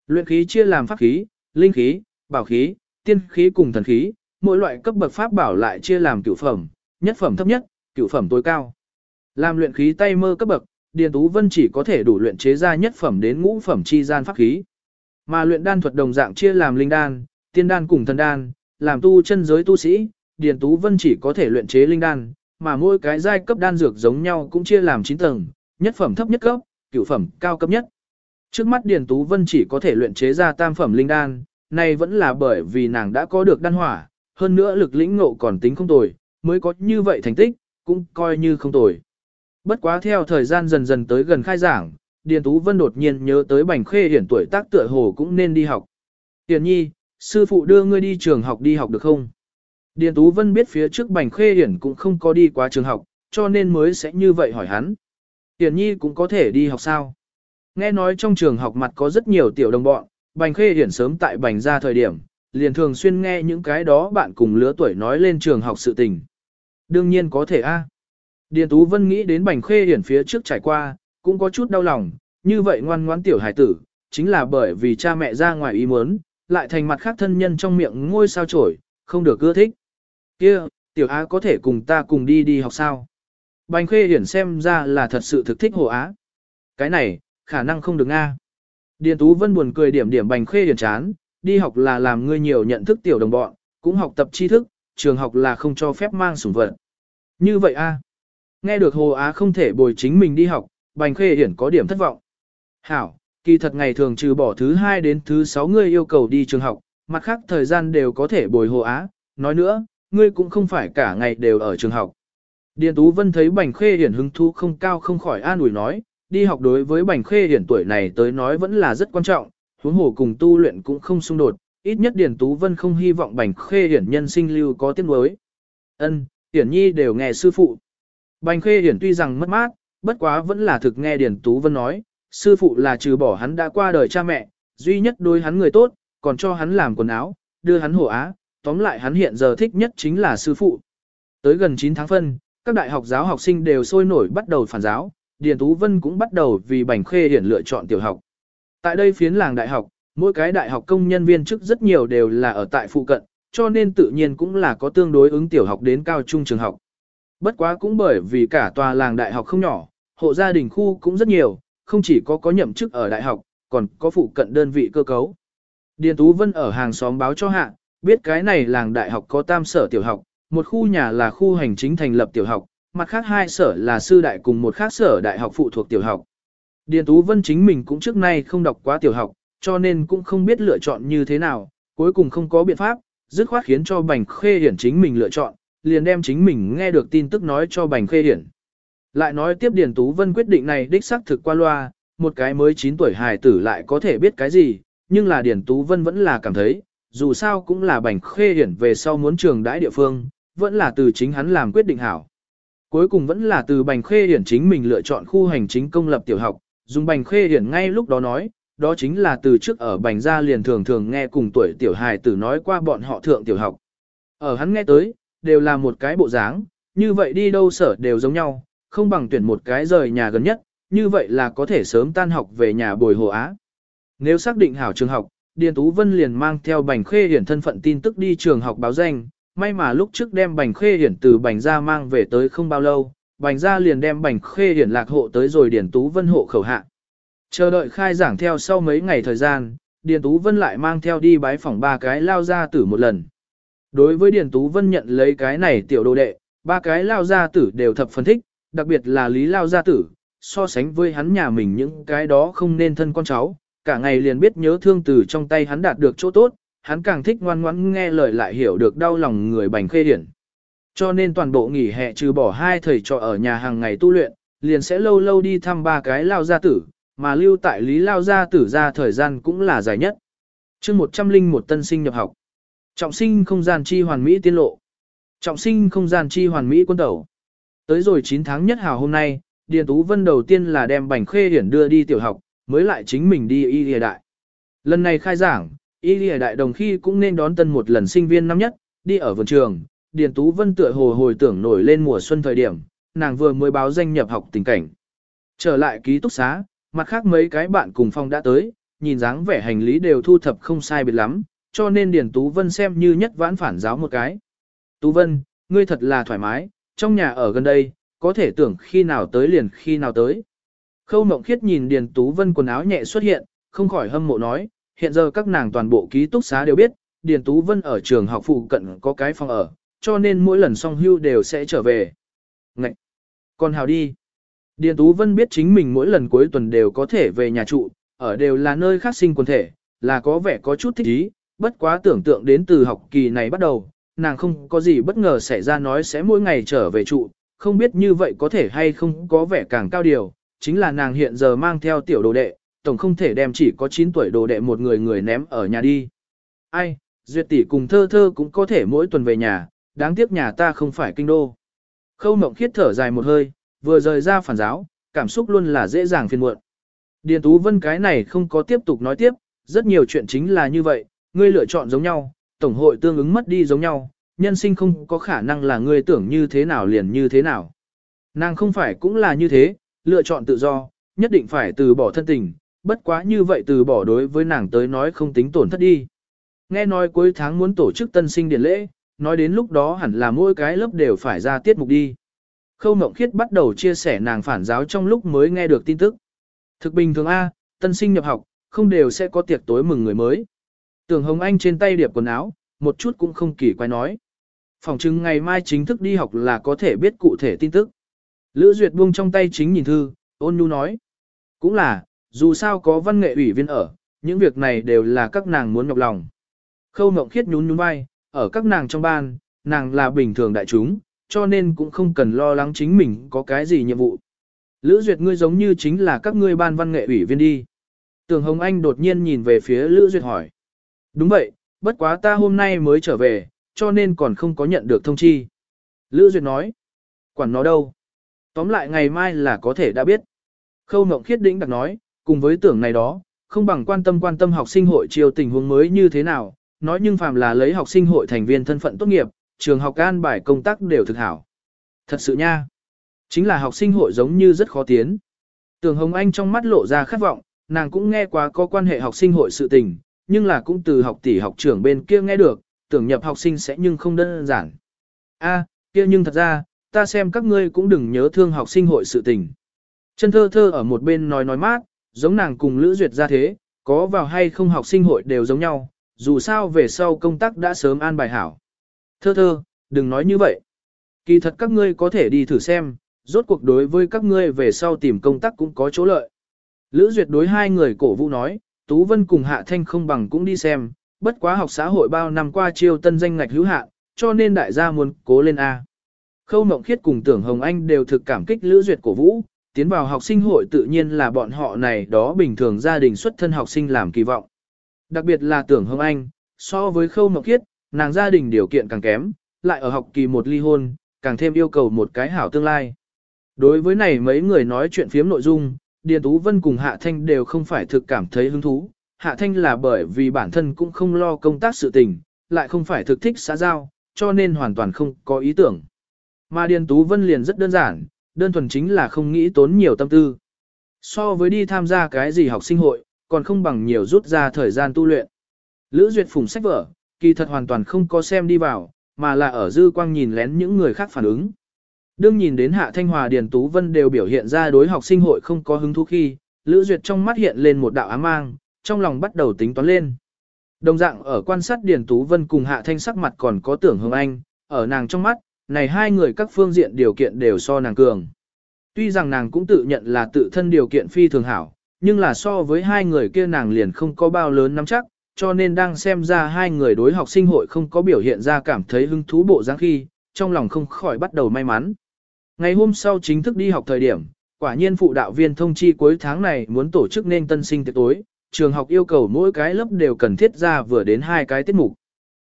Luyện khí chia làm pháp khí, linh khí, bảo khí, tiên khí cùng thần khí, mỗi loại cấp bậc pháp bảo lại chia làm cửu phẩm, nhất phẩm thấp nhất, cửu phẩm tối cao. Làm luyện khí tay mơ cấp bậc, Điền Tú Vân chỉ có thể đủ luyện chế ra nhất phẩm đến ngũ phẩm chi gian pháp khí. Mà luyện đan thuật đồng dạng chia làm linh đan, tiên đan cùng thần đan, làm tu chân giới tu sĩ, Điền Tú Vân chỉ có thể luyện chế linh đan, mà mỗi cái giai cấp đan dược giống nhau cũng chia làm 9 tầng, nhất phẩm thấp nhất cấp, cửu phẩm cao cấp nhất. Trước mắt Điền Tú Vân chỉ có thể luyện chế ra tam phẩm linh đan, này vẫn là bởi vì nàng đã có được đan hỏa, hơn nữa lực lĩnh ngộ còn tính không tồi, mới có như vậy thành tích, cũng coi như không tồi. Bất quá theo thời gian dần dần tới gần khai giảng, Điền Tú Vân đột nhiên nhớ tới Bành Khê Hiển tuổi tác tựa hồ cũng nên đi học. Hiển nhi, sư phụ đưa ngươi đi trường học đi học được không? Điền Tú Vân biết phía trước Bành Khê Hiển cũng không có đi qua trường học, cho nên mới sẽ như vậy hỏi hắn. Hiển nhi cũng có thể đi học sao? Nghe nói trong trường học mặt có rất nhiều tiểu đồng bọn, Bành Khê Hiển sớm tại Bành ra thời điểm, liền thường xuyên nghe những cái đó bạn cùng lứa tuổi nói lên trường học sự tình. Đương nhiên có thể a. Điền Tú Vân nghĩ đến Bành Khê Hiển phía trước trải qua, cũng có chút đau lòng, như vậy ngoan ngoãn tiểu hải tử, chính là bởi vì cha mẹ ra ngoài ý muốn, lại thành mặt khác thân nhân trong miệng ngôi sao trổi, không được ưa thích. Kia, tiểu á có thể cùng ta cùng đi đi học sao? Bành khê hiển xem ra là thật sự thực thích hồ á. Cái này, khả năng không được nga. Điền Tú Vân buồn cười điểm điểm bành khê hiển chán, đi học là làm ngươi nhiều nhận thức tiểu đồng bọn, cũng học tập tri thức, trường học là không cho phép mang sủng vật. Như vậy a Nghe được Hồ Á không thể bồi chính mình đi học, Bành Khê Hiển có điểm thất vọng. Hảo, kỳ thật ngày thường trừ bỏ thứ hai đến thứ sáu ngươi yêu cầu đi trường học, mặt khác thời gian đều có thể bồi Hồ Á. Nói nữa, ngươi cũng không phải cả ngày đều ở trường học. Điền Tú Vân thấy Bành Khê Hiển hứng thú không cao không khỏi an ủi nói, đi học đối với Bành Khê Hiển tuổi này tới nói vẫn là rất quan trọng, huống hồ cùng tu luyện cũng không xung đột, ít nhất Điền Tú Vân không hy vọng Bành Khê Hiển nhân sinh lưu có tiếng đối. Ân, Hiển Nhi đều nghe sư phụ. Bành Khê Hiển tuy rằng mất mát, bất quá vẫn là thực nghe Điền Tú Vân nói, sư phụ là trừ bỏ hắn đã qua đời cha mẹ, duy nhất đối hắn người tốt, còn cho hắn làm quần áo, đưa hắn hổ á, tóm lại hắn hiện giờ thích nhất chính là sư phụ. Tới gần 9 tháng phân, các đại học giáo học sinh đều sôi nổi bắt đầu phản giáo, Điền Tú Vân cũng bắt đầu vì Bành Khê Hiển lựa chọn tiểu học. Tại đây phiến làng đại học, mỗi cái đại học công nhân viên chức rất nhiều đều là ở tại phụ cận, cho nên tự nhiên cũng là có tương đối ứng tiểu học đến cao trung trường học. Bất quá cũng bởi vì cả tòa làng đại học không nhỏ, hộ gia đình khu cũng rất nhiều, không chỉ có có nhậm chức ở đại học, còn có phụ cận đơn vị cơ cấu. Điền Tú Vân ở hàng xóm báo cho hạ, biết cái này làng đại học có tam sở tiểu học, một khu nhà là khu hành chính thành lập tiểu học, mặt khác hai sở là sư đại cùng một khác sở đại học phụ thuộc tiểu học. Điền Tú Vân chính mình cũng trước nay không đọc quá tiểu học, cho nên cũng không biết lựa chọn như thế nào, cuối cùng không có biện pháp, dứt khoát khiến cho Bành Khê Hiển chính mình lựa chọn, liền đem chính mình nghe được tin tức nói cho Bành Khê Hiển. Lại nói tiếp Điền Tú Vân quyết định này đích xác thực qua loa, một cái mới 9 tuổi hài tử lại có thể biết cái gì, nhưng là Điền Tú Vân vẫn là cảm thấy, dù sao cũng là Bành Khê Hiển về sau muốn trường đãi địa phương, vẫn là từ chính hắn làm quyết định hảo. Cuối cùng vẫn là từ Bành Khê Hiển chính mình lựa chọn khu hành chính công lập tiểu học, dùng Bành Khê Hiển ngay lúc đó nói, đó chính là từ trước ở Bành gia liền thường thường nghe cùng tuổi tiểu hài tử nói qua bọn họ thượng tiểu học. Ở hắn nghe tới, đều là một cái bộ dáng, như vậy đi đâu sở đều giống nhau, không bằng tuyển một cái rời nhà gần nhất, như vậy là có thể sớm tan học về nhà bồi hồ á. Nếu xác định hảo trường học, Điền Tú Vân liền mang theo Bành Khê Hiển thân phận tin tức đi trường học báo danh, may mà lúc trước đem Bành Khê Hiển từ Bành gia mang về tới không bao lâu, Bành gia liền đem Bành Khê Hiển lạc hộ tới rồi Điền Tú Vân hộ khẩu hạ. Chờ đợi khai giảng theo sau mấy ngày thời gian, Điền Tú Vân lại mang theo đi bái phỏng ba cái lao ra tử một lần. Đối với Điền Tú Vân nhận lấy cái này tiểu đồ đệ, ba cái lao gia tử đều thập phân thích, đặc biệt là Lý lao gia tử, so sánh với hắn nhà mình những cái đó không nên thân con cháu, cả ngày liền biết nhớ thương từ trong tay hắn đạt được chỗ tốt, hắn càng thích ngoan ngoãn nghe lời lại hiểu được đau lòng người bành khê điển Cho nên toàn bộ nghỉ hè trừ bỏ hai thầy trò ở nhà hàng ngày tu luyện, liền sẽ lâu lâu đi thăm ba cái lao gia tử, mà lưu tại lý lao gia tử ra thời gian cũng là dài nhất. chương một trăm linh một tân sinh nhập học. Trọng sinh không gian chi hoàn mỹ tiên lộ. Trọng sinh không gian chi hoàn mỹ quân tẩu. Tới rồi 9 tháng nhất hào hôm nay, Điền Tú Vân đầu tiên là đem Bành Khê Hiển đưa đi tiểu học, mới lại chính mình đi y lìa đại. Lần này khai giảng, y lìa đại đồng khi cũng nên đón tân một lần sinh viên năm nhất, đi ở vườn trường. Điền Tú Vân tựa hồ hồi tưởng nổi lên mùa xuân thời điểm, nàng vừa mới báo danh nhập học tình cảnh. Trở lại ký túc xá, mặt khác mấy cái bạn cùng phòng đã tới, nhìn dáng vẻ hành lý đều thu thập không sai biệt lắm, cho nên Điền Tú Vân xem như nhất vãn phản giáo một cái. Tú Vân, ngươi thật là thoải mái, trong nhà ở gần đây, có thể tưởng khi nào tới liền khi nào tới. Khâu Mộng Khiết nhìn Điền Tú Vân quần áo nhẹ xuất hiện, không khỏi hâm mộ nói, hiện giờ các nàng toàn bộ ký túc xá đều biết, Điền Tú Vân ở trường học phụ cận có cái phòng ở, cho nên mỗi lần xong hưu đều sẽ trở về. Ngậy! Còn hào đi! Điền Tú Vân biết chính mình mỗi lần cuối tuần đều có thể về nhà trụ, ở đều là nơi khác sinh quần thể, là có vẻ có chút thích ý, bất quá tưởng tượng đến từ học kỳ này bắt đầu, nàng không có gì bất ngờ xảy ra nói sẽ mỗi ngày trở về trụ, không biết như vậy có thể hay không có vẻ càng cao điều, chính là nàng hiện giờ mang theo tiểu đồ đệ, tổng không thể đem chỉ có 9 tuổi đồ đệ một người người ném ở nhà đi. Ai, Duyệt tỷ cùng thơ thơ cũng có thể mỗi tuần về nhà, đáng tiếc nhà ta không phải kinh đô. Khâu mộng khiết thở dài một hơi, vừa rời ra phản giáo, cảm xúc luôn là dễ dàng phiền muộn. Điền Tú Vân cái này không có tiếp tục nói tiếp, rất nhiều chuyện chính là như vậy, ngươi lựa chọn giống nhau, tổng hội tương ứng mất đi giống nhau, nhân sinh không có khả năng là ngươi tưởng như thế nào liền như thế nào. Nàng không phải cũng là như thế, lựa chọn tự do, nhất định phải từ bỏ thân tình, bất quá như vậy từ bỏ đối với nàng tới nói không tính tổn thất đi. Nghe nói cuối tháng muốn tổ chức tân sinh điển lễ, nói đến lúc đó hẳn là mỗi cái lớp đều phải ra tiết mục đi. Khâu Mộng Khiết bắt đầu chia sẻ nàng phản giáo trong lúc mới nghe được tin tức. Thực bình thường A, tân sinh nhập học, không đều sẽ có tiệc tối mừng người mới. Tưởng Hồng Anh trên tay điệp quần áo, một chút cũng không kỳ quái nói. Phòng chứng ngày mai chính thức đi học là có thể biết cụ thể tin tức. Lữ Duyệt buông trong tay chính nhìn thư, ôn nhu nói. Cũng là, dù sao có văn nghệ ủy viên ở, những việc này đều là các nàng muốn nhọc lòng. Khâu Mộng Khiết nhún nhún vai, ở các nàng trong ban, nàng là bình thường đại chúng, cho nên cũng không cần lo lắng chính mình có cái gì nhiệm vụ. Lữ Duyệt ngươi giống như chính là các ngươi ban văn nghệ ủy viên đi. Tường Hồng Anh đột nhiên nhìn về phía Lữ Duyệt hỏi. Đúng vậy, bất quá ta hôm nay mới trở về, cho nên còn không có nhận được thông chi. Lữ Duyệt nói. Quản nó đâu? Tóm lại ngày mai là có thể đã biết. Khâu Mộng Khiết đĩnh đặc nói, cùng với tưởng này đó, không bằng quan tâm quan tâm học sinh hội chiều tình huống mới như thế nào, nói nhưng phàm là lấy học sinh hội thành viên thân phận tốt nghiệp, trường học an bài công tác đều thực hảo. Thật sự nha. Chính là học sinh hội giống như rất khó tiến. Tưởng Hồng Anh trong mắt lộ ra khát vọng, nàng cũng nghe qua có quan hệ học sinh hội sự tình, nhưng là cũng từ học tỷ học trưởng bên kia nghe được, tưởng nhập học sinh sẽ nhưng không đơn giản. A, kia nhưng thật ra, ta xem các ngươi cũng đừng nhớ thương học sinh hội sự tình. Chân thơ thơ ở một bên nói nói mát, giống nàng cùng Lữ Duyệt ra thế, có vào hay không học sinh hội đều giống nhau, dù sao về sau công tác đã sớm an bài hảo. Thơ thơ, đừng nói như vậy. Kỳ thật các ngươi có thể đi thử xem, rốt cuộc đối với các ngươi về sau tìm công tác cũng có chỗ lợi. Lữ Duyệt đối hai người cổ vũ nói, Tú Vân cùng Hạ Thanh không bằng cũng đi xem, bất quá học xã hội bao năm qua chiêu tân danh ngạch hữu hạn, cho nên đại gia muốn cố lên A. Khâu Mộng Khiết cùng Tưởng Hồng Anh đều thực cảm kích Lữ Duyệt cổ vũ, tiến vào học sinh hội tự nhiên là bọn họ này đó bình thường gia đình xuất thân học sinh làm kỳ vọng. Đặc biệt là Tưởng Hồng Anh, so với Khâu Mộng Khiết, nàng gia đình điều kiện càng kém, lại ở học kỳ một ly hôn, càng thêm yêu cầu một cái hảo tương lai. Đối với này mấy người nói chuyện phiếm nội dung, Điền Tú Vân cùng Hạ Thanh đều không phải thực cảm thấy hứng thú. Hạ Thanh là bởi vì bản thân cũng không lo công tác sự tình, lại không phải thực thích xã giao, cho nên hoàn toàn không có ý tưởng. Mà Điền Tú Vân liền rất đơn giản, đơn thuần chính là không nghĩ tốn nhiều tâm tư. So với đi tham gia cái gì học sinh hội, còn không bằng nhiều rút ra thời gian tu luyện. Lữ Duyệt phùng sách vở, kỳ thật hoàn toàn không có xem đi vào, mà là ở dư quang nhìn lén những người khác phản ứng. Đương nhìn đến Hạ Thanh Hòa Điền Tú Vân đều biểu hiện ra đối học sinh hội không có hứng thú khi, Lữ Duyệt trong mắt hiện lên một đạo ám mang, trong lòng bắt đầu tính toán lên. Đồng dạng ở quan sát Điền Tú Vân cùng Hạ Thanh sắc mặt còn có tưởng hương anh, ở nàng trong mắt, này hai người các phương diện điều kiện đều so nàng cường. Tuy rằng nàng cũng tự nhận là tự thân điều kiện phi thường hảo, nhưng là so với hai người kia nàng liền không có bao lớn nắm chắc, cho nên đang xem ra hai người đối học sinh hội không có biểu hiện ra cảm thấy hứng thú bộ dáng khi, trong lòng không khỏi bắt đầu may mắn. Ngày hôm sau chính thức đi học thời điểm, quả nhiên phụ đạo viên thông chi cuối tháng này muốn tổ chức nên tân sinh tiệc tối, trường học yêu cầu mỗi cái lớp đều cần thiết ra vừa đến hai cái tiết mục.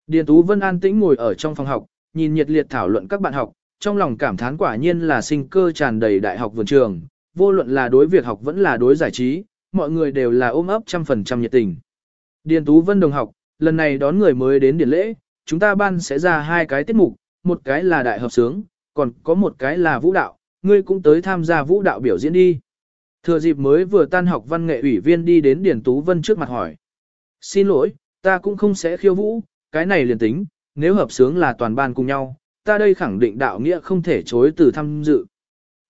Điền Tú Vân an tĩnh ngồi ở trong phòng học, nhìn nhiệt liệt thảo luận các bạn học, trong lòng cảm thán quả nhiên là sinh cơ tràn đầy đại học vườn trường, vô luận là đối việc học vẫn là đối giải trí, mọi người đều là ôm ấp trăm phần trăm nhiệt tình. Điền Tú Vân đồng học, lần này đón người mới đến điển lễ, chúng ta ban sẽ ra hai cái tiết mục, một cái là đại hợp sướng, còn có một cái là vũ đạo, ngươi cũng tới tham gia vũ đạo biểu diễn đi. Thừa dịp mới vừa tan học văn nghệ ủy viên đi đến Điền Tú Vân trước mặt hỏi. Xin lỗi, ta cũng không sẽ khiêu vũ, cái này liền tính, nếu hợp sướng là toàn ban cùng nhau, ta đây khẳng định đạo nghĩa không thể chối từ tham dự.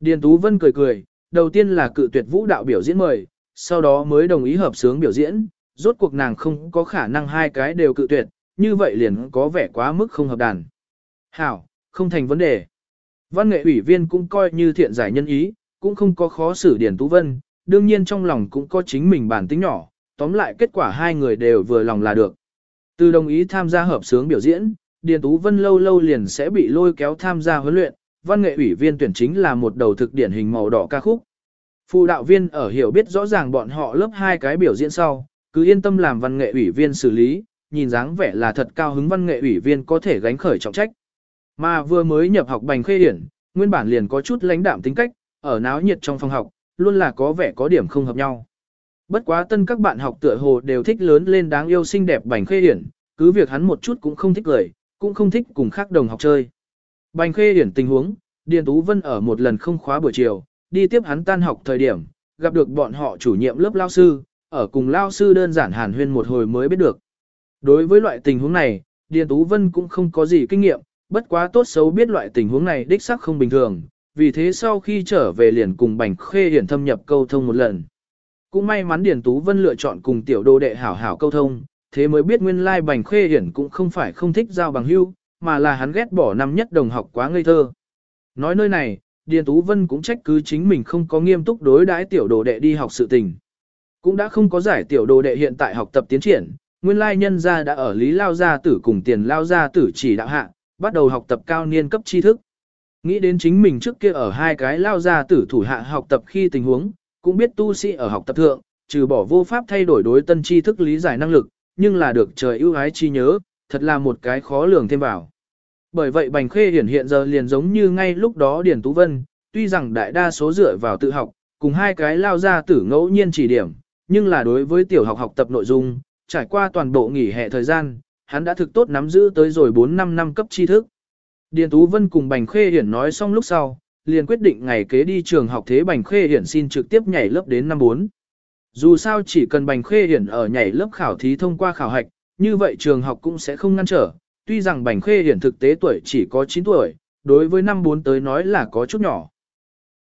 Điền Tú Vân cười cười, đầu tiên là cự tuyệt vũ đạo biểu diễn mời, sau đó mới đồng ý hợp sướng biểu diễn, rốt cuộc nàng không có khả năng hai cái đều cự tuyệt, như vậy liền có vẻ quá mức không hợp đàn. Hảo, không thành vấn đề. Văn nghệ ủy viên cũng coi như thiện giải nhân ý, cũng không có khó xử Điền Tú Vân, đương nhiên trong lòng cũng có chính mình bản tính nhỏ, tóm lại kết quả hai người đều vừa lòng là được. Từ đồng ý tham gia hợp sướng biểu diễn, Điền Tú Vân lâu lâu liền sẽ bị lôi kéo tham gia huấn luyện, văn nghệ ủy viên tuyển chính là một đầu thực điển hình màu đỏ ca khúc. Phụ đạo viên ở hiểu biết rõ ràng bọn họ lớp hai cái biểu diễn sau, cứ yên tâm làm văn nghệ ủy viên xử lý, nhìn dáng vẻ là thật cao hứng văn nghệ ủy viên có thể gánh khởi trọng trách. Mà vừa mới nhập học bành khê hiển, nguyên bản liền có chút lãnh đạm tính cách, ở náo nhiệt trong phòng học, luôn là có vẻ có điểm không hợp nhau. Bất quá tân các bạn học tựa hồ đều thích lớn lên đáng yêu xinh đẹp bành khê hiển, cứ việc hắn một chút cũng không thích cười, cũng không thích cùng khác đồng học chơi. Bành khê hiển tình huống, Điền Tú Vân ở một lần không khóa buổi chiều, đi tiếp hắn tan học thời điểm, gặp được bọn họ chủ nhiệm lớp lao sư, ở cùng lao sư đơn giản hàn huyên một hồi mới biết được. Đối với loại tình huống này, Điền Tú Vân cũng không có gì kinh nghiệm, bất quá tốt xấu biết loại tình huống này đích xác không bình thường, vì thế sau khi trở về liền cùng Bành Khê Hiển thâm nhập câu thông một lần. Cũng may mắn Điền Tú Vân lựa chọn cùng tiểu đô đệ hảo hảo câu thông, thế mới biết nguyên lai Bành Khê Hiển cũng không phải không thích giao bằng hưu, mà là hắn ghét bỏ năm nhất đồng học quá ngây thơ. Nói nơi này, Điền Tú Vân cũng trách cứ chính mình không có nghiêm túc đối đãi tiểu đồ đệ đi học sự tình. Cũng đã không có giải tiểu đồ đệ hiện tại học tập tiến triển, nguyên lai nhân gia đã ở lý lao gia tử cùng tiền lao gia tử chỉ đạo hạ, bắt đầu học tập cao niên cấp tri thức. Nghĩ đến chính mình trước kia ở hai cái lao gia tử thủ hạ học tập khi tình huống, cũng biết tu sĩ ở học tập thượng, trừ bỏ vô pháp thay đổi đối tân tri thức lý giải năng lực, nhưng là được trời ưu ái chi nhớ, thật là một cái khó lường thêm vào. Bởi vậy Bành Khê hiển hiện giờ liền giống như ngay lúc đó Điền Tú Vân, tuy rằng đại đa số dựa vào tự học, cùng hai cái lao ra tử ngẫu nhiên chỉ điểm, nhưng là đối với tiểu học học tập nội dung, trải qua toàn bộ nghỉ hè thời gian, hắn đã thực tốt nắm giữ tới rồi 4-5 năm cấp tri thức. Điền Tú Vân cùng Bành Khê Hiển nói xong lúc sau, liền quyết định ngày kế đi trường học thế Bành Khê Hiển xin trực tiếp nhảy lớp đến năm 4. Dù sao chỉ cần Bành Khê Hiển ở nhảy lớp khảo thí thông qua khảo hạch, như vậy trường học cũng sẽ không ngăn trở, tuy rằng Bành Khê Hiển thực tế tuổi chỉ có 9 tuổi, đối với năm 4 tới nói là có chút nhỏ.